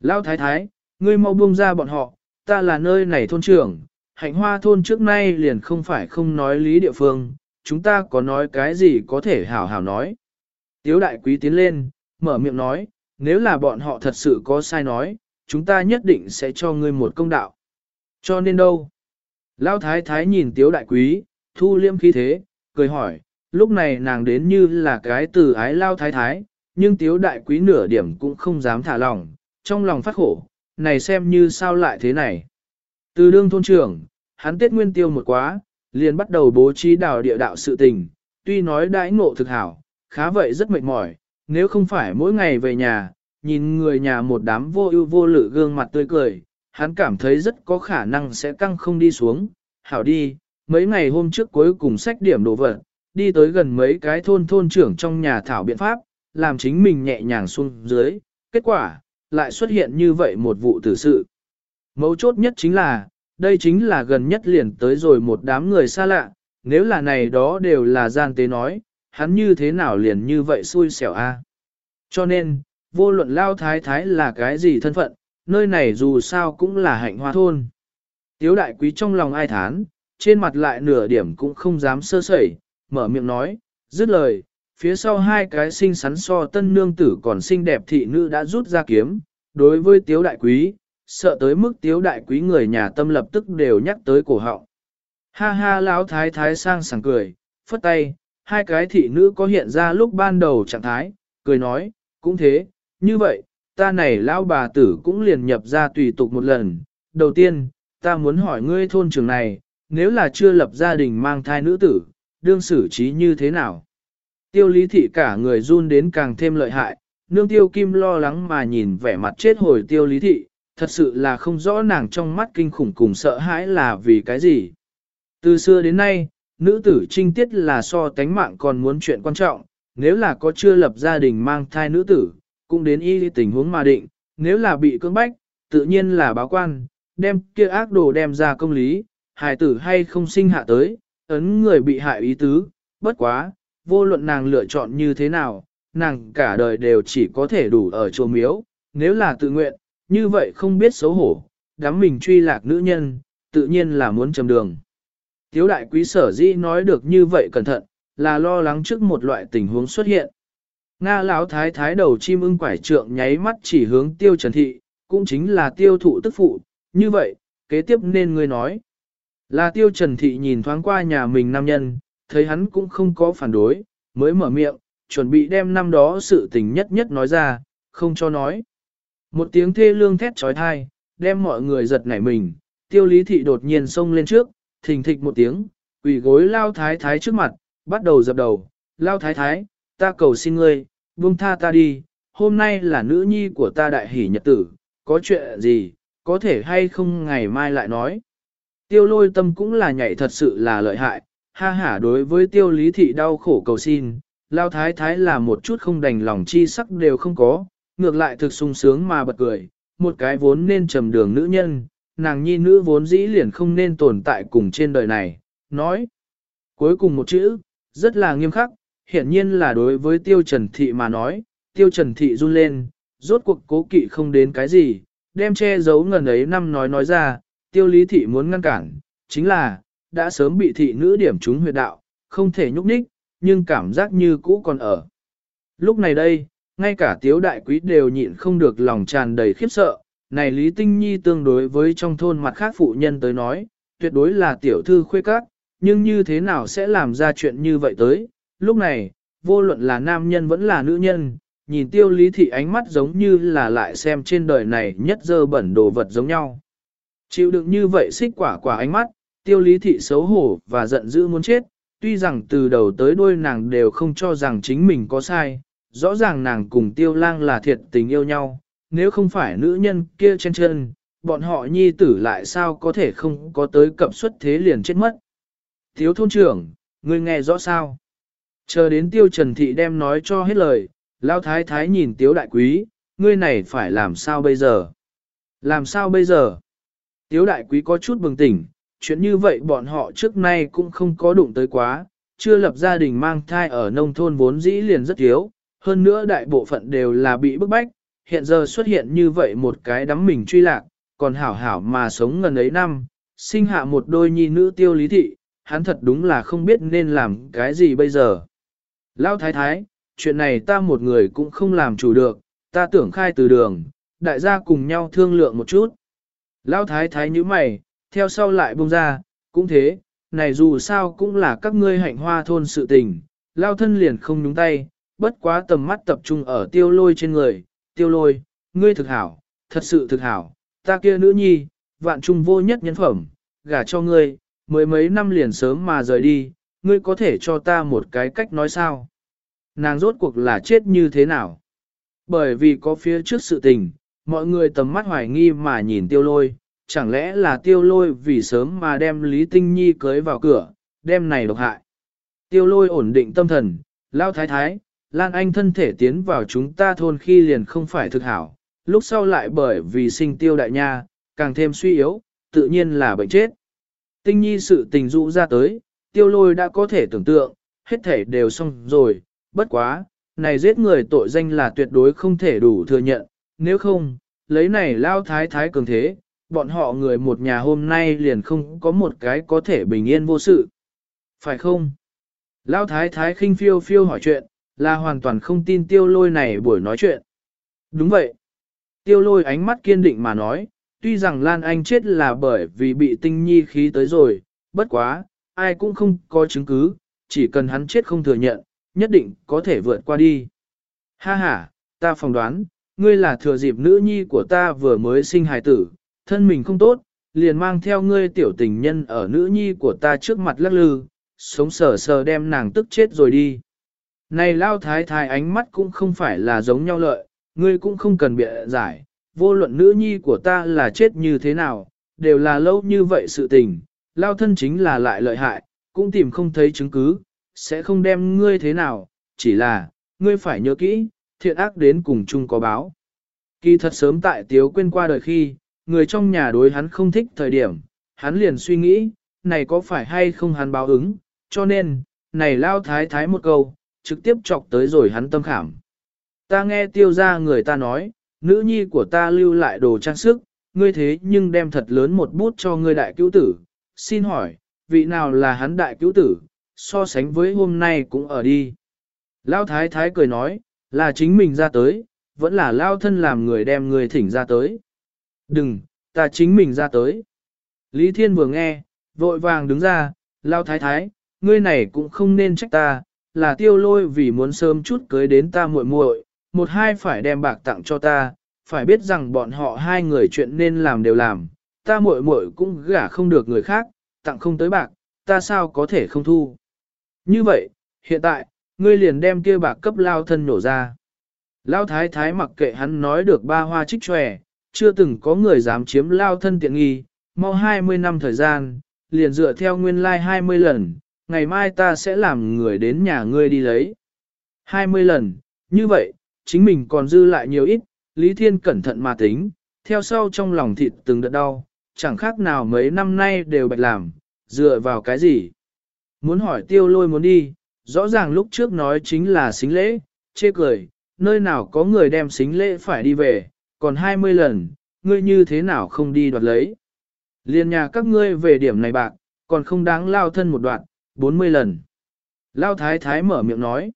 Lão thái thái, ngươi mau buông ra bọn họ, ta là nơi này thôn trưởng, hạnh hoa thôn trước nay liền không phải không nói lý địa phương, chúng ta có nói cái gì có thể hảo hảo nói. Tiếu đại quý tiến lên, mở miệng nói, nếu là bọn họ thật sự có sai nói, chúng ta nhất định sẽ cho ngươi một công đạo. Cho nên đâu? Lão thái thái nhìn tiếu đại quý, thu liêm khí thế, cười hỏi, lúc này nàng đến như là cái từ ái lao thái thái, nhưng tiếu đại quý nửa điểm cũng không dám thả lòng, trong lòng phát khổ, này xem như sao lại thế này. Từ đương thôn trưởng, hắn tết nguyên tiêu một quá, liền bắt đầu bố trí đào địa đạo sự tình, tuy nói đãi ngộ thực hảo, khá vậy rất mệt mỏi, nếu không phải mỗi ngày về nhà, nhìn người nhà một đám vô ưu vô lự gương mặt tươi cười, hắn cảm thấy rất có khả năng sẽ căng không đi xuống, hảo đi, mấy ngày hôm trước cuối cùng sách điểm đồ vật, đi tới gần mấy cái thôn thôn trưởng trong nhà thảo biện pháp, làm chính mình nhẹ nhàng xuống dưới, kết quả, lại xuất hiện như vậy một vụ tử sự. Mấu chốt nhất chính là, đây chính là gần nhất liền tới rồi một đám người xa lạ, nếu là này đó đều là gian tế nói, hắn như thế nào liền như vậy xui xẻo a. Cho nên, vô luận lao thái thái là cái gì thân phận, nơi này dù sao cũng là hạnh hoa thôn. Tiếu đại quý trong lòng ai thán, trên mặt lại nửa điểm cũng không dám sơ sẩy, mở miệng nói, dứt lời, phía sau hai cái xinh xắn so tân nương tử còn xinh đẹp thị nữ đã rút ra kiếm, đối với tiếu đại quý, sợ tới mức tiếu đại quý người nhà tâm lập tức đều nhắc tới cổ họng. Ha ha lão thái thái sang sảng cười, phất tay, hai cái thị nữ có hiện ra lúc ban đầu trạng thái, cười nói, cũng thế, như vậy, ta này lão bà tử cũng liền nhập ra tùy tục một lần. Đầu tiên, ta muốn hỏi ngươi thôn trường này, nếu là chưa lập gia đình mang thai nữ tử, đương xử trí như thế nào? Tiêu lý thị cả người run đến càng thêm lợi hại, nương tiêu kim lo lắng mà nhìn vẻ mặt chết hồi tiêu lý thị, thật sự là không rõ nàng trong mắt kinh khủng cùng sợ hãi là vì cái gì. Từ xưa đến nay, nữ tử trinh tiết là so tánh mạng còn muốn chuyện quan trọng, nếu là có chưa lập gia đình mang thai nữ tử, cũng đến y tình huống mà định, nếu là bị cưỡng bách, tự nhiên là báo quan, đem kia ác đồ đem ra công lý, hài tử hay không sinh hạ tới, ấn người bị hại ý tứ, bất quá, vô luận nàng lựa chọn như thế nào, nàng cả đời đều chỉ có thể đủ ở chùa miếu, nếu là tự nguyện, như vậy không biết xấu hổ, đám mình truy lạc nữ nhân, tự nhiên là muốn chầm đường. Tiếu đại quý sở dĩ nói được như vậy cẩn thận, là lo lắng trước một loại tình huống xuất hiện. Nga lão thái thái đầu chim ưng quải trượng nháy mắt chỉ hướng tiêu trần thị, cũng chính là tiêu thụ tức phụ, như vậy, kế tiếp nên ngươi nói. Là tiêu trần thị nhìn thoáng qua nhà mình nam nhân, thấy hắn cũng không có phản đối, mới mở miệng, chuẩn bị đem năm đó sự tình nhất nhất nói ra, không cho nói. Một tiếng thê lương thét trói thai, đem mọi người giật nảy mình, tiêu lý thị đột nhiên xông lên trước, thình thịch một tiếng, quỳ gối lao thái thái trước mặt, bắt đầu dập đầu, lao thái thái, ta cầu xin ngươi, buông tha ta đi, hôm nay là nữ nhi của ta đại hỷ nhật tử, có chuyện gì, có thể hay không ngày mai lại nói. Tiêu lôi tâm cũng là nhảy thật sự là lợi hại, ha hả đối với tiêu lý thị đau khổ cầu xin, lao thái thái là một chút không đành lòng chi sắc đều không có, ngược lại thực sung sướng mà bật cười, một cái vốn nên trầm đường nữ nhân, nàng nhi nữ vốn dĩ liền không nên tồn tại cùng trên đời này, nói. Cuối cùng một chữ, rất là nghiêm khắc, hiển nhiên là đối với tiêu trần thị mà nói, tiêu trần thị run lên, rốt cuộc cố kỵ không đến cái gì, đem che giấu ngần ấy năm nói nói ra, tiêu lý thị muốn ngăn cản, chính là, đã sớm bị thị nữ điểm trúng huyệt đạo, không thể nhúc nhích, nhưng cảm giác như cũ còn ở. Lúc này đây, ngay cả tiếu đại quý đều nhịn không được lòng tràn đầy khiếp sợ, này Lý Tinh Nhi tương đối với trong thôn mặt khác phụ nhân tới nói, tuyệt đối là tiểu thư khuê các, nhưng như thế nào sẽ làm ra chuyện như vậy tới, lúc này, vô luận là nam nhân vẫn là nữ nhân, nhìn tiêu lý thị ánh mắt giống như là lại xem trên đời này nhất dơ bẩn đồ vật giống nhau. Chịu đựng như vậy xích quả quả ánh mắt, tiêu lý thị xấu hổ và giận dữ muốn chết, tuy rằng từ đầu tới đuôi nàng đều không cho rằng chính mình có sai, rõ ràng nàng cùng tiêu lang là thiệt tình yêu nhau, nếu không phải nữ nhân kia trên chân, bọn họ nhi tử lại sao có thể không có tới cập xuất thế liền chết mất. Thiếu thôn trưởng, ngươi nghe rõ sao? Chờ đến tiêu trần thị đem nói cho hết lời, lao thái thái nhìn tiếu đại quý, ngươi này phải làm sao bây giờ? Làm sao bây giờ? Tiếu đại quý có chút bừng tỉnh, chuyện như vậy bọn họ trước nay cũng không có đụng tới quá, chưa lập gia đình mang thai ở nông thôn vốn dĩ liền rất thiếu, hơn nữa đại bộ phận đều là bị bức bách, hiện giờ xuất hiện như vậy một cái đắm mình truy lạc, còn hảo hảo mà sống ngần ấy năm, sinh hạ một đôi nhi nữ tiêu lý thị, hắn thật đúng là không biết nên làm cái gì bây giờ. Lão thái thái, chuyện này ta một người cũng không làm chủ được, ta tưởng khai từ đường, đại gia cùng nhau thương lượng một chút. Lão thái thái như mày, theo sau lại buông ra, cũng thế, này dù sao cũng là các ngươi hạnh hoa thôn sự tình, lao thân liền không nhúng tay, bất quá tầm mắt tập trung ở tiêu lôi trên người, tiêu lôi, ngươi thực hảo, thật sự thực hảo, ta kia nữ nhi, vạn trung vô nhất nhân phẩm, gả cho ngươi, mới mấy năm liền sớm mà rời đi, ngươi có thể cho ta một cái cách nói sao? Nàng rốt cuộc là chết như thế nào? Bởi vì có phía trước sự tình, mọi người tầm mắt hoài nghi mà nhìn tiêu lôi, chẳng lẽ là tiêu lôi vì sớm mà đem Lý Tinh Nhi cưới vào cửa, đem này độc hại. Tiêu lôi ổn định tâm thần, lao thái thái, Lan Anh thân thể tiến vào chúng ta thôn khi liền không phải thực hảo, lúc sau lại bởi vì sinh tiêu đại nha, càng thêm suy yếu, tự nhiên là bệnh chết. Tinh nhi sự tình dụ ra tới, tiêu lôi đã có thể tưởng tượng, hết thể đều xong rồi, bất quá, này giết người tội danh là tuyệt đối không thể đủ thừa nhận, nếu không, lấy này lao thái thái cường thế, bọn họ người một nhà hôm nay liền không có một cái có thể bình yên vô sự. Phải không? Lao thái thái khinh phiêu phiêu hỏi chuyện, là hoàn toàn không tin tiêu lôi này buổi nói chuyện. Đúng vậy. Tiêu lôi ánh mắt kiên định mà nói, tuy rằng Lan Anh chết là bởi vì bị tinh nhi khí tới rồi, bất quá, ai cũng không có chứng cứ, chỉ cần hắn chết không thừa nhận, nhất định có thể vượt qua đi. Ha ha, ta phỏng đoán, ngươi là thừa dịp nữ nhi của ta vừa mới sinh hài tử, thân mình không tốt, liền mang theo ngươi tiểu tình nhân ở nữ nhi của ta trước mặt lắc lư, sống sờ sờ đem nàng tức chết rồi đi. Này lao thái thái ánh mắt cũng không phải là giống nhau lợi, ngươi cũng không cần bịa giải, vô luận nữ nhi của ta là chết như thế nào, đều là lâu như vậy sự tình, lao thân chính là lại lợi hại, cũng tìm không thấy chứng cứ, sẽ không đem ngươi thế nào, chỉ là, ngươi phải nhớ kỹ, thiện ác đến cùng chung có báo. Kỳ thật sớm tại tiếu quên qua đời khi, người trong nhà đối hắn không thích thời điểm, hắn liền suy nghĩ, này có phải hay không hắn báo ứng, cho nên, này lao thái thái một câu, trực tiếp chọc tới rồi hắn tâm khảm. Ta nghe tiêu ra người ta nói, nữ nhi của ta lưu lại đồ trang sức, ngươi thế nhưng đem thật lớn một bút cho ngươi đại cứu tử. Xin hỏi, vị nào là hắn đại cứu tử, so sánh với hôm nay cũng ở đi. Lao thái thái cười nói, là chính mình ra tới, vẫn là lao thân làm người đem người thỉnh ra tới. Đừng, ta chính mình ra tới. Lý Thiên vừa nghe, vội vàng đứng ra, lao thái thái, ngươi này cũng không nên trách ta, là tiêu lôi vì muốn sớm chút cưới đến ta muội muội, một hai phải đem bạc tặng cho ta, phải biết rằng bọn họ hai người chuyện nên làm đều làm, ta muội muội cũng gả không được người khác, tặng không tới bạc, ta sao có thể không thu. Như vậy, hiện tại, ngươi liền đem kia bạc cấp lao thân nổ ra. Lao thái thái mặc kệ hắn nói được ba hoa trích tròe, chưa từng có người dám chiếm lao thân tiện nghi, mau 20 năm thời gian, liền dựa theo nguyên lai like 20 lần, ngày mai ta sẽ làm người đến nhà ngươi đi lấy. 20 lần, như vậy, chính mình còn dư lại nhiều ít, Lý Thiên cẩn thận mà tính, theo sau trong lòng thịt từng đợt đau, chẳng khác nào mấy năm nay đều bạch làm, dựa vào cái gì. Muốn hỏi tiêu lôi muốn đi, rõ ràng lúc trước nói chính là xính lễ, chê cười, nơi nào có người đem xính lễ phải đi về, còn 20 lần, ngươi như thế nào không đi đoạt lấy. Liên nhà các ngươi về điểm này bạc, còn không đáng lao thân một đoạn, 40 lần. Lao thái thái mở miệng nói.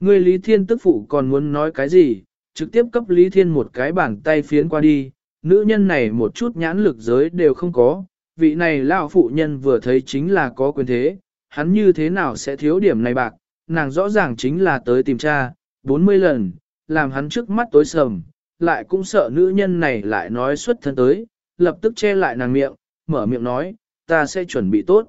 Ngươi Lý Thiên tức phụ còn muốn nói cái gì, trực tiếp cấp Lý Thiên một cái bàn tay phiến qua đi, nữ nhân này một chút nhãn lực giới đều không có, vị này lão phụ nhân vừa thấy chính là có quyền thế, hắn như thế nào sẽ thiếu điểm này bạc, nàng rõ ràng chính là tới tìm cha, 40 lần, làm hắn trước mắt tối sầm, lại cũng sợ nữ nhân này lại nói xuất thân tới, lập tức che lại nàng miệng, mở miệng nói, ta sẽ chuẩn bị tốt.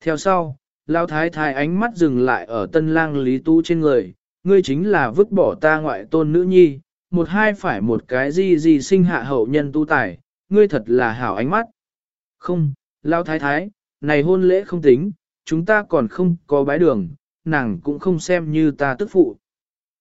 Theo sau, Lão thái thái ánh mắt dừng lại ở tân lang lý Tú trên người, ngươi chính là vứt bỏ ta ngoại tôn nữ nhi, một hai phải một cái gì gì sinh hạ hậu nhân tu tài, ngươi thật là hảo ánh mắt. Không, Lão thái thái, này hôn lễ không tính, chúng ta còn không có bái đường, nàng cũng không xem như ta tức phụ.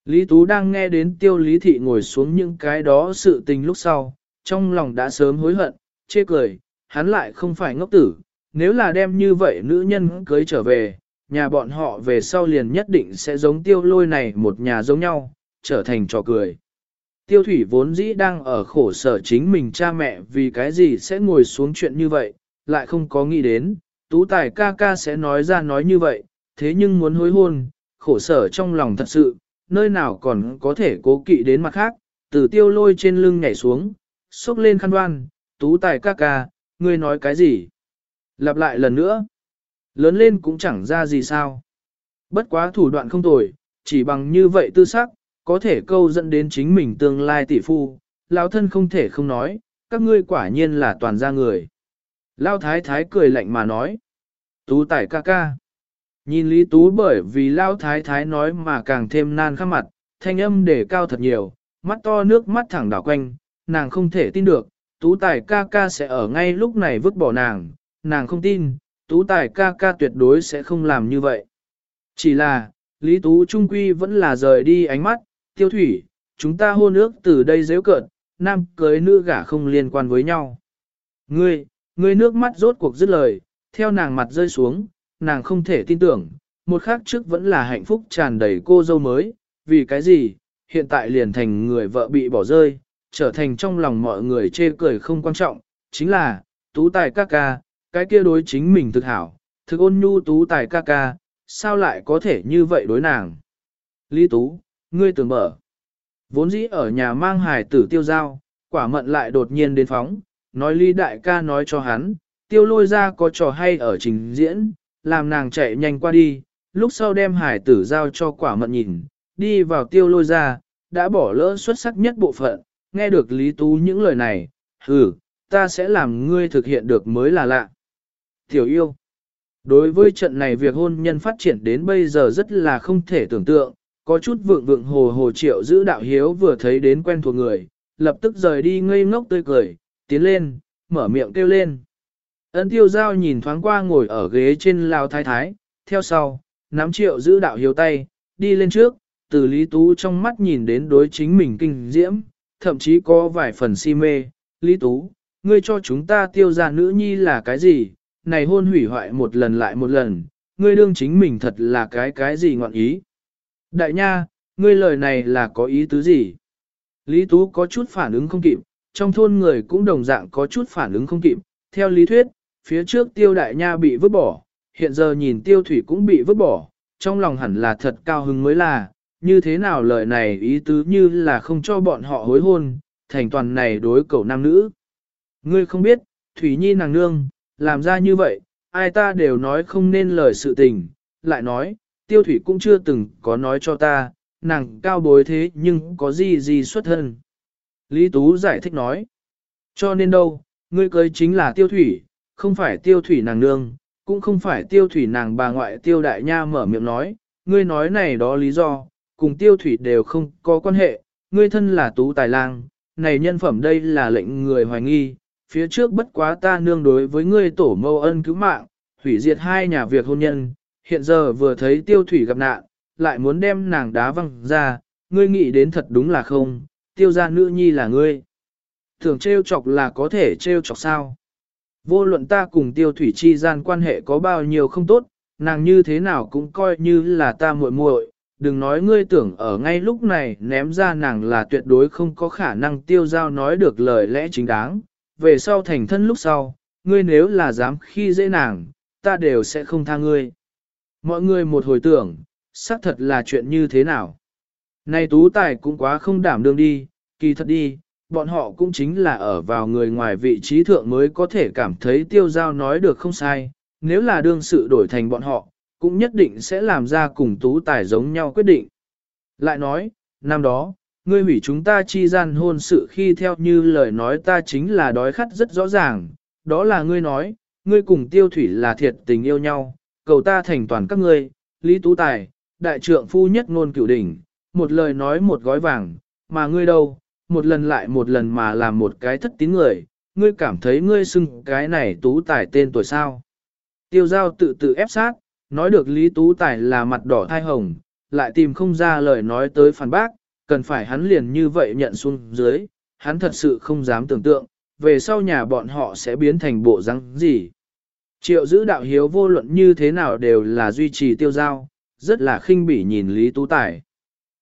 Lý Tú đang nghe đến tiêu lý thị ngồi xuống những cái đó sự tình lúc sau, trong lòng đã sớm hối hận, chê cười, hắn lại không phải ngốc tử, nếu là đem như vậy nữ nhân cưới trở về, nhà bọn họ về sau liền nhất định sẽ giống tiêu lôi này một nhà giống nhau, trở thành trò cười. Tiêu thủy vốn dĩ đang ở khổ sở chính mình cha mẹ vì cái gì sẽ ngồi xuống chuyện như vậy, lại không có nghĩ đến, tú tài ca ca sẽ nói ra nói như vậy, thế nhưng muốn hối hôn, khổ sở trong lòng thật sự, nơi nào còn có thể cố kỵ đến mặt khác, từ tiêu lôi trên lưng nhảy xuống, xúc lên khăn đoan, tú tài ca ca, ngươi nói cái gì? Lặp lại lần nữa, lớn lên cũng chẳng ra gì sao. Bất quá thủ đoạn không tồi, chỉ bằng như vậy tư sắc, có thể câu dẫn đến chính mình tương lai tỷ phu, lão thân không thể không nói, các ngươi quả nhiên là toàn gia người. Lao thái thái cười lạnh mà nói. Tú tải ca ca. Nhìn Lý Tú bởi vì Lao thái thái nói mà càng thêm nan khắc mặt, thanh âm để cao thật nhiều, mắt to nước mắt thẳng đảo quanh, nàng không thể tin được, Tú tài ca ca sẽ ở ngay lúc này vứt bỏ nàng, nàng không tin, Tú tài ca ca tuyệt đối sẽ không làm như vậy. Chỉ là, Lý Tú Trung Quy vẫn là rời đi ánh mắt, tiêu thủy, chúng ta hôn ước từ đây dễ cợt, nam cưới nữ gả không liên quan với nhau. Ngươi, ngươi nước mắt rốt cuộc dứt lời, theo nàng mặt rơi xuống, nàng không thể tin tưởng, một khắc trước vẫn là hạnh phúc tràn đầy cô dâu mới, vì cái gì, hiện tại liền thành người vợ bị bỏ rơi, trở thành trong lòng mọi người chê cười không quan trọng, chính là, tú tài ca ca, cái kia đối chính mình thực hảo, thực ôn nhu tú tài ca ca, sao lại có thể như vậy đối nàng. Lý tú, ngươi tưởng mở. Vốn dĩ ở nhà mang hài tử tiêu giao, quả mận lại đột nhiên đến phóng, nói Lý đại ca nói cho hắn, tiêu lôi ra có trò hay ở trình diễn, làm nàng chạy nhanh qua đi, lúc sau đem hải tử giao cho quả mận nhìn, đi vào tiêu lôi ra, đã bỏ lỡ xuất sắc nhất bộ phận, nghe được Lý Tú những lời này, hừ, ta sẽ làm ngươi thực hiện được mới là lạ. Tiểu yêu, đối với trận này việc hôn nhân phát triển đến bây giờ rất là không thể tưởng tượng, có chút vượng vượng hồ hồ triệu giữ đạo hiếu vừa thấy đến quen thuộc người, lập tức rời đi ngây ngốc tươi cười, tiến lên, mở miệng kêu lên. Ấn tiêu giao nhìn thoáng qua ngồi ở ghế trên lao thái thái, theo sau, nắm triệu giữ đạo hiếu tay, đi lên trước, từ Lý Tú trong mắt nhìn đến đối chính mình kinh diễm, thậm chí có vài phần si mê. Lý Tú, ngươi cho chúng ta tiêu ra nữ nhi là cái gì, này hôn hủy hoại một lần lại một lần, ngươi đương chính mình thật là cái cái gì ngọn ý. Đại nha, ngươi lời này là có ý tứ gì? Lý Tú có chút phản ứng không kịp, trong thôn người cũng đồng dạng có chút phản ứng không kịp. Theo lý thuyết, phía trước tiêu đại nha bị vứt bỏ, hiện giờ nhìn tiêu thủy cũng bị vứt bỏ, trong lòng hẳn là thật cao hứng mới là, như thế nào lời này ý tứ như là không cho bọn họ hối hôn, thành toàn này đối cầu nam nữ. Ngươi không biết, Thủy Nhi nàng nương, làm ra như vậy, ai ta đều nói không nên lời sự tình, lại nói, tiêu thủy cũng chưa từng có nói cho ta, nàng cao bối thế nhưng có gì gì xuất thân. Lý Tú giải thích nói, cho nên đâu, ngươi cưới chính là tiêu thủy, không phải tiêu thủy nàng nương, cũng không phải tiêu thủy nàng bà ngoại tiêu đại nha mở miệng nói, ngươi nói này đó lý do, cùng tiêu thủy đều không có quan hệ, ngươi thân là tú tài lang, này nhân phẩm đây là lệnh người hoài nghi, phía trước bất quá ta nương đối với ngươi tổ mâu ân cứu mạng, hủy diệt hai nhà việc hôn nhân, hiện giờ vừa thấy tiêu thủy gặp nạn, lại muốn đem nàng đá văng ra, ngươi nghĩ đến thật đúng là không, tiêu gia nữ nhi là ngươi. Thường trêu chọc là có thể trêu chọc sao? Vô luận ta cùng tiêu thủy chi gian quan hệ có bao nhiêu không tốt, nàng như thế nào cũng coi như là ta muội muội. Đừng nói ngươi tưởng ở ngay lúc này ném ra nàng là tuyệt đối không có khả năng tiêu giao nói được lời lẽ chính đáng. Về sau thành thân lúc sau, ngươi nếu là dám khi dễ nàng, ta đều sẽ không tha ngươi. Mọi người một hồi tưởng, xác thật là chuyện như thế nào. Này tú tài cũng quá không đảm đương đi, kỳ thật đi, bọn họ cũng chính là ở vào người ngoài vị trí thượng mới có thể cảm thấy tiêu giao nói được không sai, nếu là đương sự đổi thành bọn họ, cũng nhất định sẽ làm ra cùng tú tài giống nhau quyết định. Lại nói, năm đó, ngươi hủy chúng ta chi gian hôn sự khi theo như lời nói ta chính là đói khát rất rõ ràng, đó là ngươi nói, ngươi cùng tiêu thủy là thiệt tình yêu nhau, cầu ta thành toàn các ngươi, Lý Tú Tài, đại trượng phu nhất ngôn cửu đỉnh, một lời nói một gói vàng, mà ngươi đâu, một lần lại một lần mà làm một cái thất tín người, ngươi cảm thấy ngươi xưng cái này Tú Tài tên tuổi sao. Tiêu giao tự tự ép sát, nói được Lý Tú Tài là mặt đỏ thai hồng, lại tìm không ra lời nói tới phản bác, cần phải hắn liền như vậy nhận xuống dưới, hắn thật sự không dám tưởng tượng, về sau nhà bọn họ sẽ biến thành bộ răng gì. Triệu giữ đạo hiếu vô luận như thế nào đều là duy trì tiêu giao, rất là khinh bỉ nhìn Lý Tú Tài.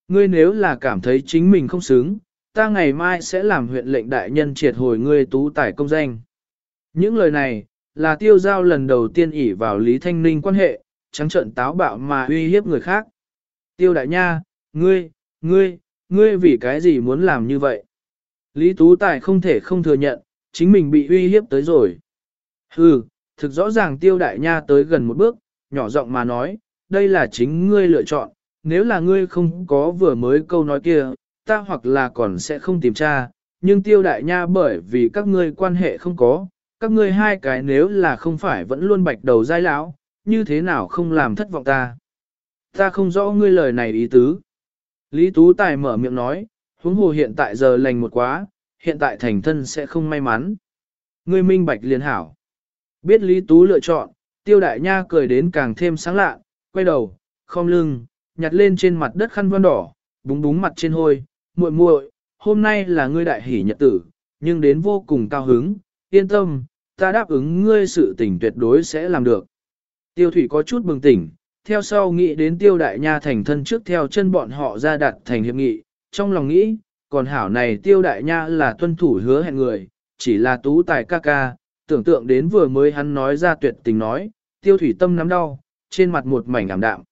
Ngươi nếu là cảm thấy chính mình không xứng, ta ngày mai sẽ làm huyện lệnh đại nhân triệt hồi ngươi Tú Tài công danh. Những lời này, là tiêu giao lần đầu tiên ỉ vào Lý Thanh Ninh quan hệ, trắng trận táo bạo mà uy hiếp người khác. Tiêu đại nha, ngươi, ngươi, ngươi vì cái gì muốn làm như vậy? Lý Tú Tài không thể không thừa nhận, chính mình bị uy hiếp tới rồi. Hừ, thực rõ ràng tiêu đại nha tới gần một bước, nhỏ giọng mà nói, đây là chính ngươi lựa chọn, nếu là ngươi không có vừa mới câu nói kia, ta hoặc là còn sẽ không tìm tra, nhưng tiêu đại nha bởi vì các ngươi quan hệ không có, các ngươi hai cái nếu là không phải vẫn luôn bạch đầu dai lão, như thế nào không làm thất vọng ta. Ta không rõ ngươi lời này ý tứ. Lý Tú Tài mở miệng nói, huống hồ hiện tại giờ lành một quá, hiện tại thành thân sẽ không may mắn. Ngươi minh bạch liền hảo. Biết Lý Tú lựa chọn, tiêu đại nha cười đến càng thêm sáng lạ, quay đầu, khom lưng, nhặt lên trên mặt đất khăn vân đỏ, búng búng mặt trên hôi, muội muội, hôm nay là ngươi đại hỷ nhật tử, nhưng đến vô cùng cao hứng, yên tâm, ta đáp ứng ngươi sự tình tuyệt đối sẽ làm được. Tiêu thủy có chút bừng tỉnh, theo sau nghĩ đến tiêu đại nha thành thân trước theo chân bọn họ ra đặt thành hiệp nghị, trong lòng nghĩ, còn hảo này tiêu đại nha là tuân thủ hứa hẹn người, chỉ là tú tài ca ca, tưởng tượng đến vừa mới hắn nói ra tuyệt tình nói, tiêu thủy tâm nắm đau, trên mặt một mảnh ảm đạm.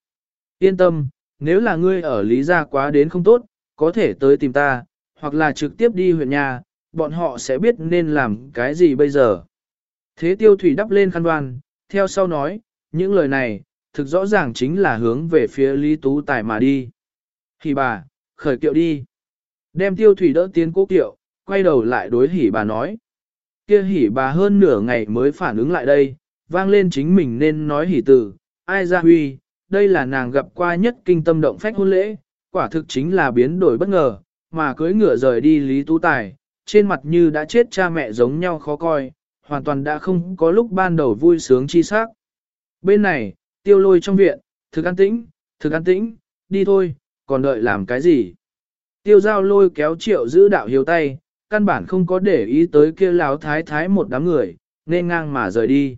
Yên tâm, nếu là ngươi ở lý gia quá đến không tốt, có thể tới tìm ta, hoặc là trực tiếp đi huyện nhà, bọn họ sẽ biết nên làm cái gì bây giờ. Thế tiêu thủy đắp lên khăn đoan, theo sau nói, những lời này, thực rõ ràng chính là hướng về phía Lý Tú Tài mà đi. Hỉ bà, khởi kiệu đi. Đem tiêu thủy đỡ tiến cố kiệu, quay đầu lại đối hỉ bà nói. Kia hỉ bà hơn nửa ngày mới phản ứng lại đây, vang lên chính mình nên nói hỉ từ, ai ra huy, đây là nàng gặp qua nhất kinh tâm động phách hôn lễ, quả thực chính là biến đổi bất ngờ, mà cưới ngựa rời đi Lý Tú Tài, trên mặt như đã chết cha mẹ giống nhau khó coi, hoàn toàn đã không có lúc ban đầu vui sướng chi sắc. Bên này, tiêu lôi trong viện, thực an tĩnh, thực an tĩnh, đi thôi, còn đợi làm cái gì? Tiêu giao lôi kéo triệu giữ đạo hiếu tay, căn bản không có để ý tới kia láo thái thái một đám người, nên ngang mà rời đi.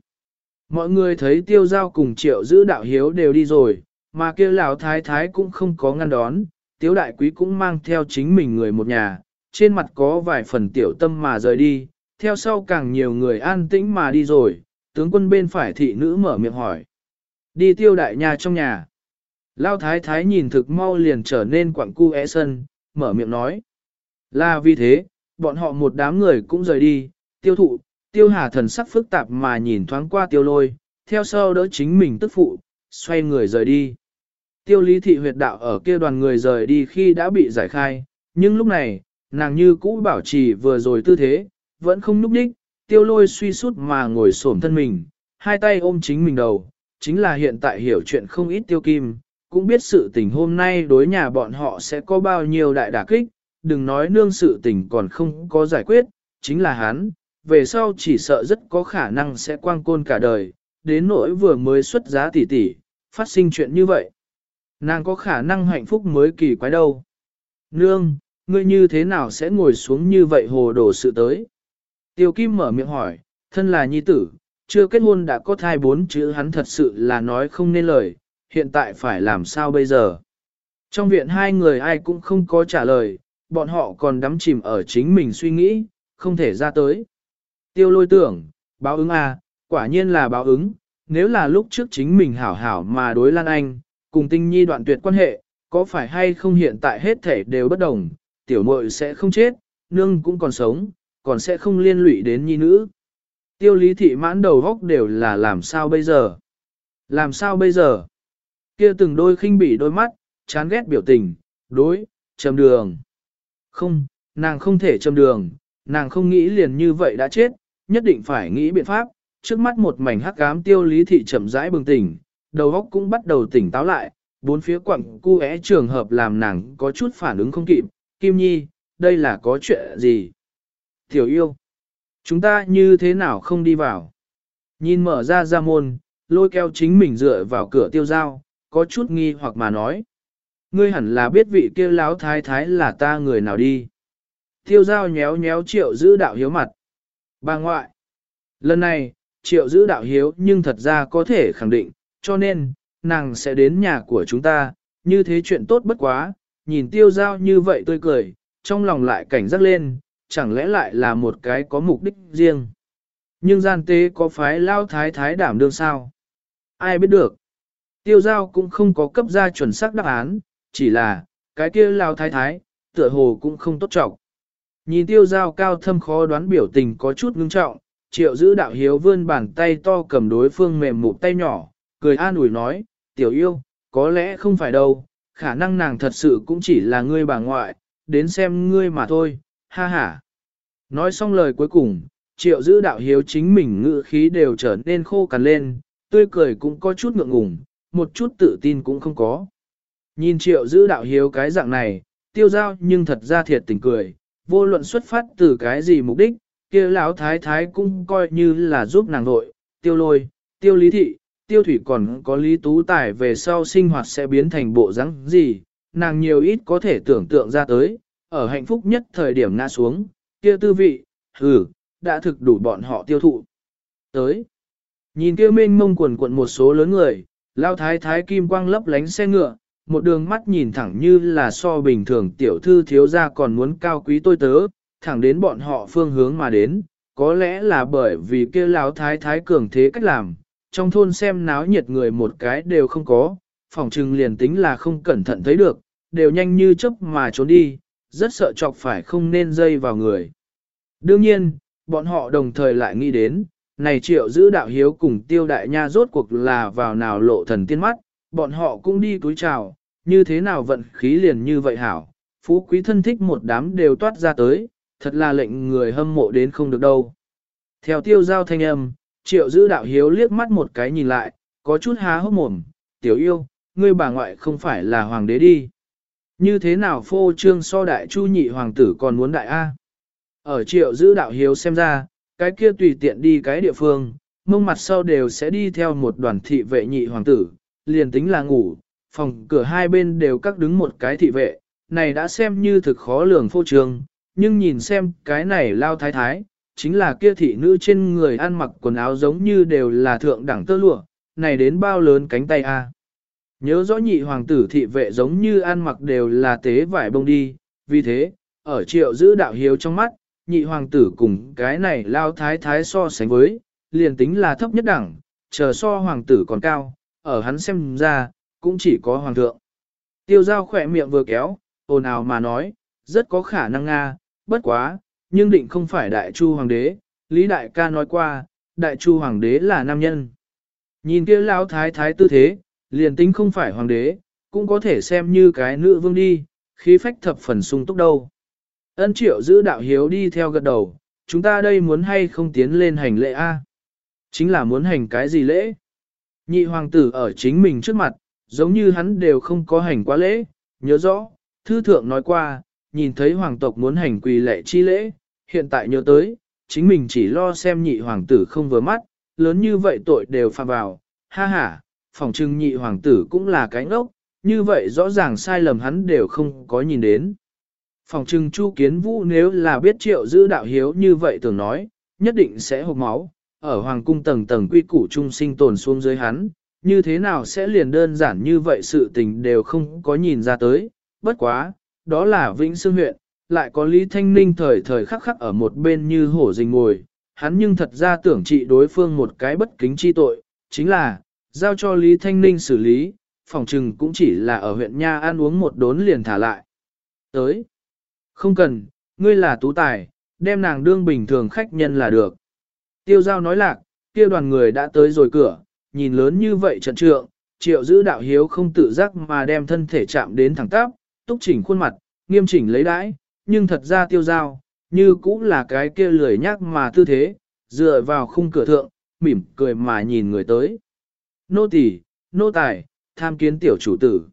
Mọi người thấy tiêu giao cùng triệu giữ đạo hiếu đều đi rồi, mà kia lão thái thái cũng không có ngăn đón, tiếu đại quý cũng mang theo chính mình người một nhà, trên mặt có vài phần tiểu tâm mà rời đi, theo sau càng nhiều người an tĩnh mà đi rồi, tướng quân bên phải thị nữ mở miệng hỏi. Đi tiêu đại nhà trong nhà. Lao thái thái nhìn thực mau liền trở nên quặng cu é sân, mở miệng nói. Là vì thế, bọn họ một đám người cũng rời đi, tiêu thụ, tiêu hà thần sắc phức tạp mà nhìn thoáng qua tiêu lôi, theo sau đỡ chính mình tức phụ, xoay người rời đi. Tiêu lý thị huyệt đạo ở kia đoàn người rời đi khi đã bị giải khai, nhưng lúc này, nàng như cũ bảo trì vừa rồi tư thế, vẫn không núp đích, tiêu lôi suy sút mà ngồi xổm thân mình, hai tay ôm chính mình đầu, chính là hiện tại hiểu chuyện không ít tiêu kim, cũng biết sự tình hôm nay đối nhà bọn họ sẽ có bao nhiêu đại đả kích, đừng nói nương sự tình còn không có giải quyết, chính là hắn, về sau chỉ sợ rất có khả năng sẽ quang côn cả đời, đến nỗi vừa mới xuất giá tỷ tỷ, phát sinh chuyện như vậy. Nàng có khả năng hạnh phúc mới kỳ quái đâu. Nương, ngươi như thế nào sẽ ngồi xuống như vậy hồ đồ sự tới? Tiêu Kim mở miệng hỏi, thân là nhi tử, chưa kết hôn đã có thai bốn chữ hắn thật sự là nói không nên lời, hiện tại phải làm sao bây giờ? Trong viện hai người ai cũng không có trả lời, bọn họ còn đắm chìm ở chính mình suy nghĩ, không thể ra tới. Tiêu lôi tưởng, báo ứng à, quả nhiên là báo ứng, nếu là lúc trước chính mình hảo hảo mà đối Lan Anh, cùng tinh nhi đoạn tuyệt quan hệ, có phải hay không hiện tại hết thể đều bất đồng, tiểu muội sẽ không chết, nương cũng còn sống, còn sẽ không liên lụy đến nhi nữ. Tiêu lý thị mãn đầu góc đều là làm sao bây giờ? Làm sao bây giờ? Kia từng đôi khinh bỉ đôi mắt, chán ghét biểu tình, đối, châm đường. Không, nàng không thể châm đường, nàng không nghĩ liền như vậy đã chết, nhất định phải nghĩ biện pháp. Trước mắt một mảnh hắc ám tiêu lý thị chậm rãi bừng tỉnh, đầu góc cũng bắt đầu tỉnh táo lại, bốn phía quặng cu é trường hợp làm nàng có chút phản ứng không kịp. Kim Nhi, đây là có chuyện gì? Tiểu yêu, chúng ta như thế nào không đi vào? Nhìn mở ra ra môn, lôi keo chính mình dựa vào cửa tiêu giao, có chút nghi hoặc mà nói. Ngươi hẳn là biết vị kia láo thái thái là ta người nào đi. Tiêu giao nhéo nhéo triệu giữ đạo hiếu mặt. Bà ngoại. Lần này, triệu giữ đạo hiếu nhưng thật ra có thể khẳng định, cho nên, nàng sẽ đến nhà của chúng ta, như thế chuyện tốt bất quá, nhìn tiêu giao như vậy tươi cười, trong lòng lại cảnh giác lên, chẳng lẽ lại là một cái có mục đích riêng. Nhưng gian tế có phái lao thái thái đảm đương sao? Ai biết được? Tiêu giao cũng không có cấp ra chuẩn xác đáp án, chỉ là, cái kia lao thái thái, tựa hồ cũng không tốt trọng. Nhìn tiêu giao cao thâm khó đoán biểu tình có chút ngưng trọng, triệu giữ đạo hiếu vươn bàn tay to cầm đối phương mềm mụt tay nhỏ, cười an ủi nói, tiểu yêu, có lẽ không phải đâu, khả năng nàng thật sự cũng chỉ là ngươi bà ngoại, đến xem ngươi mà thôi, ha ha. Nói xong lời cuối cùng, triệu giữ đạo hiếu chính mình ngự khí đều trở nên khô cằn lên, tươi cười cũng có chút ngượng ngùng, một chút tự tin cũng không có. Nhìn triệu giữ đạo hiếu cái dạng này, tiêu giao nhưng thật ra thiệt tình cười, vô luận xuất phát từ cái gì mục đích, kia lão thái thái cũng coi như là giúp nàng nội, tiêu lôi, tiêu lý thị, tiêu thủy còn có lý tú tài về sau sinh hoạt sẽ biến thành bộ rắn gì, nàng nhiều ít có thể tưởng tượng ra tới, ở hạnh phúc nhất thời điểm ngã xuống, kia tư vị, hừ, đã thực đủ bọn họ tiêu thụ. Tới, nhìn kia mênh mông quần quận một số lớn người, lao thái thái kim quang lấp lánh xe ngựa, một đường mắt nhìn thẳng như là so bình thường tiểu thư thiếu gia còn muốn cao quý tôi tớ, thẳng đến bọn họ phương hướng mà đến, có lẽ là bởi vì kia lão thái thái cường thế cách làm, trong thôn xem náo nhiệt người một cái đều không có, phòng trừng liền tính là không cẩn thận thấy được, đều nhanh như chớp mà trốn đi, rất sợ chọc phải không nên dây vào người. Đương nhiên, bọn họ đồng thời lại nghĩ đến, này triệu giữ đạo hiếu cùng tiêu đại nha rốt cuộc là vào nào lộ thần tiên mắt, bọn họ cũng đi túi chào, như thế nào vận khí liền như vậy hảo, phú quý thân thích một đám đều toát ra tới, thật là lệnh người hâm mộ đến không được đâu. Theo tiêu giao thanh âm, triệu giữ đạo hiếu liếc mắt một cái nhìn lại, có chút há hốc mồm, tiểu yêu, ngươi bà ngoại không phải là hoàng đế đi. Như thế nào phô trương so đại chu nhị hoàng tử còn muốn đại A? Ở triệu giữ đạo hiếu xem ra, cái kia tùy tiện đi cái địa phương, mông mặt sau đều sẽ đi theo một đoàn thị vệ nhị hoàng tử, liền tính là ngủ, phòng cửa hai bên đều cắt đứng một cái thị vệ, này đã xem như thực khó lường phô trương, nhưng nhìn xem cái này lao thái thái, chính là kia thị nữ trên người ăn mặc quần áo giống như đều là thượng đẳng tơ lụa, này đến bao lớn cánh tay a. Nhớ rõ nhị hoàng tử thị vệ giống như ăn mặc đều là tế vải bông đi, vì thế, ở triệu giữ đạo hiếu trong mắt, nhị hoàng tử cùng cái này lao thái thái so sánh với, liền tính là thấp nhất đẳng, chờ so hoàng tử còn cao, ở hắn xem ra, cũng chỉ có hoàng thượng. Tiêu giao khỏe miệng vừa kéo, ồn ào mà nói, rất có khả năng Nga, bất quá, nhưng định không phải đại chu hoàng đế, Lý Đại ca nói qua, đại chu hoàng đế là nam nhân. Nhìn kia lão thái thái tư thế, liền tính không phải hoàng đế, cũng có thể xem như cái nữ vương đi, khí phách thập phần sung túc đâu. Ân triệu giữ đạo hiếu đi theo gật đầu, chúng ta đây muốn hay không tiến lên hành lễ A. Chính là muốn hành cái gì lễ? Nhị hoàng tử ở chính mình trước mặt, giống như hắn đều không có hành quá lễ, nhớ rõ, thư thượng nói qua, nhìn thấy hoàng tộc muốn hành quỳ lệ chi lễ, hiện tại nhớ tới, chính mình chỉ lo xem nhị hoàng tử không vừa mắt, lớn như vậy tội đều phạm vào, ha ha, phòng trưng nhị hoàng tử cũng là cái ngốc, như vậy rõ ràng sai lầm hắn đều không có nhìn đến. Phòng trưng Chu Kiến Vũ nếu là biết triệu giữ đạo hiếu như vậy tưởng nói, nhất định sẽ hộp máu, ở hoàng cung tầng tầng quy củ trung sinh tồn xuống dưới hắn, như thế nào sẽ liền đơn giản như vậy sự tình đều không có nhìn ra tới, bất quá, đó là Vĩnh Sương huyện, lại có Lý Thanh Ninh thời thời khắc khắc ở một bên như hổ rình ngồi, hắn nhưng thật ra tưởng trị đối phương một cái bất kính chi tội, chính là, giao cho Lý Thanh Ninh xử lý, phòng trừng cũng chỉ là ở huyện Nha ăn uống một đốn liền thả lại. Tới, không cần, ngươi là tú tài, đem nàng đương bình thường khách nhân là được. Tiêu giao nói lạc, kia đoàn người đã tới rồi cửa, nhìn lớn như vậy trận trượng, triệu giữ đạo hiếu không tự giác mà đem thân thể chạm đến thẳng tắp, túc chỉnh khuôn mặt, nghiêm chỉnh lấy đãi, nhưng thật ra tiêu giao, như cũng là cái kia lười nhác mà tư thế, dựa vào khung cửa thượng, mỉm cười mà nhìn người tới. Nô tỳ, nô tài, tham kiến tiểu chủ tử.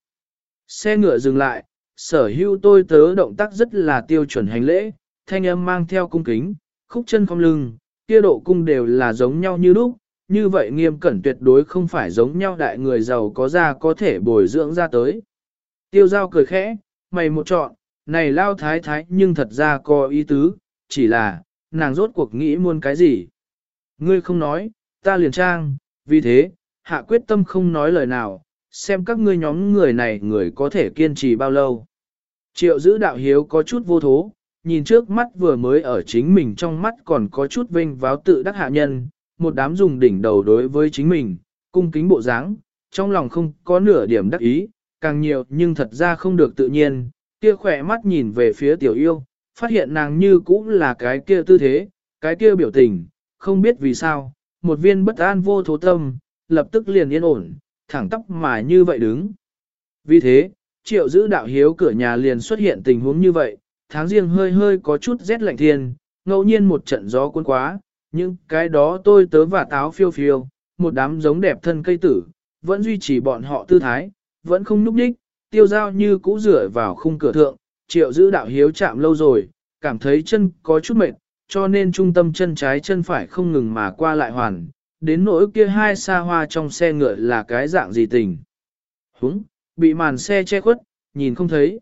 Xe ngựa dừng lại, sở hữu tôi tớ động tác rất là tiêu chuẩn hành lễ, thanh âm mang theo cung kính, khúc chân không lưng, kia độ cung đều là giống nhau như lúc, như vậy nghiêm cẩn tuyệt đối không phải giống nhau đại người giàu có ra có thể bồi dưỡng ra tới. Tiêu giao cười khẽ, mày một chọn, này lao thái thái nhưng thật ra có ý tứ, chỉ là, nàng rốt cuộc nghĩ muôn cái gì. Ngươi không nói, ta liền trang, vì thế, hạ quyết tâm không nói lời nào, xem các ngươi nhóm người này người có thể kiên trì bao lâu. Triệu giữ đạo hiếu có chút vô thố, nhìn trước mắt vừa mới ở chính mình trong mắt còn có chút vinh váo tự đắc hạ nhân, một đám dùng đỉnh đầu đối với chính mình, cung kính bộ dáng, trong lòng không có nửa điểm đắc ý, càng nhiều nhưng thật ra không được tự nhiên, kia khỏe mắt nhìn về phía tiểu yêu, phát hiện nàng như cũng là cái kia tư thế, cái kia biểu tình, không biết vì sao, một viên bất an vô thố tâm, lập tức liền yên ổn, thẳng tóc mà như vậy đứng. Vì thế, triệu giữ đạo hiếu cửa nhà liền xuất hiện tình huống như vậy, tháng riêng hơi hơi có chút rét lạnh thiên, ngẫu nhiên một trận gió cuốn quá, nhưng cái đó tôi tớ và táo phiêu phiêu, một đám giống đẹp thân cây tử, vẫn duy trì bọn họ tư thái, vẫn không núp đích, tiêu giao như cũ rửa vào khung cửa thượng, triệu giữ đạo hiếu chạm lâu rồi, cảm thấy chân có chút mệt, cho nên trung tâm chân trái chân phải không ngừng mà qua lại hoàn, đến nỗi kia hai xa hoa trong xe ngựa là cái dạng gì tình. Húng, bị màn xe che khuất, nhìn không thấy.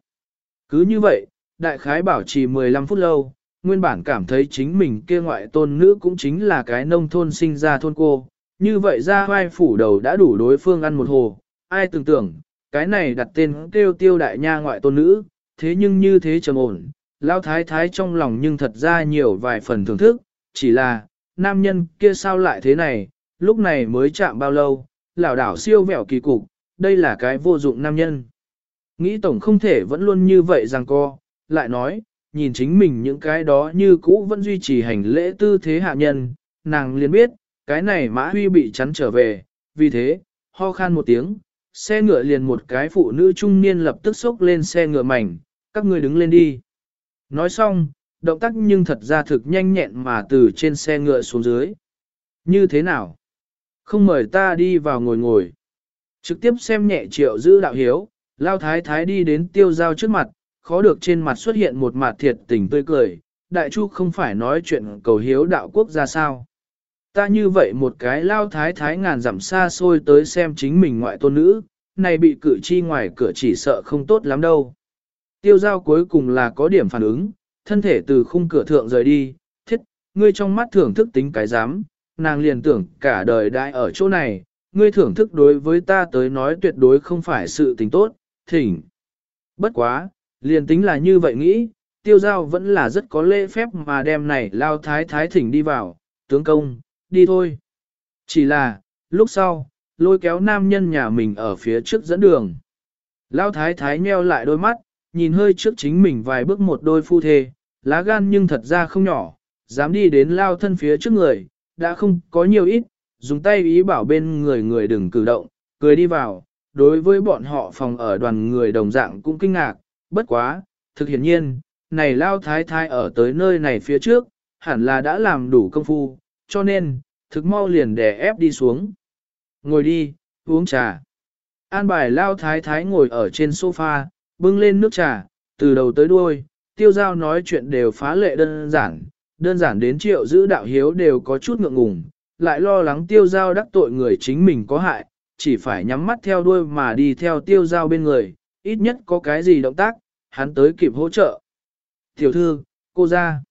Cứ như vậy, đại khái bảo trì 15 phút lâu, nguyên bản cảm thấy chính mình kia ngoại tôn nữ cũng chính là cái nông thôn sinh ra thôn cô. Như vậy ra vai phủ đầu đã đủ đối phương ăn một hồ, ai tưởng tưởng, cái này đặt tên kêu tiêu đại nha ngoại tôn nữ, thế nhưng như thế trầm ổn, lao thái thái trong lòng nhưng thật ra nhiều vài phần thưởng thức, chỉ là, nam nhân kia sao lại thế này, lúc này mới chạm bao lâu, lão đảo siêu vẹo kỳ cục, đây là cái vô dụng nam nhân. Nghĩ tổng không thể vẫn luôn như vậy rằng co, lại nói, nhìn chính mình những cái đó như cũ vẫn duy trì hành lễ tư thế hạ nhân, nàng liền biết, cái này mã huy bị chắn trở về, vì thế, ho khan một tiếng, xe ngựa liền một cái phụ nữ trung niên lập tức xốc lên xe ngựa mảnh, các ngươi đứng lên đi. Nói xong, động tác nhưng thật ra thực nhanh nhẹn mà từ trên xe ngựa xuống dưới. Như thế nào? Không mời ta đi vào ngồi ngồi. Trực tiếp xem nhẹ triệu giữ đạo hiếu, lao thái thái đi đến tiêu giao trước mặt, khó được trên mặt xuất hiện một mặt thiệt tình tươi cười, đại chu không phải nói chuyện cầu hiếu đạo quốc ra sao. Ta như vậy một cái lao thái thái ngàn dặm xa xôi tới xem chính mình ngoại tôn nữ, này bị cử chi ngoài cửa chỉ sợ không tốt lắm đâu. Tiêu giao cuối cùng là có điểm phản ứng, thân thể từ khung cửa thượng rời đi, thiết, ngươi trong mắt thưởng thức tính cái dám, nàng liền tưởng cả đời đại ở chỗ này, ngươi thưởng thức đối với ta tới nói tuyệt đối không phải sự tình tốt, thỉnh. Bất quá, liền tính là như vậy nghĩ, tiêu giao vẫn là rất có lễ phép mà đem này lao thái thái thỉnh đi vào, tướng công, đi thôi. Chỉ là, lúc sau, lôi kéo nam nhân nhà mình ở phía trước dẫn đường. Lao thái thái nheo lại đôi mắt, nhìn hơi trước chính mình vài bước một đôi phu thê, lá gan nhưng thật ra không nhỏ, dám đi đến lao thân phía trước người, đã không có nhiều ít, dùng tay ý bảo bên người người đừng cử động, cười đi vào, đối với bọn họ phòng ở đoàn người đồng dạng cũng kinh ngạc, bất quá, thực hiện nhiên, này lao thái thái ở tới nơi này phía trước, hẳn là đã làm đủ công phu, cho nên, thực mau liền đè ép đi xuống. Ngồi đi, uống trà. An bài lao thái thái ngồi ở trên sofa, bưng lên nước trà, từ đầu tới đuôi, tiêu giao nói chuyện đều phá lệ đơn giản, đơn giản đến triệu giữ đạo hiếu đều có chút ngượng ngùng, lại lo lắng tiêu giao đắc tội người chính mình có hại, chỉ phải nhắm mắt theo đuôi mà đi theo tiêu giao bên người, ít nhất có cái gì động tác, hắn tới kịp hỗ trợ. Tiểu thư, cô ra.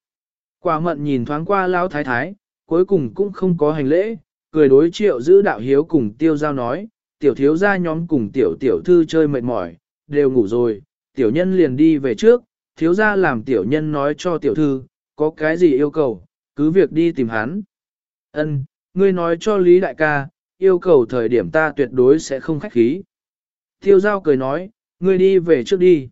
Quả mận nhìn thoáng qua lao thái thái, cuối cùng cũng không có hành lễ, cười đối triệu giữ đạo hiếu cùng tiêu giao nói, tiểu thiếu gia nhóm cùng tiểu tiểu thư chơi mệt mỏi, đều ngủ rồi, tiểu nhân liền đi về trước, thiếu gia làm tiểu nhân nói cho tiểu thư, có cái gì yêu cầu, cứ việc đi tìm hắn. Ân, ngươi nói cho Lý Đại ca, yêu cầu thời điểm ta tuyệt đối sẽ không khách khí. Tiêu giao cười nói, ngươi đi về trước đi.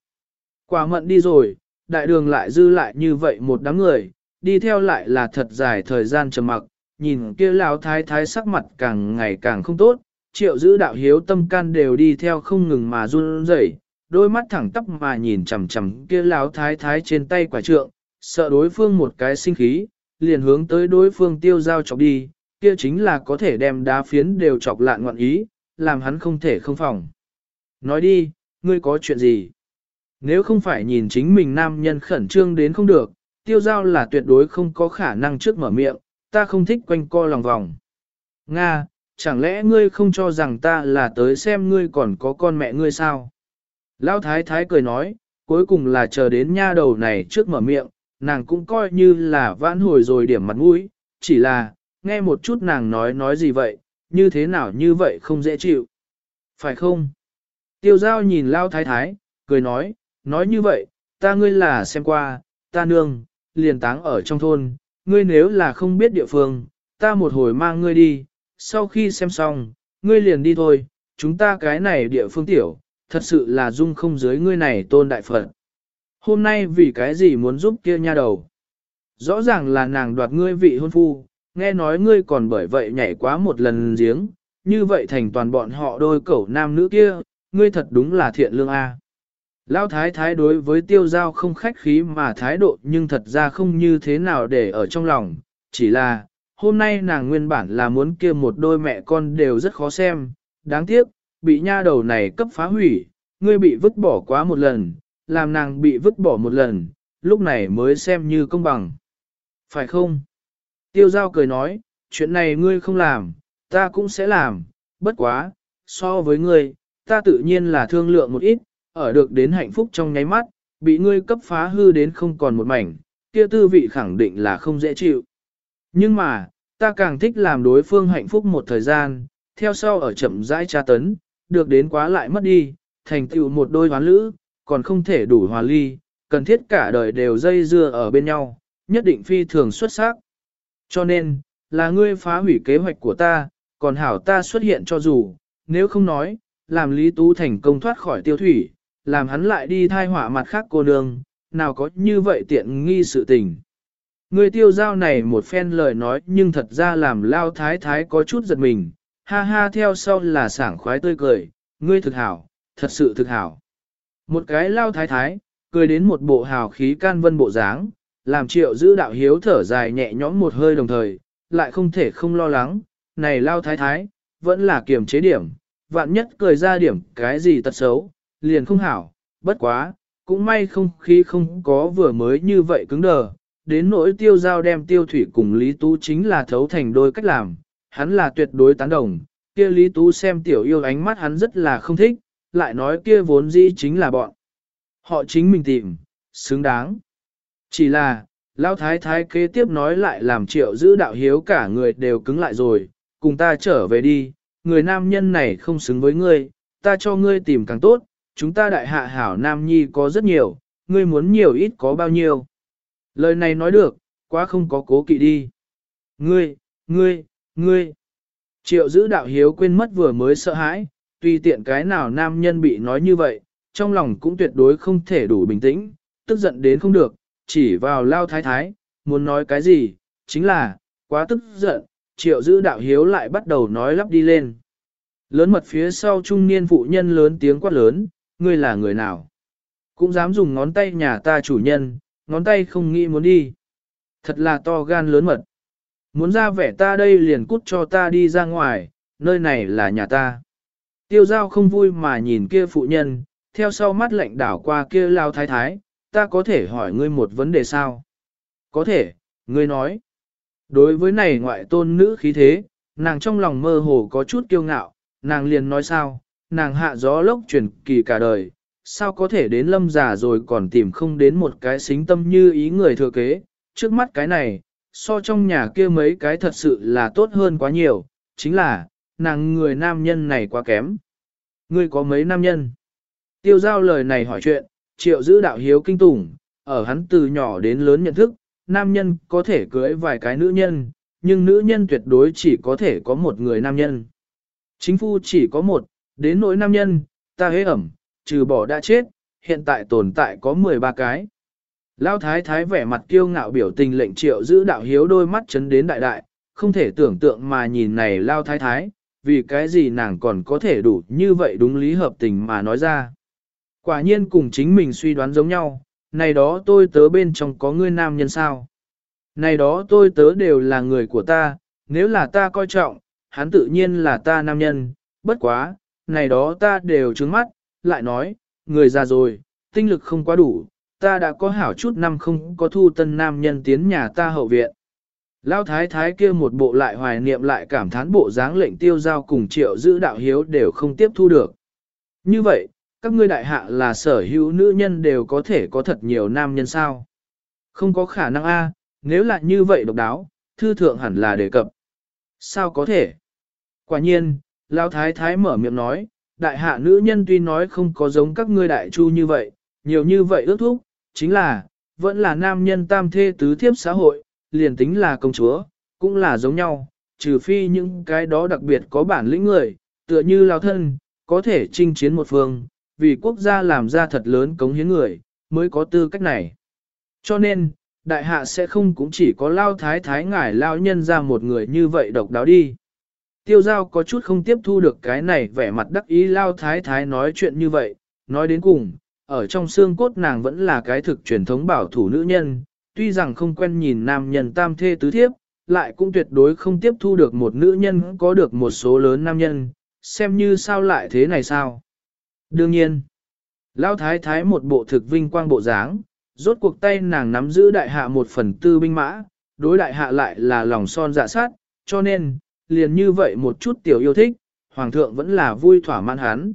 Quả mận đi rồi, đại đường lại dư lại như vậy một đám người, đi theo lại là thật dài thời gian trầm mặc, nhìn kia lão thái thái sắc mặt càng ngày càng không tốt, triệu giữ đạo hiếu tâm can đều đi theo không ngừng mà run rẩy, đôi mắt thẳng tắp mà nhìn chằm chằm kia lão thái thái trên tay quả trượng, sợ đối phương một cái sinh khí, liền hướng tới đối phương tiêu giao chọc đi, kia chính là có thể đem đá phiến đều chọc lạn ngoạn ý, làm hắn không thể không phòng. Nói đi, ngươi có chuyện gì? Nếu không phải nhìn chính mình nam nhân khẩn trương đến không được, tiêu giao là tuyệt đối không có khả năng trước mở miệng, ta không thích quanh co lòng vòng. Nga, chẳng lẽ ngươi không cho rằng ta là tới xem ngươi còn có con mẹ ngươi sao? Lão thái thái cười nói, cuối cùng là chờ đến nha đầu này trước mở miệng, nàng cũng coi như là vãn hồi rồi điểm mặt mũi, chỉ là, nghe một chút nàng nói nói gì vậy, như thế nào như vậy không dễ chịu. Phải không? Tiêu giao nhìn Lao thái thái, cười nói, nói như vậy, ta ngươi là xem qua, ta nương, liền táng ở trong thôn, ngươi nếu là không biết địa phương, ta một hồi mang ngươi đi, sau khi xem xong, ngươi liền đi thôi, chúng ta cái này địa phương tiểu, thật sự là dung không dưới ngươi này tôn đại phật. Hôm nay vì cái gì muốn giúp kia nha đầu? Rõ ràng là nàng đoạt ngươi vị hôn phu, nghe nói ngươi còn bởi vậy nhảy quá một lần giếng, như vậy thành toàn bọn họ đôi cẩu nam nữ kia, ngươi thật đúng là thiện lương a. Lão thái thái đối với tiêu giao không khách khí mà thái độ nhưng thật ra không như thế nào để ở trong lòng, chỉ là, hôm nay nàng nguyên bản là muốn kia một đôi mẹ con đều rất khó xem, đáng tiếc, bị nha đầu này cấp phá hủy, ngươi bị vứt bỏ quá một lần, làm nàng bị vứt bỏ một lần, lúc này mới xem như công bằng. Phải không? Tiêu giao cười nói, chuyện này ngươi không làm, ta cũng sẽ làm, bất quá, so với ngươi, ta tự nhiên là thương lượng một ít, ở được đến hạnh phúc trong nháy mắt, bị ngươi cấp phá hư đến không còn một mảnh, kia tư vị khẳng định là không dễ chịu. Nhưng mà, ta càng thích làm đối phương hạnh phúc một thời gian, theo sau ở chậm rãi tra tấn, được đến quá lại mất đi, thành tựu một đôi hoán lữ, còn không thể đủ hòa ly, cần thiết cả đời đều dây dưa ở bên nhau, nhất định phi thường xuất sắc. Cho nên, là ngươi phá hủy kế hoạch của ta, còn hảo ta xuất hiện cho dù, nếu không nói, làm Lý Tú thành công thoát khỏi tiêu thủy, làm hắn lại đi thai hỏa mặt khác cô nương, nào có như vậy tiện nghi sự tình. Người tiêu giao này một phen lời nói nhưng thật ra làm lao thái thái có chút giật mình, ha ha theo sau là sảng khoái tươi cười, ngươi thực hảo, thật sự thực hảo. Một cái lao thái thái, cười đến một bộ hào khí can vân bộ dáng, làm triệu giữ đạo hiếu thở dài nhẹ nhõm một hơi đồng thời, lại không thể không lo lắng, này lao thái thái, vẫn là kiềm chế điểm, vạn nhất cười ra điểm cái gì tật xấu, liền không hảo, bất quá, cũng may không khi không có vừa mới như vậy cứng đờ, đến nỗi tiêu giao đem tiêu thủy cùng Lý Tú chính là thấu thành đôi cách làm, hắn là tuyệt đối tán đồng, kia Lý Tú xem tiểu yêu ánh mắt hắn rất là không thích, lại nói kia vốn dĩ chính là bọn. Họ chính mình tìm, xứng đáng. Chỉ là, Lão Thái Thái kế tiếp nói lại làm triệu giữ đạo hiếu cả người đều cứng lại rồi, cùng ta trở về đi, người nam nhân này không xứng với ngươi, ta cho ngươi tìm càng tốt, chúng ta đại hạ hảo nam nhi có rất nhiều, ngươi muốn nhiều ít có bao nhiêu. Lời này nói được, quá không có cố kỵ đi. Ngươi, ngươi, ngươi. Triệu giữ đạo hiếu quên mất vừa mới sợ hãi, Tuy tiện cái nào nam nhân bị nói như vậy, trong lòng cũng tuyệt đối không thể đủ bình tĩnh, tức giận đến không được, chỉ vào lao thái thái, muốn nói cái gì, chính là, quá tức giận, triệu giữ đạo hiếu lại bắt đầu nói lắp đi lên. Lớn mật phía sau trung niên phụ nhân lớn tiếng quát lớn, ngươi là người nào? Cũng dám dùng ngón tay nhà ta chủ nhân, ngón tay không nghĩ muốn đi. Thật là to gan lớn mật. Muốn ra vẻ ta đây liền cút cho ta đi ra ngoài, nơi này là nhà ta. Tiêu giao không vui mà nhìn kia phụ nhân, theo sau mắt lạnh đảo qua kia lao thái thái, ta có thể hỏi ngươi một vấn đề sao? Có thể, ngươi nói. Đối với này ngoại tôn nữ khí thế, nàng trong lòng mơ hồ có chút kiêu ngạo, nàng liền nói sao, nàng hạ gió lốc chuyển kỳ cả đời, sao có thể đến lâm già rồi còn tìm không đến một cái xính tâm như ý người thừa kế, trước mắt cái này, so trong nhà kia mấy cái thật sự là tốt hơn quá nhiều, chính là, nàng người nam nhân này quá kém. Ngươi có mấy nam nhân? Tiêu giao lời này hỏi chuyện, triệu giữ đạo hiếu kinh tủng, ở hắn từ nhỏ đến lớn nhận thức, nam nhân có thể cưới vài cái nữ nhân, nhưng nữ nhân tuyệt đối chỉ có thể có một người nam nhân. Chính phu chỉ có một, đến nỗi nam nhân, ta hế ẩm, trừ bỏ đã chết, hiện tại tồn tại có 13 cái. Lao thái thái vẻ mặt kiêu ngạo biểu tình lệnh triệu giữ đạo hiếu đôi mắt chấn đến đại đại, không thể tưởng tượng mà nhìn này lao thái thái, vì cái gì nàng còn có thể đủ như vậy đúng lý hợp tình mà nói ra. Quả nhiên cùng chính mình suy đoán giống nhau, này đó tôi tớ bên trong có ngươi nam nhân sao. Này đó tôi tớ đều là người của ta, nếu là ta coi trọng, hắn tự nhiên là ta nam nhân, bất quá, này đó ta đều trứng mắt, lại nói, người già rồi, tinh lực không quá đủ, ta đã có hảo chút năm không có thu tân nam nhân tiến nhà ta hậu viện. Lão thái thái kia một bộ lại hoài niệm lại cảm thán bộ dáng lệnh tiêu giao cùng triệu giữ đạo hiếu đều không tiếp thu được. Như vậy, các ngươi đại hạ là sở hữu nữ nhân đều có thể có thật nhiều nam nhân sao? Không có khả năng a, nếu là như vậy độc đáo, thư thượng hẳn là đề cập. Sao có thể? Quả nhiên, Lão thái thái mở miệng nói, đại hạ nữ nhân tuy nói không có giống các ngươi đại chu như vậy, nhiều như vậy ước thúc, chính là, vẫn là nam nhân tam thê tứ thiếp xã hội, liền tính là công chúa, cũng là giống nhau, trừ phi những cái đó đặc biệt có bản lĩnh người, tựa như lao thân, có thể chinh chiến một phương, vì quốc gia làm ra thật lớn cống hiến người, mới có tư cách này. Cho nên, đại hạ sẽ không cũng chỉ có lao thái thái ngải lao nhân ra một người như vậy độc đáo đi. Tiêu giao có chút không tiếp thu được cái này vẻ mặt đắc ý lao thái thái nói chuyện như vậy, nói đến cùng, ở trong xương cốt nàng vẫn là cái thực truyền thống bảo thủ nữ nhân, tuy rằng không quen nhìn nam nhân tam thê tứ thiếp, lại cũng tuyệt đối không tiếp thu được một nữ nhân có được một số lớn nam nhân, xem như sao lại thế này sao. Đương nhiên, Lão Thái Thái một bộ thực vinh quang bộ dáng, rốt cuộc tay nàng nắm giữ đại hạ một phần tư binh mã, đối đại hạ lại là lòng son dạ sát, cho nên, liền như vậy một chút tiểu yêu thích, Hoàng thượng vẫn là vui thỏa mãn hắn.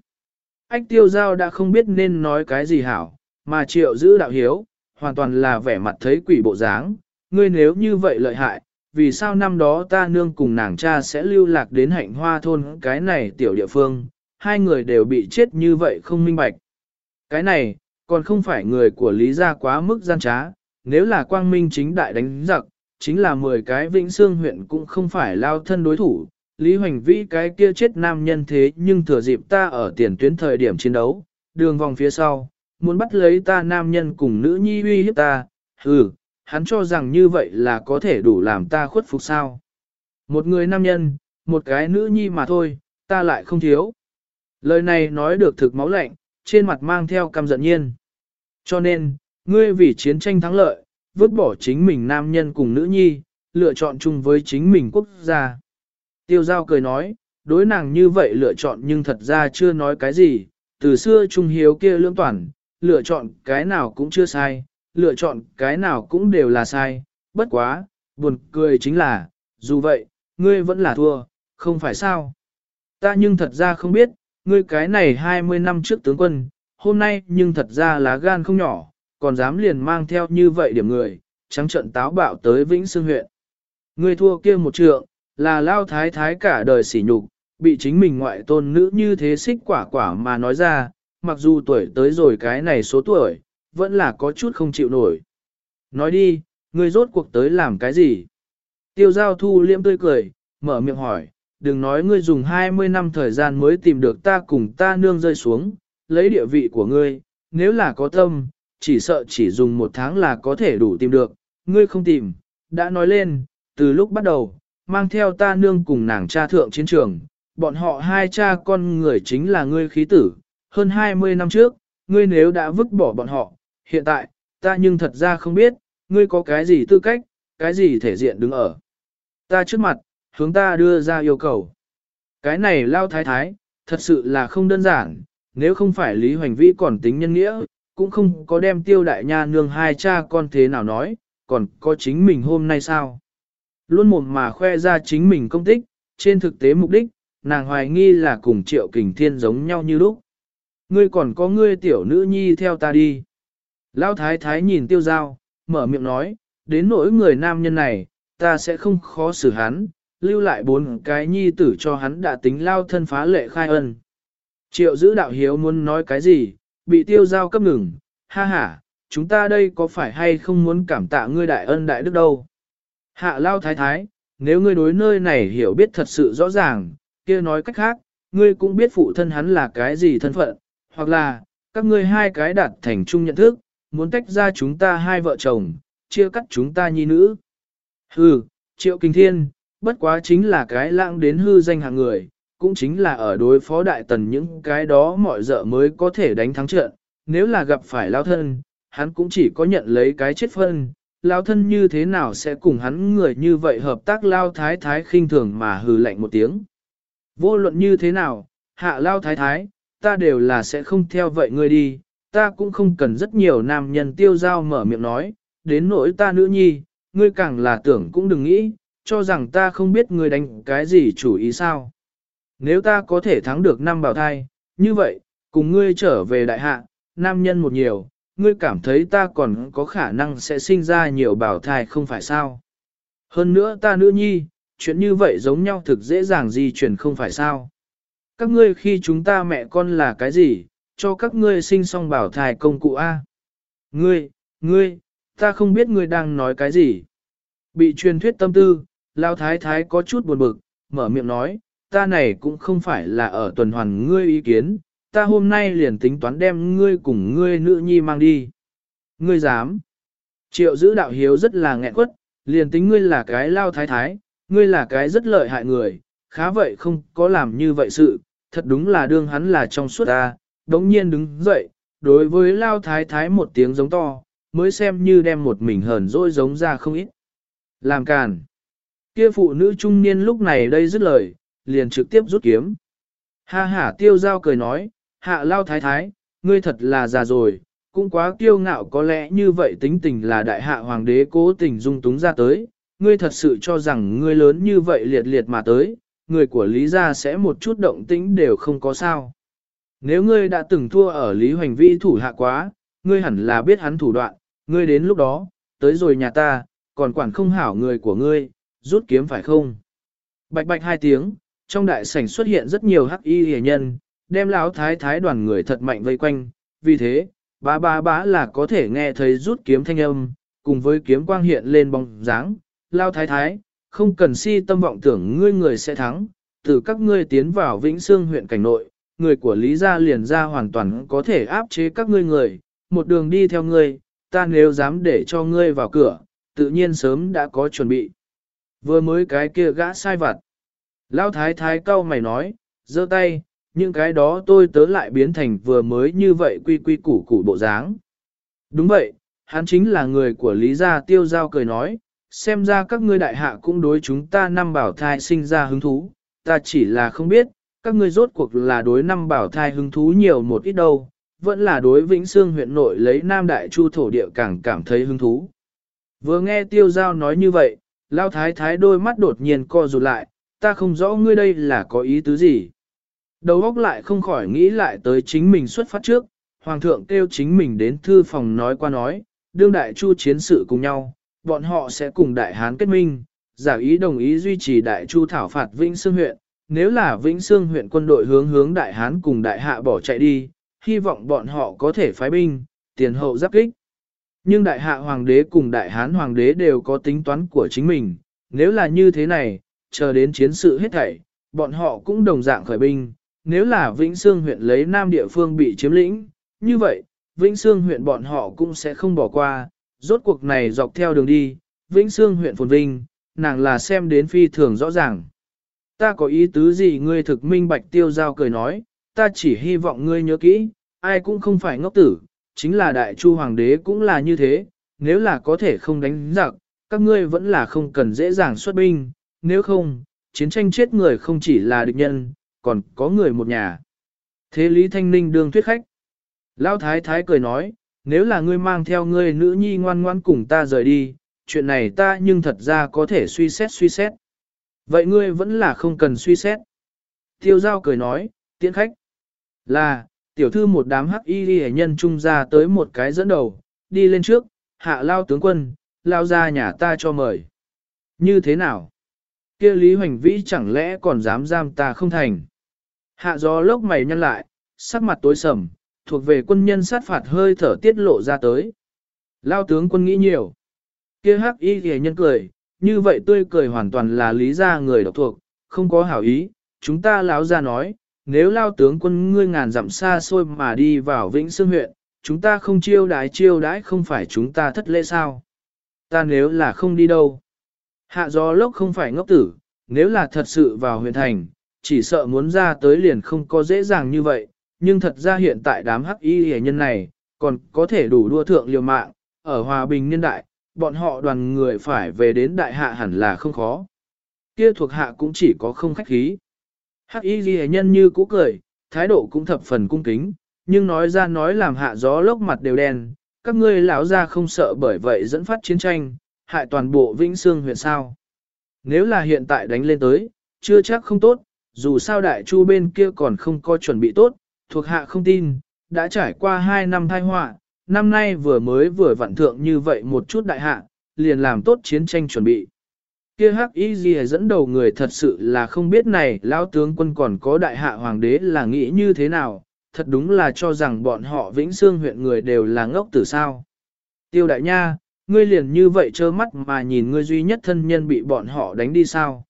Ách tiêu giao đã không biết nên nói cái gì hảo, mà triệu giữ đạo hiếu, hoàn toàn là vẻ mặt thấy quỷ bộ dáng, ngươi nếu như vậy lợi hại, vì sao năm đó ta nương cùng nàng cha sẽ lưu lạc đến hạnh hoa thôn cái này tiểu địa phương, hai người đều bị chết như vậy không minh bạch. Cái này, còn không phải người của Lý gia quá mức gian trá, nếu là quang minh chính đại đánh giặc, chính là 10 cái vĩnh xương huyện cũng không phải lao thân đối thủ. Lý Hoành Vĩ cái kia chết nam nhân thế nhưng thừa dịp ta ở tiền tuyến thời điểm chiến đấu, đường vòng phía sau, muốn bắt lấy ta nam nhân cùng nữ nhi uy hiếp ta, hừ, hắn cho rằng như vậy là có thể đủ làm ta khuất phục sao. Một người nam nhân, một cái nữ nhi mà thôi, ta lại không thiếu. Lời này nói được thực máu lạnh, trên mặt mang theo căm giận nhiên. Cho nên, ngươi vì chiến tranh thắng lợi, vứt bỏ chính mình nam nhân cùng nữ nhi, lựa chọn chung với chính mình quốc gia. Tiêu giao cười nói, đối nàng như vậy lựa chọn nhưng thật ra chưa nói cái gì, từ xưa trung hiếu kia lưỡng toàn, lựa chọn cái nào cũng chưa sai, lựa chọn cái nào cũng đều là sai, bất quá, buồn cười chính là, dù vậy, ngươi vẫn là thua, không phải sao. Ta nhưng thật ra không biết, ngươi cái này 20 năm trước tướng quân, hôm nay nhưng thật ra lá gan không nhỏ, còn dám liền mang theo như vậy điểm người, trắng trận táo bạo tới Vĩnh Sương huyện. Ngươi thua kia một trượng, là lao thái thái cả đời sỉ nhục, bị chính mình ngoại tôn nữ như thế xích quả quả mà nói ra, mặc dù tuổi tới rồi cái này số tuổi, vẫn là có chút không chịu nổi. Nói đi, ngươi rốt cuộc tới làm cái gì? Tiêu giao thu liễm tươi cười, mở miệng hỏi, đừng nói ngươi dùng 20 năm thời gian mới tìm được ta cùng ta nương rơi xuống, lấy địa vị của ngươi, nếu là có tâm, chỉ sợ chỉ dùng một tháng là có thể đủ tìm được, ngươi không tìm, đã nói lên, từ lúc bắt đầu, mang theo ta nương cùng nàng cha thượng chiến trường, bọn họ hai cha con người chính là ngươi khí tử, hơn 20 năm trước, ngươi nếu đã vứt bỏ bọn họ, hiện tại, ta nhưng thật ra không biết, ngươi có cái gì tư cách, cái gì thể diện đứng ở. Ta trước mặt, hướng ta đưa ra yêu cầu. Cái này lao thái thái, thật sự là không đơn giản, nếu không phải Lý Hoành Vĩ còn tính nhân nghĩa, cũng không có đem tiêu đại nha nương hai cha con thế nào nói, còn có chính mình hôm nay sao. Luôn mồm mà khoe ra chính mình công tích, trên thực tế mục đích, nàng hoài nghi là cùng triệu kình thiên giống nhau như lúc. Ngươi còn có ngươi tiểu nữ nhi theo ta đi. Lão thái thái nhìn tiêu giao, mở miệng nói, đến nỗi người nam nhân này, ta sẽ không khó xử hắn, lưu lại bốn cái nhi tử cho hắn đã tính lao thân phá lệ khai ân. Triệu giữ đạo hiếu muốn nói cái gì, bị tiêu giao cấp ngừng, ha ha, chúng ta đây có phải hay không muốn cảm tạ ngươi đại ân đại đức đâu. Hạ lao thái thái, nếu ngươi đối nơi này hiểu biết thật sự rõ ràng, kia nói cách khác, ngươi cũng biết phụ thân hắn là cái gì thân phận, hoặc là, các ngươi hai cái đạt thành chung nhận thức, muốn tách ra chúng ta hai vợ chồng, chia cắt chúng ta nhi nữ. Hừ, triệu kinh thiên, bất quá chính là cái lãng đến hư danh hàng người, cũng chính là ở đối phó đại tần những cái đó mọi dợ mới có thể đánh thắng trận, nếu là gặp phải lao thân, hắn cũng chỉ có nhận lấy cái chết phân, lao thân như thế nào sẽ cùng hắn người như vậy hợp tác lao thái thái khinh thường mà hừ lạnh một tiếng. Vô luận như thế nào, hạ lao thái thái, ta đều là sẽ không theo vậy ngươi đi, ta cũng không cần rất nhiều nam nhân tiêu giao mở miệng nói, đến nỗi ta nữ nhi, ngươi càng là tưởng cũng đừng nghĩ, cho rằng ta không biết ngươi đánh cái gì chủ ý sao. Nếu ta có thể thắng được năm bảo thai, như vậy, cùng ngươi trở về đại hạ, nam nhân một nhiều, ngươi cảm thấy ta còn có khả năng sẽ sinh ra nhiều bảo thai không phải sao. Hơn nữa ta nữ nhi, chuyện như vậy giống nhau thực dễ dàng di chuyển không phải sao. Các ngươi khi chúng ta mẹ con là cái gì, cho các ngươi sinh xong bảo thai công cụ A. Ngươi, ngươi, ta không biết ngươi đang nói cái gì. Bị truyền thuyết tâm tư, Lao Thái Thái có chút buồn bực, mở miệng nói, ta này cũng không phải là ở tuần hoàn ngươi ý kiến, ta hôm nay liền tính toán đem ngươi cùng ngươi nữ nhi mang đi. Ngươi dám. Triệu giữ đạo hiếu rất là nghẹn quất, liền tính ngươi là cái Lao Thái Thái, ngươi là cái rất lợi hại người, khá vậy không có làm như vậy sự, thật đúng là đương hắn là trong suốt ta, đống nhiên đứng dậy, đối với lao thái thái một tiếng giống to, mới xem như đem một mình hờn dỗi giống ra không ít. Làm càn. Kia phụ nữ trung niên lúc này đây dứt lời, liền trực tiếp rút kiếm. Ha ha tiêu giao cười nói, hạ lao thái thái, ngươi thật là già rồi, cũng quá kiêu ngạo có lẽ như vậy tính tình là đại hạ hoàng đế cố tình dung túng ra tới, ngươi thật sự cho rằng ngươi lớn như vậy liệt liệt mà tới, người của Lý gia sẽ một chút động tĩnh đều không có sao. Nếu ngươi đã từng thua ở Lý Hoành Vĩ thủ hạ quá, ngươi hẳn là biết hắn thủ đoạn, ngươi đến lúc đó, tới rồi nhà ta, còn quản không hảo người của ngươi, rút kiếm phải không? Bạch bạch hai tiếng, trong đại sảnh xuất hiện rất nhiều hắc y hề nhân, đem lão thái thái đoàn người thật mạnh vây quanh, vì thế, bá bá bá là có thể nghe thấy rút kiếm thanh âm, cùng với kiếm quang hiện lên bóng dáng, lao thái thái, không cần si tâm vọng tưởng ngươi người sẽ thắng, từ các ngươi tiến vào Vĩnh Sương huyện cảnh nội, người của Lý Gia liền ra hoàn toàn có thể áp chế các ngươi người, một đường đi theo ngươi, ta nếu dám để cho ngươi vào cửa, tự nhiên sớm đã có chuẩn bị. Vừa mới cái kia gã sai vặt. Lão thái thái cau mày nói, giơ tay, những cái đó tôi tớ lại biến thành vừa mới như vậy quy quy củ củ bộ dáng. Đúng vậy, hắn chính là người của Lý Gia tiêu giao cười nói, xem ra các ngươi đại hạ cũng đối chúng ta năm bảo thai sinh ra hứng thú, ta chỉ là không biết, các ngươi rốt cuộc là đối năm bảo thai hứng thú nhiều một ít đâu, vẫn là đối Vĩnh Sương huyện nội lấy Nam Đại Chu thổ địa càng cảm thấy hứng thú. Vừa nghe tiêu giao nói như vậy, lao thái thái đôi mắt đột nhiên co rụt lại, ta không rõ ngươi đây là có ý tứ gì. Đầu óc lại không khỏi nghĩ lại tới chính mình xuất phát trước, Hoàng thượng kêu chính mình đến thư phòng nói qua nói, đương đại chu chiến sự cùng nhau, bọn họ sẽ cùng đại hán kết minh, giả ý đồng ý duy trì đại chu thảo phạt Vĩnh Sương huyện, nếu là Vĩnh Sương huyện quân đội hướng hướng Đại Hán cùng Đại Hạ bỏ chạy đi, hy vọng bọn họ có thể phái binh, tiền hậu giáp kích. Nhưng Đại Hạ Hoàng đế cùng Đại Hán Hoàng đế đều có tính toán của chính mình, nếu là như thế này, chờ đến chiến sự hết thảy, bọn họ cũng đồng dạng khởi binh, nếu là Vĩnh Sương huyện lấy Nam địa phương bị chiếm lĩnh, như vậy, Vĩnh Sương huyện bọn họ cũng sẽ không bỏ qua, rốt cuộc này dọc theo đường đi, Vĩnh Sương huyện phồn vinh, nàng là xem đến phi thường rõ ràng. Ta có ý tứ gì ngươi thực minh bạch tiêu giao cười nói, ta chỉ hy vọng ngươi nhớ kỹ, ai cũng không phải ngốc tử, chính là đại chu hoàng đế cũng là như thế, nếu là có thể không đánh giặc, các ngươi vẫn là không cần dễ dàng xuất binh, nếu không, chiến tranh chết người không chỉ là địch nhân, còn có người một nhà. Thế Lý Thanh Ninh đương thuyết khách. Lão Thái Thái cười nói, nếu là ngươi mang theo ngươi nữ nhi ngoan ngoan cùng ta rời đi, chuyện này ta nhưng thật ra có thể suy xét suy xét. Vậy ngươi vẫn là không cần suy xét. Tiêu giao cười nói, tiễn khách. Là, tiểu thư một đám hắc y ghi nhân trung ra tới một cái dẫn đầu, đi lên trước, hạ lao tướng quân, lao ra nhà ta cho mời. Như thế nào? kia Lý Hoành Vĩ chẳng lẽ còn dám giam ta không thành? Hạ gió lốc mày nhăn lại, sắc mặt tối sầm, thuộc về quân nhân sát phạt hơi thở tiết lộ ra tới. Lao tướng quân nghĩ nhiều. Kia hắc y ghề nhân cười, như vậy tươi cười hoàn toàn là lý ra người độc thuộc, không có hảo ý, chúng ta lão ra nói, nếu lao tướng quân ngươi ngàn dặm xa xôi mà đi vào Vĩnh Sương huyện, chúng ta không chiêu đái chiêu đái không phải chúng ta thất lễ sao. Ta nếu là không đi đâu. Hạ gió lốc không phải ngốc tử, nếu là thật sự vào huyện thành, chỉ sợ muốn ra tới liền không có dễ dàng như vậy, nhưng thật ra hiện tại đám hắc y hề nhân này, còn có thể đủ đua thượng liều mạng, ở hòa bình nhân đại, bọn họ đoàn người phải về đến đại hạ hẳn là không khó. Kia thuộc hạ cũng chỉ có không khách khí. Hắc y ghi nhân như cũ cười, thái độ cũng thập phần cung kính, nhưng nói ra nói làm hạ gió lốc mặt đều đen, các ngươi lão ra không sợ bởi vậy dẫn phát chiến tranh, hại toàn bộ Vĩnh xương huyện sao. Nếu là hiện tại đánh lên tới, chưa chắc không tốt, dù sao đại chu bên kia còn không có chuẩn bị tốt, thuộc hạ không tin, đã trải qua 2 năm thai họa, năm nay vừa mới vừa vặn thượng như vậy một chút đại hạ, liền làm tốt chiến tranh chuẩn bị. Kia hắc y gì dẫn đầu người thật sự là không biết này, lão tướng quân còn có đại hạ hoàng đế là nghĩ như thế nào, thật đúng là cho rằng bọn họ vĩnh xương huyện người đều là ngốc tử sao. Tiêu đại nha, ngươi liền như vậy trơ mắt mà nhìn ngươi duy nhất thân nhân bị bọn họ đánh đi sao.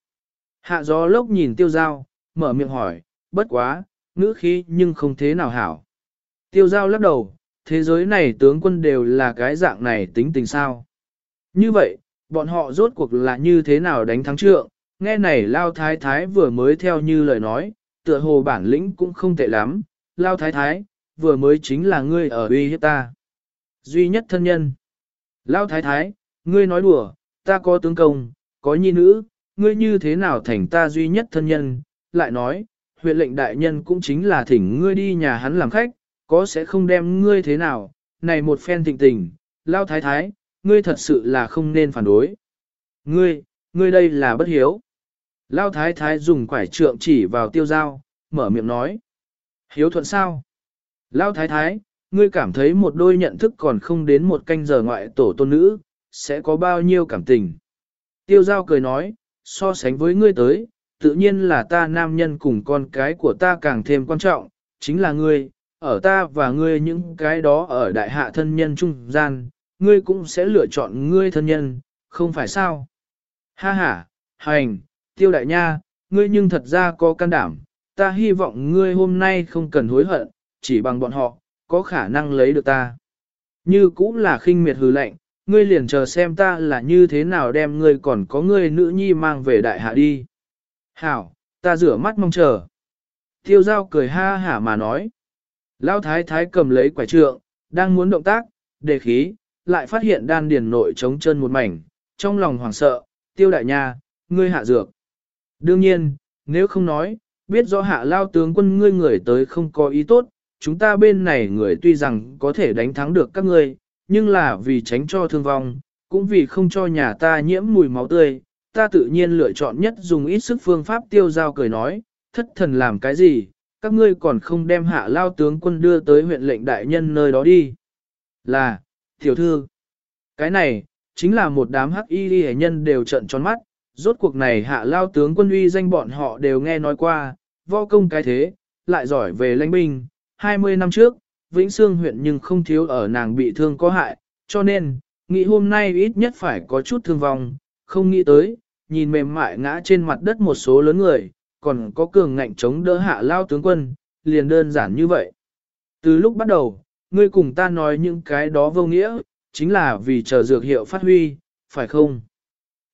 Hạ gió lốc nhìn tiêu giao, mở miệng hỏi, bất quá, ngữ khí nhưng không thế nào hảo. Tiêu giao lắc đầu, thế giới này tướng quân đều là cái dạng này tính tình sao. Như vậy, bọn họ rốt cuộc là như thế nào đánh thắng trượng, nghe này Lao Thái Thái vừa mới theo như lời nói, tựa hồ bản lĩnh cũng không tệ lắm, Lao Thái Thái, vừa mới chính là ngươi ở uy hiếp ta. Duy nhất thân nhân. Lao Thái Thái, ngươi nói đùa, ta có tướng công, có nhi nữ, ngươi như thế nào thành ta duy nhất thân nhân, lại nói, huyện lệnh đại nhân cũng chính là thỉnh ngươi đi nhà hắn làm khách, có sẽ không đem ngươi thế nào, này một phen thịnh tình, lao thái thái, ngươi thật sự là không nên phản đối. Ngươi, ngươi đây là bất hiếu. Lao thái thái dùng quải trượng chỉ vào tiêu dao, mở miệng nói. Hiếu thuận sao? Lao thái thái, ngươi cảm thấy một đôi nhận thức còn không đến một canh giờ ngoại tổ tôn nữ, sẽ có bao nhiêu cảm tình. Tiêu giao cười nói, so sánh với ngươi tới, tự nhiên là ta nam nhân cùng con cái của ta càng thêm quan trọng, chính là ngươi, ở ta và ngươi những cái đó ở đại hạ thân nhân trung gian, ngươi cũng sẽ lựa chọn ngươi thân nhân, không phải sao? Ha ha, hành, tiêu đại nha, ngươi nhưng thật ra có can đảm, ta hy vọng ngươi hôm nay không cần hối hận, chỉ bằng bọn họ, có khả năng lấy được ta. Như cũng là khinh miệt hừ lạnh, ngươi liền chờ xem ta là như thế nào đem ngươi còn có ngươi nữ nhi mang về đại hạ đi. Hảo, ta rửa mắt mong chờ. Tiêu giao cười ha hả mà nói. Lão thái thái cầm lấy quả trượng, đang muốn động tác, đề khí, lại phát hiện đan điền nội trống chân một mảnh, trong lòng hoảng sợ, tiêu đại nha, ngươi hạ dược. Đương nhiên, nếu không nói, biết rõ hạ lao tướng quân ngươi người tới không có ý tốt, chúng ta bên này người tuy rằng có thể đánh thắng được các ngươi, nhưng là vì tránh cho thương vong, cũng vì không cho nhà ta nhiễm mùi máu tươi, ta tự nhiên lựa chọn nhất dùng ít sức phương pháp tiêu giao cười nói, thất thần làm cái gì, các ngươi còn không đem hạ lao tướng quân đưa tới huyện lệnh đại nhân nơi đó đi. Là, tiểu thư, cái này, chính là một đám hắc y hệ nhân đều trận tròn mắt, rốt cuộc này hạ lao tướng quân uy danh bọn họ đều nghe nói qua, võ công cái thế, lại giỏi về lãnh binh, 20 năm trước, Vĩnh Sương huyện nhưng không thiếu ở nàng bị thương có hại, cho nên, nghĩ hôm nay ít nhất phải có chút thương vong, không nghĩ tới, nhìn mềm mại ngã trên mặt đất một số lớn người, còn có cường ngạnh chống đỡ hạ lao tướng quân, liền đơn giản như vậy. Từ lúc bắt đầu, ngươi cùng ta nói những cái đó vô nghĩa, chính là vì chờ dược hiệu phát huy, phải không?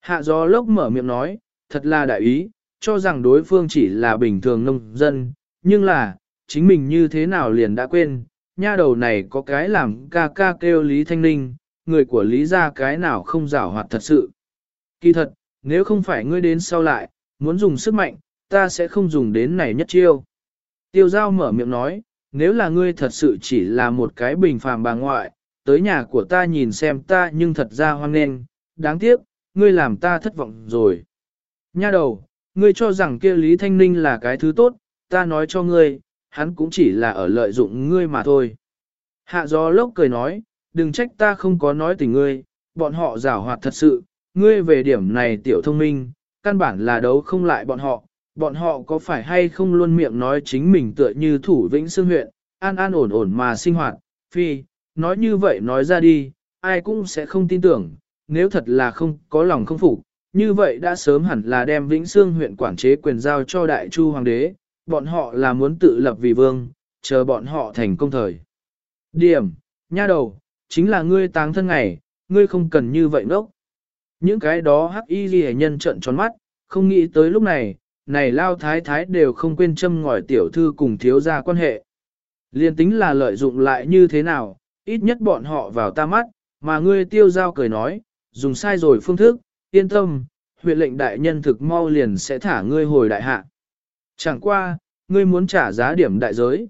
Hạ gió lốc mở miệng nói, thật là đại ý, cho rằng đối phương chỉ là bình thường nông dân, nhưng là, chính mình như thế nào liền đã quên, nha đầu này có cái làm ca ca kêu Lý Thanh Ninh, người của Lý gia cái nào không rảo hoạt thật sự. Kỳ thật, nếu không phải ngươi đến sau lại, muốn dùng sức mạnh, ta sẽ không dùng đến này nhất chiêu. Tiêu giao mở miệng nói, nếu là ngươi thật sự chỉ là một cái bình phàm bà ngoại, tới nhà của ta nhìn xem ta nhưng thật ra hoang nên, đáng tiếc, ngươi làm ta thất vọng rồi. Nha đầu, ngươi cho rằng kia Lý Thanh Ninh là cái thứ tốt, ta nói cho ngươi, hắn cũng chỉ là ở lợi dụng ngươi mà thôi. Hạ gió lốc cười nói, đừng trách ta không có nói tình ngươi, bọn họ giả hoạt thật sự, ngươi về điểm này tiểu thông minh, căn bản là đấu không lại bọn họ, bọn họ có phải hay không luôn miệng nói chính mình tựa như thủ vĩnh xương huyện, an an ổn ổn mà sinh hoạt, phi, nói như vậy nói ra đi, ai cũng sẽ không tin tưởng, nếu thật là không có lòng không phục, như vậy đã sớm hẳn là đem Vĩnh xương huyện quản chế quyền giao cho Đại Chu Hoàng đế, bọn họ là muốn tự lập vì vương, chờ bọn họ thành công thời. Điểm, nha đầu, chính là ngươi táng thân ngày, ngươi không cần như vậy ngốc. Những cái đó hắc y ghi nhân trận tròn mắt, không nghĩ tới lúc này, này lao thái thái đều không quên châm ngòi tiểu thư cùng thiếu gia quan hệ. Liên tính là lợi dụng lại như thế nào, ít nhất bọn họ vào ta mắt, mà ngươi tiêu giao cười nói, dùng sai rồi phương thức, yên tâm, huyện lệnh đại nhân thực mau liền sẽ thả ngươi hồi đại hạ. Chẳng qua, ngươi muốn trả giá điểm đại giới.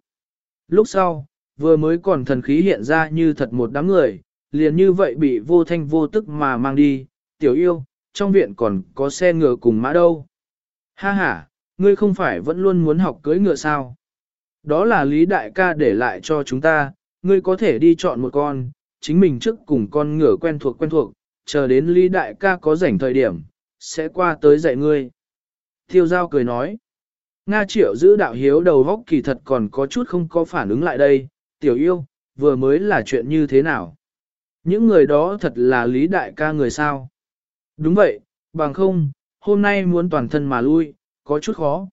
Lúc sau, vừa mới còn thần khí hiện ra như thật một đám người, liền như vậy bị vô thanh vô tức mà mang đi, tiểu yêu, trong viện còn có xe ngựa cùng mã đâu. Ha ha, ngươi không phải vẫn luôn muốn học cưới ngựa sao? Đó là lý đại ca để lại cho chúng ta, ngươi có thể đi chọn một con, chính mình trước cùng con ngựa quen thuộc quen thuộc, chờ đến lý đại ca có rảnh thời điểm, sẽ qua tới dạy ngươi. Thiêu giao cười nói, Nga triệu giữ đạo hiếu đầu góc kỳ thật còn có chút không có phản ứng lại đây, tiểu yêu, vừa mới là chuyện như thế nào? Những người đó thật là lý đại ca người sao? Đúng vậy, bằng không, hôm nay muốn toàn thân mà lui, có chút khó.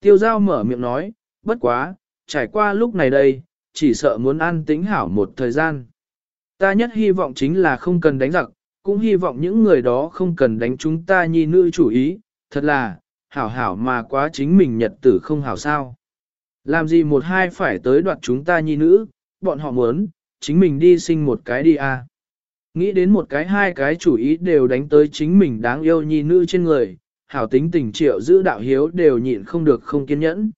Tiêu giao mở miệng nói, bất quá, trải qua lúc này đây, chỉ sợ muốn ăn tính hảo một thời gian. Ta nhất hy vọng chính là không cần đánh giặc, cũng hy vọng những người đó không cần đánh chúng ta nhi nữ chủ ý, thật là, hảo hảo mà quá chính mình nhật tử không hảo sao. Làm gì một hai phải tới đoạt chúng ta nhi nữ, bọn họ muốn, chính mình đi sinh một cái đi à. Nghĩ đến một cái hai cái chủ ý đều đánh tới chính mình đáng yêu nhi nữ trên người, hảo tính tình triệu giữ đạo hiếu đều nhịn không được không kiên nhẫn.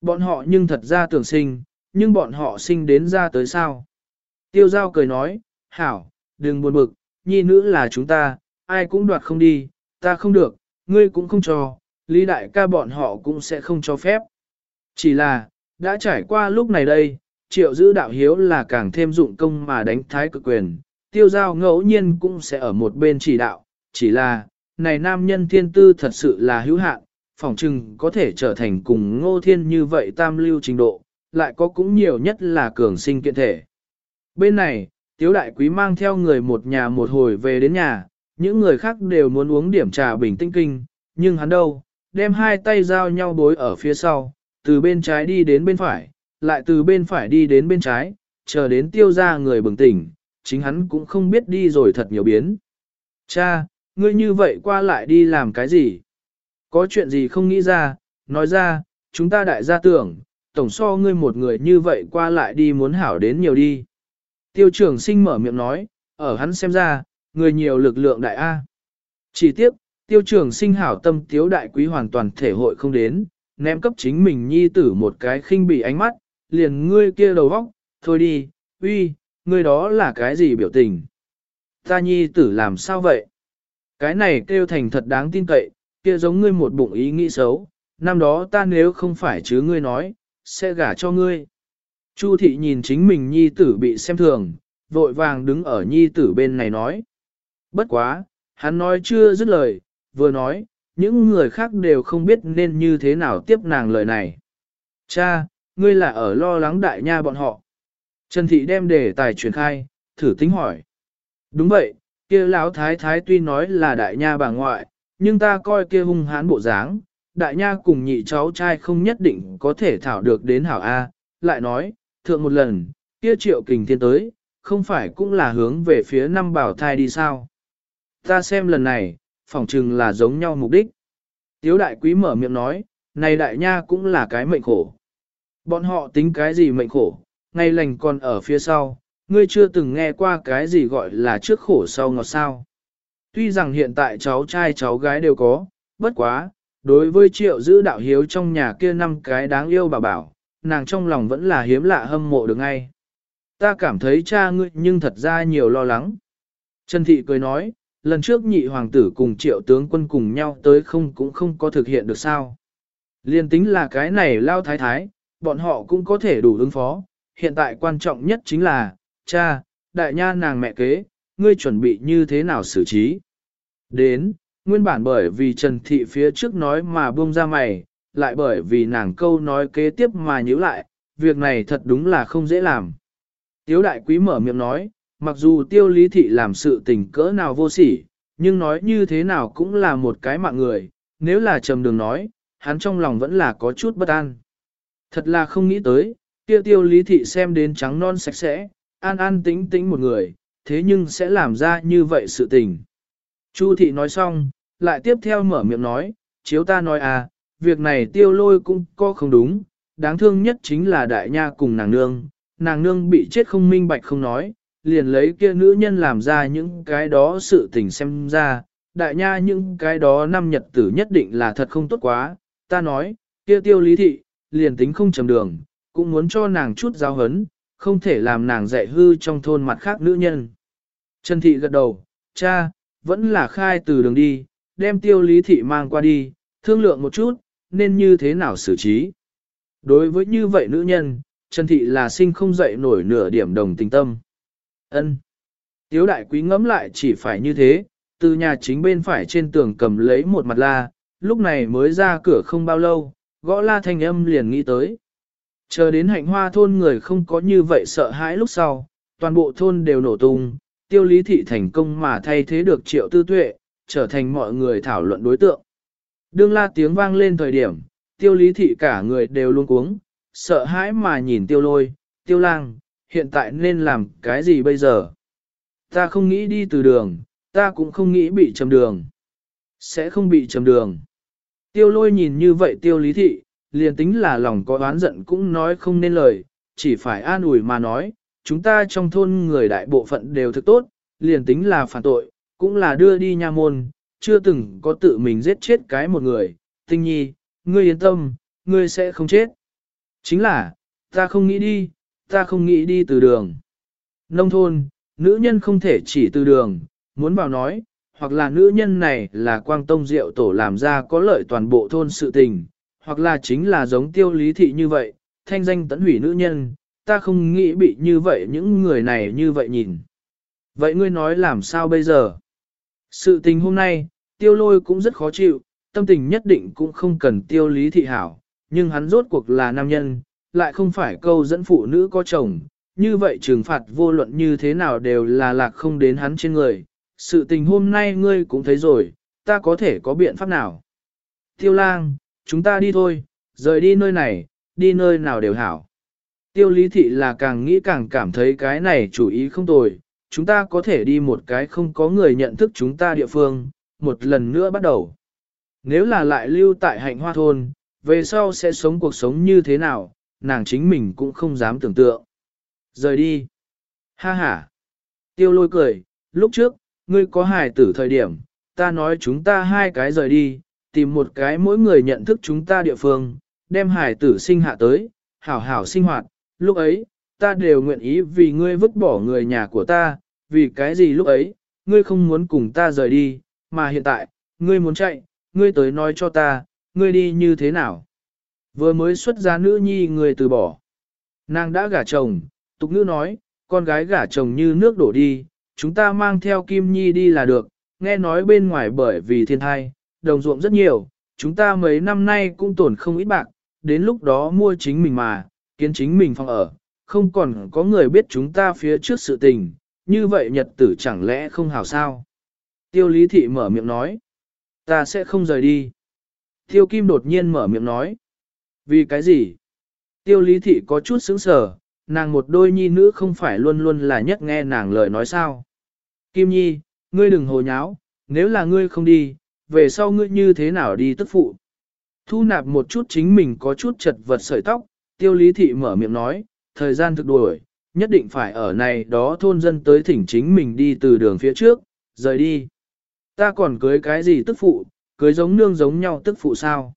Bọn họ nhưng thật ra tưởng sinh, nhưng bọn họ sinh đến ra tới sao. Tiêu giao cười nói, hảo, đừng buồn bực, nhi nữ là chúng ta, ai cũng đoạt không đi, ta không được, ngươi cũng không cho, lý đại ca bọn họ cũng sẽ không cho phép. Chỉ là, đã trải qua lúc này đây, triệu giữ đạo hiếu là càng thêm dụng công mà đánh thái cực quyền, tiêu giao ngẫu nhiên cũng sẽ ở một bên chỉ đạo, chỉ là, này nam nhân thiên tư thật sự là hữu hạn, phỏng chừng có thể trở thành cùng ngô thiên như vậy tam lưu trình độ, lại có cũng nhiều nhất là cường sinh kiện thể. Bên này, tiếu đại quý mang theo người một nhà một hồi về đến nhà, những người khác đều muốn uống điểm trà bình tinh kinh, nhưng hắn đâu, đem hai tay giao nhau bối ở phía sau, từ bên trái đi đến bên phải, lại từ bên phải đi đến bên trái, chờ đến tiêu ra người bừng tỉnh, chính hắn cũng không biết đi rồi thật nhiều biến. Cha, ngươi như vậy qua lại đi làm cái gì? Có chuyện gì không nghĩ ra, nói ra, chúng ta đại gia tưởng, tổng so ngươi một người như vậy qua lại đi muốn hảo đến nhiều đi. Tiêu trưởng sinh mở miệng nói, ở hắn xem ra, người nhiều lực lượng đại A. Chỉ tiếc, tiêu trưởng sinh hảo tâm tiếu đại quý hoàn toàn thể hội không đến, ném cấp chính mình nhi tử một cái khinh bị ánh mắt, liền ngươi kia đầu vóc, thôi đi, uy, ngươi đó là cái gì biểu tình? Ta nhi tử làm sao vậy? Cái này kêu thành thật đáng tin cậy, kia giống ngươi một bụng ý nghĩ xấu, năm đó ta nếu không phải chứ ngươi nói, sẽ gả cho ngươi. Chu thị nhìn chính mình nhi tử bị xem thường, vội vàng đứng ở nhi tử bên này nói. Bất quá, hắn nói chưa dứt lời, vừa nói, những người khác đều không biết nên như thế nào tiếp nàng lời này. Cha, ngươi là ở lo lắng đại nha bọn họ. Trần Thị đem đề tài truyền khai, thử tính hỏi. Đúng vậy, kia lão thái thái tuy nói là đại nha bà ngoại, nhưng ta coi kia hung hãn bộ dáng, đại nha cùng nhị cháu trai không nhất định có thể thảo được đến hảo A, lại nói, thượng một lần, kia triệu kình thiên tới, không phải cũng là hướng về phía năm bảo thai đi sao. Ta xem lần này, phỏng chừng là giống nhau mục đích. Tiếu đại quý mở miệng nói, này đại nha cũng là cái mệnh khổ. Bọn họ tính cái gì mệnh khổ, ngày lành còn ở phía sau, ngươi chưa từng nghe qua cái gì gọi là trước khổ sau ngọt sao. Tuy rằng hiện tại cháu trai cháu gái đều có, bất quá, đối với triệu giữ đạo hiếu trong nhà kia năm cái đáng yêu bà bảo, nàng trong lòng vẫn là hiếm lạ hâm mộ được ngay. Ta cảm thấy cha ngươi nhưng thật ra nhiều lo lắng. Trần Thị cười nói, lần trước nhị hoàng tử cùng triệu tướng quân cùng nhau tới không cũng không có thực hiện được sao. Liên tính là cái này lao thái thái, bọn họ cũng có thể đủ ứng phó. Hiện tại quan trọng nhất chính là, cha, đại nha nàng mẹ kế, ngươi chuẩn bị như thế nào xử trí. Đến, nguyên bản bởi vì Trần Thị phía trước nói mà buông ra mày, lại bởi vì nàng câu nói kế tiếp mà nhíu lại, việc này thật đúng là không dễ làm. Tiếu đại quý mở miệng nói, mặc dù tiêu lý thị làm sự tình cỡ nào vô sỉ, nhưng nói như thế nào cũng là một cái mạng người, nếu là trầm đường nói, hắn trong lòng vẫn là có chút bất an. Thật là không nghĩ tới, tiêu tiêu lý thị xem đến trắng non sạch sẽ, an an tĩnh tĩnh một người, thế nhưng sẽ làm ra như vậy sự tình. Chu thị nói xong, lại tiếp theo mở miệng nói, chiếu ta nói à, việc này tiêu lôi cũng có không đúng, đáng thương nhất chính là đại nha cùng nàng nương, nàng nương bị chết không minh bạch không nói, liền lấy kia nữ nhân làm ra những cái đó sự tình xem ra, đại nha những cái đó năm nhật tử nhất định là thật không tốt quá, ta nói, kia tiêu lý thị, liền tính không chầm đường, cũng muốn cho nàng chút giáo hấn, không thể làm nàng dạy hư trong thôn mặt khác nữ nhân. Trần thị gật đầu, cha, vẫn là khai từ đường đi, đem tiêu lý thị mang qua đi, thương lượng một chút, nên như thế nào xử trí. Đối với như vậy nữ nhân, Trần thị là sinh không dậy nổi nửa điểm đồng tình tâm. Ân. Tiếu đại quý ngẫm lại chỉ phải như thế, từ nhà chính bên phải trên tường cầm lấy một mặt la, lúc này mới ra cửa không bao lâu, gõ la thanh âm liền nghĩ tới. Chờ đến hạnh hoa thôn người không có như vậy sợ hãi lúc sau, toàn bộ thôn đều nổ tung, tiêu lý thị thành công mà thay thế được triệu tư tuệ, trở thành mọi người thảo luận đối tượng. Đương la tiếng vang lên thời điểm, tiêu lý thị cả người đều luôn cuống, sợ hãi mà nhìn tiêu lôi, tiêu lang, hiện tại nên làm cái gì bây giờ? Ta không nghĩ đi từ đường, ta cũng không nghĩ bị chầm đường. Sẽ không bị chầm đường. Tiêu lôi nhìn như vậy tiêu lý thị, liền tính là lòng có oán giận cũng nói không nên lời, chỉ phải an ủi mà nói, chúng ta trong thôn người đại bộ phận đều thực tốt, liền tính là phản tội, cũng là đưa đi nha môn, chưa từng có tự mình giết chết cái một người, tinh nhi, ngươi yên tâm, ngươi sẽ không chết. Chính là, ta không nghĩ đi, ta không nghĩ đi từ đường. Nông thôn, nữ nhân không thể chỉ từ đường, muốn bảo nói, hoặc là nữ nhân này là quang tông rượu tổ làm ra có lợi toàn bộ thôn sự tình, hoặc là chính là giống tiêu lý thị như vậy, thanh danh tẫn hủy nữ nhân, ta không nghĩ bị như vậy những người này như vậy nhìn. Vậy ngươi nói làm sao bây giờ? Sự tình hôm nay, tiêu lôi cũng rất khó chịu, tâm tình nhất định cũng không cần tiêu lý thị hảo, nhưng hắn rốt cuộc là nam nhân, lại không phải câu dẫn phụ nữ có chồng, như vậy trừng phạt vô luận như thế nào đều là lạc không đến hắn trên người. Sự tình hôm nay ngươi cũng thấy rồi, ta có thể có biện pháp nào? Tiêu lang, chúng ta đi thôi, rời đi nơi này, đi nơi nào đều hảo. Tiêu lý thị là càng nghĩ càng cảm thấy cái này chủ ý không tồi, chúng ta có thể đi một cái không có người nhận thức chúng ta địa phương, một lần nữa bắt đầu. Nếu là lại lưu tại hạnh hoa thôn, về sau sẽ sống cuộc sống như thế nào, nàng chính mình cũng không dám tưởng tượng. Rời đi. Ha ha. Tiêu lôi cười, lúc trước, ngươi có hài tử thời điểm, ta nói chúng ta hai cái rời đi, tìm một cái mỗi người nhận thức chúng ta địa phương, đem hải tử sinh hạ tới, hảo hảo sinh hoạt, lúc ấy, ta đều nguyện ý vì ngươi vứt bỏ người nhà của ta, vì cái gì lúc ấy, ngươi không muốn cùng ta rời đi, mà hiện tại, ngươi muốn chạy, ngươi tới nói cho ta, ngươi đi như thế nào. Vừa mới xuất gia nữ nhi người từ bỏ. Nàng đã gả chồng, tục nữ nói, con gái gả chồng như nước đổ đi, chúng ta mang theo Kim Nhi đi là được, nghe nói bên ngoài bởi vì thiên thai, đồng ruộng rất nhiều, chúng ta mấy năm nay cũng tổn không ít bạc, đến lúc đó mua chính mình mà, kiến chính mình phòng ở, không còn có người biết chúng ta phía trước sự tình, như vậy nhật tử chẳng lẽ không hảo sao? Tiêu lý thị mở miệng nói, ta sẽ không rời đi. Tiêu kim đột nhiên mở miệng nói, vì cái gì? Tiêu lý thị có chút sững sờ, nàng một đôi nhi nữ không phải luôn luôn là nhất nghe nàng lời nói sao. Kim nhi, ngươi đừng hồ nháo, nếu là ngươi không đi, về sau ngươi như thế nào đi tức phụ. Thu nạp một chút chính mình có chút chật vật sợi tóc, tiêu lý thị mở miệng nói, thời gian thực đuổi, nhất định phải ở này đó thôn dân tới thỉnh chính mình đi từ đường phía trước, rời đi. Ta còn cưới cái gì tức phụ, cưới giống nương giống nhau tức phụ sao?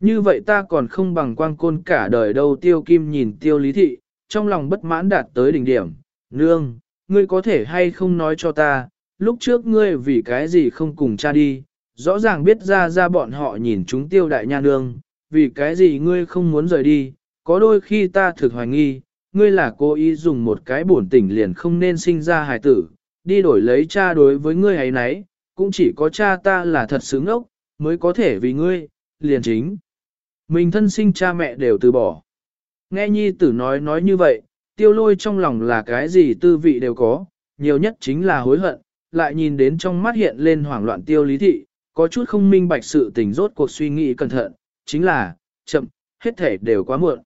Như vậy ta còn không bằng quang côn cả đời đâu tiêu kim nhìn tiêu lý thị, trong lòng bất mãn đạt tới đỉnh điểm. Nương, ngươi có thể hay không nói cho ta, lúc trước ngươi vì cái gì không cùng cha đi, rõ ràng biết ra ra bọn họ nhìn chúng tiêu đại nha nương, vì cái gì ngươi không muốn rời đi, có đôi khi ta thực hoài nghi, ngươi là cố ý dùng một cái bổn tỉnh liền không nên sinh ra hài tử, đi đổi lấy cha đối với ngươi ấy nấy, cũng chỉ có cha ta là thật sướng ốc, mới có thể vì ngươi, liền chính. Mình thân sinh cha mẹ đều từ bỏ. Nghe nhi tử nói nói như vậy, tiêu lôi trong lòng là cái gì tư vị đều có, nhiều nhất chính là hối hận, lại nhìn đến trong mắt hiện lên hoảng loạn tiêu lý thị, có chút không minh bạch sự tình rốt cuộc suy nghĩ cẩn thận, chính là, chậm, hết thể đều quá muộn.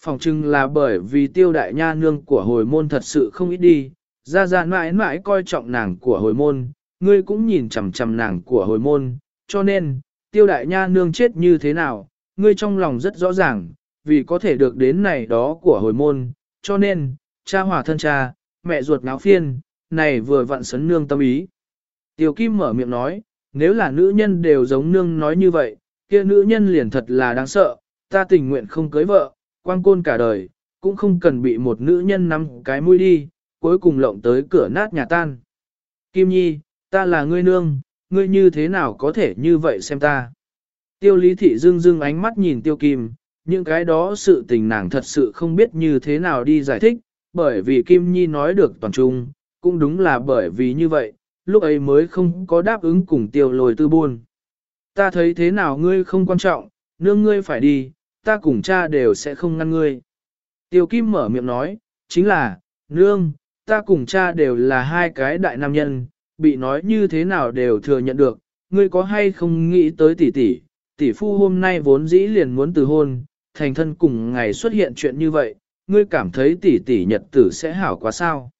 Phòng trưng là bởi vì tiêu đại nha nương của hồi môn thật sự không ít đi, ra ra mãi mãi coi trọng nàng của hồi môn, ngươi cũng nhìn chằm chằm nàng của hồi môn, cho nên, tiêu đại nha nương chết như thế nào, ngươi trong lòng rất rõ ràng, vì có thể được đến này đó của hồi môn, cho nên, cha hòa thân cha, mẹ ruột ngáo phiên, này vừa vặn sấn nương tâm ý. Tiêu Kim mở miệng nói, nếu là nữ nhân đều giống nương nói như vậy, kia nữ nhân liền thật là đáng sợ, ta tình nguyện không cưới vợ, quang côn cả đời, cũng không cần bị một nữ nhân nắm cái mũi đi, cuối cùng lộng tới cửa nát nhà tan. Kim Nhi, ta là ngươi nương, ngươi như thế nào có thể như vậy xem ta. Tiêu lý thị Dương Dương ánh mắt nhìn tiêu kim, những cái đó sự tình nàng thật sự không biết như thế nào đi giải thích, bởi vì Kim Nhi nói được toàn trung, cũng đúng là bởi vì như vậy, lúc ấy mới không có đáp ứng cùng tiêu lồi tư buôn. Ta thấy thế nào ngươi không quan trọng, nương ngươi phải đi, ta cùng cha đều sẽ không ngăn ngươi. Tiêu Kim mở miệng nói, chính là, nương, ta cùng cha đều là hai cái đại nam nhân, bị nói như thế nào đều thừa nhận được, ngươi có hay không nghĩ tới tỷ tỷ, tỷ phu hôm nay vốn dĩ liền muốn từ hôn, thành thân cùng ngày xuất hiện chuyện như vậy, ngươi cảm thấy tỷ tỷ nhật tử sẽ hảo quá sao.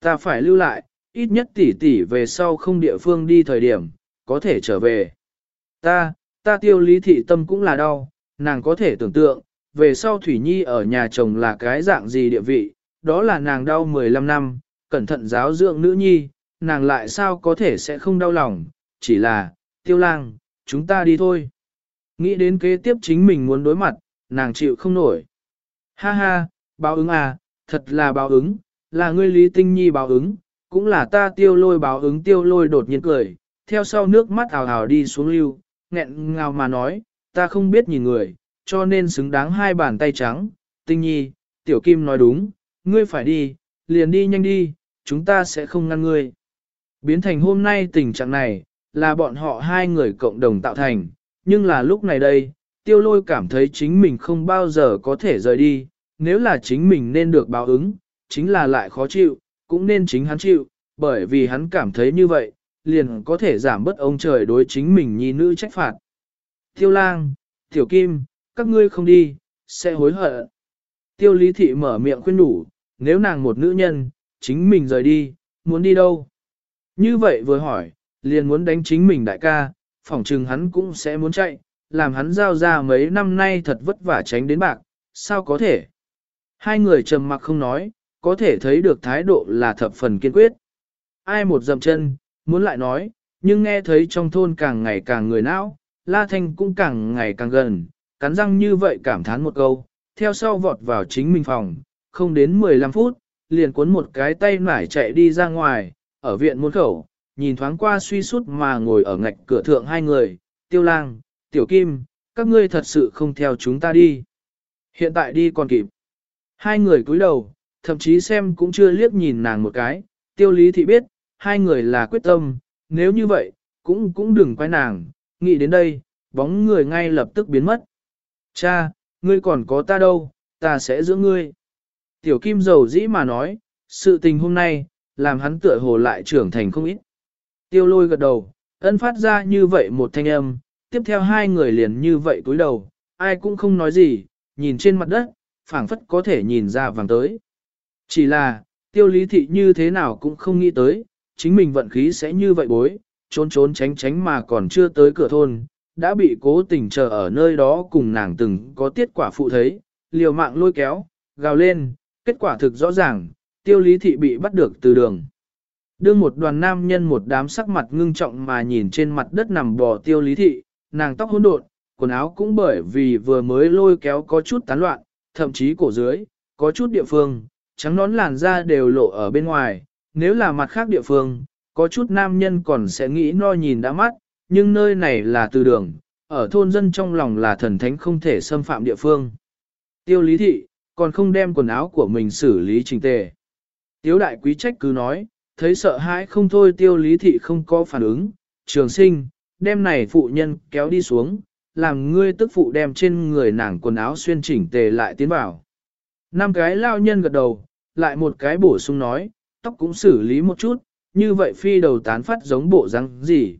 Ta phải lưu lại, ít nhất tỷ tỷ về sau không địa phương đi thời điểm, có thể trở về. Ta, ta tiêu lý thị tâm cũng là đau, nàng có thể tưởng tượng, về sau Thủy Nhi ở nhà chồng là cái dạng gì địa vị, đó là nàng đau 15 năm, cẩn thận giáo dưỡng nữ nhi, nàng lại sao có thể sẽ không đau lòng, chỉ là, tiêu lang, chúng ta đi thôi. Nghĩ đến kế tiếp chính mình muốn đối mặt, nàng chịu không nổi. Ha ha, báo ứng à, thật là báo ứng, là ngươi Lý Tinh Nhi báo ứng, cũng là ta tiêu lôi báo ứng tiêu lôi đột nhiên cười, theo sau nước mắt ào ào đi xuống lưu, nghẹn ngào mà nói, ta không biết nhìn người, cho nên xứng đáng hai bàn tay trắng, Tinh Nhi, Tiểu Kim nói đúng, ngươi phải đi, liền đi nhanh đi, chúng ta sẽ không ngăn ngươi. Biến thành hôm nay tình trạng này, là bọn họ hai người cộng đồng tạo thành, nhưng là lúc này đây, tiêu lôi cảm thấy chính mình không bao giờ có thể rời đi, nếu là chính mình nên được báo ứng, chính là lại khó chịu, cũng nên chính hắn chịu, bởi vì hắn cảm thấy như vậy, liền có thể giảm bớt ông trời đối chính mình nhi nữ trách phạt. Tiêu lang, tiểu kim, các ngươi không đi, sẽ hối hận. Tiêu lý thị mở miệng khuyên đủ, nếu nàng một nữ nhân, chính mình rời đi, muốn đi đâu? Như vậy vừa hỏi, liền muốn đánh chính mình đại ca, phỏng chừng hắn cũng sẽ muốn chạy, làm hắn giao ra mấy năm nay thật vất vả tránh đến bạc, sao có thể? Hai người trầm mặc không nói, có thể thấy được thái độ là thập phần kiên quyết. Ai một dầm chân, muốn lại nói, nhưng nghe thấy trong thôn càng ngày càng người não, La Thanh cũng càng ngày càng gần, cắn răng như vậy cảm thán một câu, theo sau vọt vào chính mình phòng, không đến 15 phút, liền cuốn một cái tay nải chạy đi ra ngoài, ở viện môn khẩu, nhìn thoáng qua suy sút mà ngồi ở ngạch cửa thượng hai người, tiêu lang, tiểu kim, các ngươi thật sự không theo chúng ta đi. Hiện tại đi còn kịp. Hai người cúi đầu, thậm chí xem cũng chưa liếc nhìn nàng một cái, tiêu lý thị biết, hai người là quyết tâm, nếu như vậy, cũng cũng đừng quay nàng, nghĩ đến đây, bóng người ngay lập tức biến mất. Cha, ngươi còn có ta đâu, ta sẽ giữ ngươi. Tiểu kim dầu dĩ mà nói, sự tình hôm nay, làm hắn tựa hồ lại trưởng thành không ít. Tiêu lôi gật đầu, ân phát ra như vậy một thanh âm, tiếp theo hai người liền như vậy cúi đầu, ai cũng không nói gì, nhìn trên mặt đất, phảng phất có thể nhìn ra vàng tới. Chỉ là, tiêu lý thị như thế nào cũng không nghĩ tới, chính mình vận khí sẽ như vậy bối, trốn trốn tránh tránh mà còn chưa tới cửa thôn, đã bị cố tình chờ ở nơi đó cùng nàng từng có tiết quả phụ thấy, liều mạng lôi kéo, gào lên, kết quả thực rõ ràng, tiêu lý thị bị bắt được từ đường. Đương một đoàn nam nhân một đám sắc mặt ngưng trọng mà nhìn trên mặt đất nằm bò tiêu lý thị, nàng tóc hỗn độn, quần áo cũng bởi vì vừa mới lôi kéo có chút tán loạn, thậm chí cổ dưới, có chút địa phương, trắng nón làn da đều lộ ở bên ngoài, nếu là mặt khác địa phương, có chút nam nhân còn sẽ nghĩ no nhìn đã mắt, nhưng nơi này là từ đường, ở thôn dân trong lòng là thần thánh không thể xâm phạm địa phương. Tiêu lý thị, còn không đem quần áo của mình xử lý trình tề. Tiếu đại quý trách cứ nói, thấy sợ hãi không thôi tiêu lý thị không có phản ứng, trường sinh, đem này phụ nhân kéo đi xuống, làm ngươi tức phụ đem trên người nàng quần áo xuyên chỉnh tề lại tiến vào. Năm cái lao nhân gật đầu, lại một cái bổ sung nói, tóc cũng xử lý một chút, như vậy phi đầu tán phát giống bộ răng gì.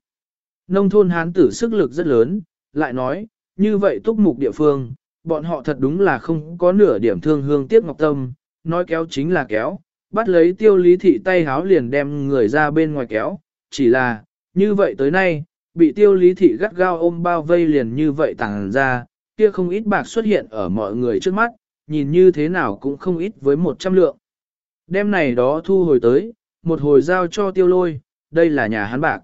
Nông thôn hán tử sức lực rất lớn, lại nói, như vậy túc mục địa phương, bọn họ thật đúng là không có nửa điểm thương hương tiếc ngọc tâm, nói kéo chính là kéo, bắt lấy tiêu lý thị tay háo liền đem người ra bên ngoài kéo, chỉ là, như vậy tới nay, bị tiêu lý thị gắt gao ôm bao vây liền như vậy tàng ra, kia không ít bạc xuất hiện ở mọi người trước mắt, nhìn như thế nào cũng không ít với một trăm lượng. Đêm này đó thu hồi tới, một hồi giao cho tiêu lôi, đây là nhà hắn bạc.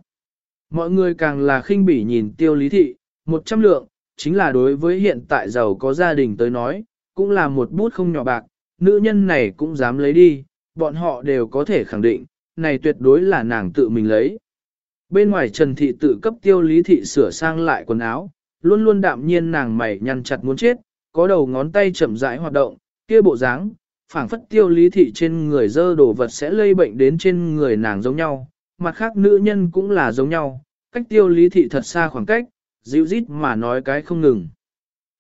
Mọi người càng là khinh bỉ nhìn tiêu lý thị, một trăm lượng, chính là đối với hiện tại giàu có gia đình tới nói, cũng là một bút không nhỏ bạc, nữ nhân này cũng dám lấy đi, bọn họ đều có thể khẳng định, này tuyệt đối là nàng tự mình lấy. Bên ngoài Trần Thị tự cấp tiêu lý thị sửa sang lại quần áo, luôn luôn đạm nhiên nàng mày nhăn chặt muốn chết, có đầu ngón tay chậm rãi hoạt động, kia bộ dáng, phảng phất tiêu lý thị trên người dơ đồ vật sẽ lây bệnh đến trên người nàng giống nhau, mặt khác nữ nhân cũng là giống nhau, cách tiêu lý thị thật xa khoảng cách, dịu rít mà nói cái không ngừng.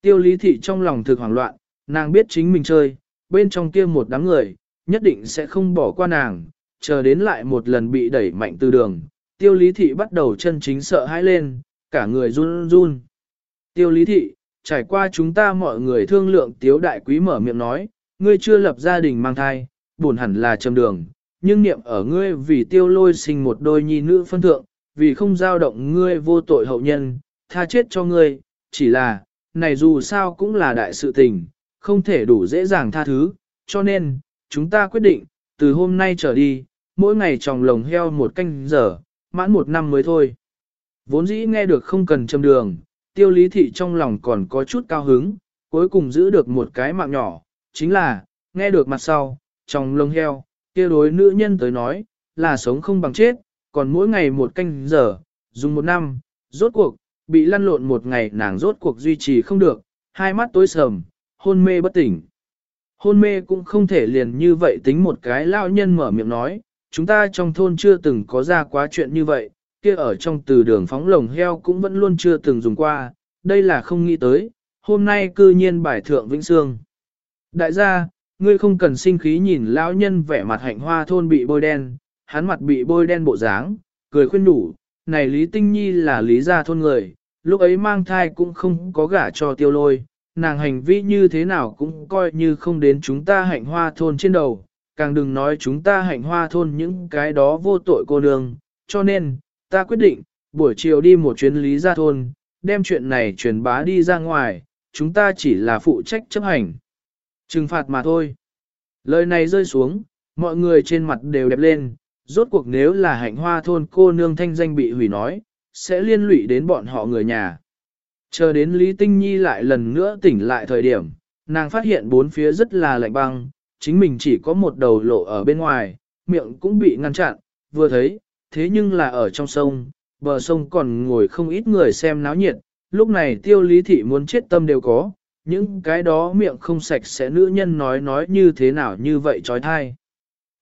Tiêu lý thị trong lòng thực hoảng loạn, nàng biết chính mình chơi, bên trong kia một đám người, nhất định sẽ không bỏ qua nàng, chờ đến lại một lần bị đẩy mạnh từ đường. Tiêu lý thị bắt đầu chân chính sợ hãi lên, cả người run run. Tiêu lý thị, trải qua chúng ta mọi người thương lượng tiếu đại quý mở miệng nói, ngươi chưa lập gia đình mang thai, buồn hẳn là trầm đường, nhưng niệm ở ngươi vì tiêu lôi sinh một đôi nhi nữ phân thượng, vì không giao động ngươi vô tội hậu nhân, tha chết cho ngươi, chỉ là, này dù sao cũng là đại sự tình, không thể đủ dễ dàng tha thứ, cho nên, chúng ta quyết định, từ hôm nay trở đi, mỗi ngày tròng lồng heo một canh giờ, mãn một năm mới thôi. Vốn dĩ nghe được không cần châm đường, tiêu lý thị trong lòng còn có chút cao hứng, cuối cùng giữ được một cái mạng nhỏ, chính là, nghe được mặt sau, trong lông heo, kia đối nữ nhân tới nói, là sống không bằng chết, còn mỗi ngày một canh giờ, dùng một năm, rốt cuộc, bị lăn lộn một ngày nàng rốt cuộc duy trì không được, hai mắt tối sầm, hôn mê bất tỉnh. Hôn mê cũng không thể liền như vậy tính một cái lao nhân mở miệng nói, chúng ta trong thôn chưa từng có ra quá chuyện như vậy, kia ở trong từ đường phóng lồng heo cũng vẫn luôn chưa từng dùng qua, đây là không nghĩ tới, hôm nay cư nhiên bài thượng Vĩnh Sương. Đại gia, ngươi không cần sinh khí nhìn lão nhân vẻ mặt hạnh hoa thôn bị bôi đen, hắn mặt bị bôi đen bộ dáng, cười khuyên đủ, này Lý Tinh Nhi là lý gia thôn người, lúc ấy mang thai cũng không có gả cho tiêu lôi, nàng hành vi như thế nào cũng coi như không đến chúng ta hạnh hoa thôn trên đầu, càng đừng nói chúng ta hạnh hoa thôn những cái đó vô tội cô đường. cho nên, ta quyết định, buổi chiều đi một chuyến lý gia thôn, đem chuyện này truyền bá đi ra ngoài, chúng ta chỉ là phụ trách chấp hành. Trừng phạt mà thôi. Lời này rơi xuống, mọi người trên mặt đều đẹp lên, rốt cuộc nếu là hạnh hoa thôn cô nương thanh danh bị hủy nói, sẽ liên lụy đến bọn họ người nhà. Chờ đến Lý Tinh Nhi lại lần nữa tỉnh lại thời điểm, nàng phát hiện bốn phía rất là lạnh băng, chính mình chỉ có một đầu lộ ở bên ngoài, miệng cũng bị ngăn chặn, vừa thấy, thế nhưng là ở trong sông, bờ sông còn ngồi không ít người xem náo nhiệt, lúc này tiêu lý thị muốn chết tâm đều có, những cái đó miệng không sạch sẽ nữ nhân nói nói như thế nào như vậy trói thai.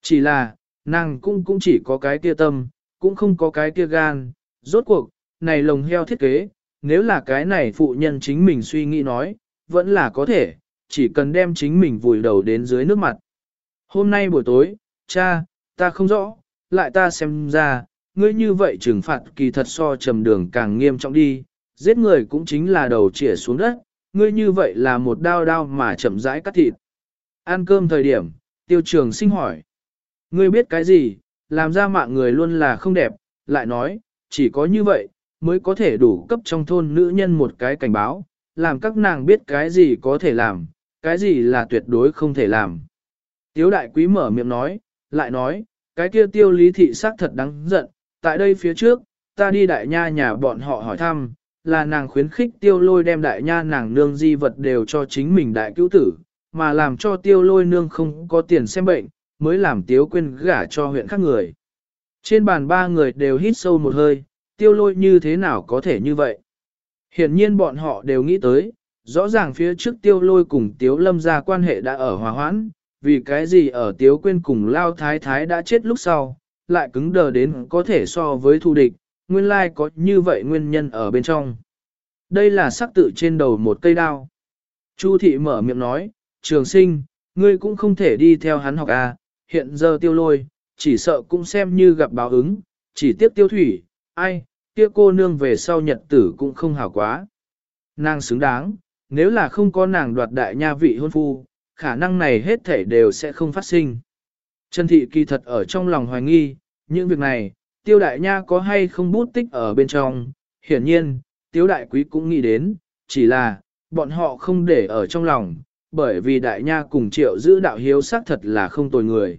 Chỉ là, nàng cũng cũng chỉ có cái kia tâm, cũng không có cái kia gan, rốt cuộc, này lồng heo thiết kế, nếu là cái này phụ nhân chính mình suy nghĩ nói, vẫn là có thể, chỉ cần đem chính mình vùi đầu đến dưới nước mặt. Hôm nay buổi tối, cha, ta không rõ, lại ta xem ra, ngươi như vậy trừng phạt kỳ thật so trầm đường càng nghiêm trọng đi, giết người cũng chính là đầu chĩa xuống đất, ngươi như vậy là một đao đao mà chậm rãi cắt thịt. Ăn cơm thời điểm, tiêu trường sinh hỏi. Ngươi biết cái gì, làm ra mạng người luôn là không đẹp, lại nói, chỉ có như vậy, mới có thể đủ cấp trong thôn nữ nhân một cái cảnh báo, làm các nàng biết cái gì có thể làm, cái gì là tuyệt đối không thể làm. Tiếu đại quý mở miệng nói, lại nói, cái kia tiêu lý thị xác thật đáng giận, tại đây phía trước, ta đi đại nha nhà bọn họ hỏi thăm, là nàng khuyến khích tiêu lôi đem đại nha nàng nương di vật đều cho chính mình đại cứu tử, mà làm cho tiêu lôi nương không có tiền xem bệnh, mới làm tiếu quên gả cho huyện khác người. Trên bàn ba người đều hít sâu một hơi, tiêu lôi như thế nào có thể như vậy? Hiển nhiên bọn họ đều nghĩ tới, rõ ràng phía trước tiêu lôi cùng tiếu lâm ra quan hệ đã ở hòa hoãn, vì cái gì ở tiếu quên cùng lao thái thái đã chết lúc sau, lại cứng đờ đến có thể so với thù địch, nguyên lai có như vậy nguyên nhân ở bên trong. Đây là sắc tự trên đầu một cây đao. Chu thị mở miệng nói, trường sinh, ngươi cũng không thể đi theo hắn học à, hiện giờ tiêu lôi, chỉ sợ cũng xem như gặp báo ứng, chỉ tiếp tiêu thủy, ai, kia cô nương về sau nhật tử cũng không hảo quá. Nàng xứng đáng, nếu là không có nàng đoạt đại nha vị hôn phu, khả năng này hết thể đều sẽ không phát sinh. Trần thị kỳ thật ở trong lòng hoài nghi, những việc này, tiêu đại nha có hay không bút tích ở bên trong, hiển nhiên, tiêu đại quý cũng nghĩ đến, chỉ là, bọn họ không để ở trong lòng, bởi vì đại nha cùng triệu giữ đạo hiếu xác thật là không tồi người.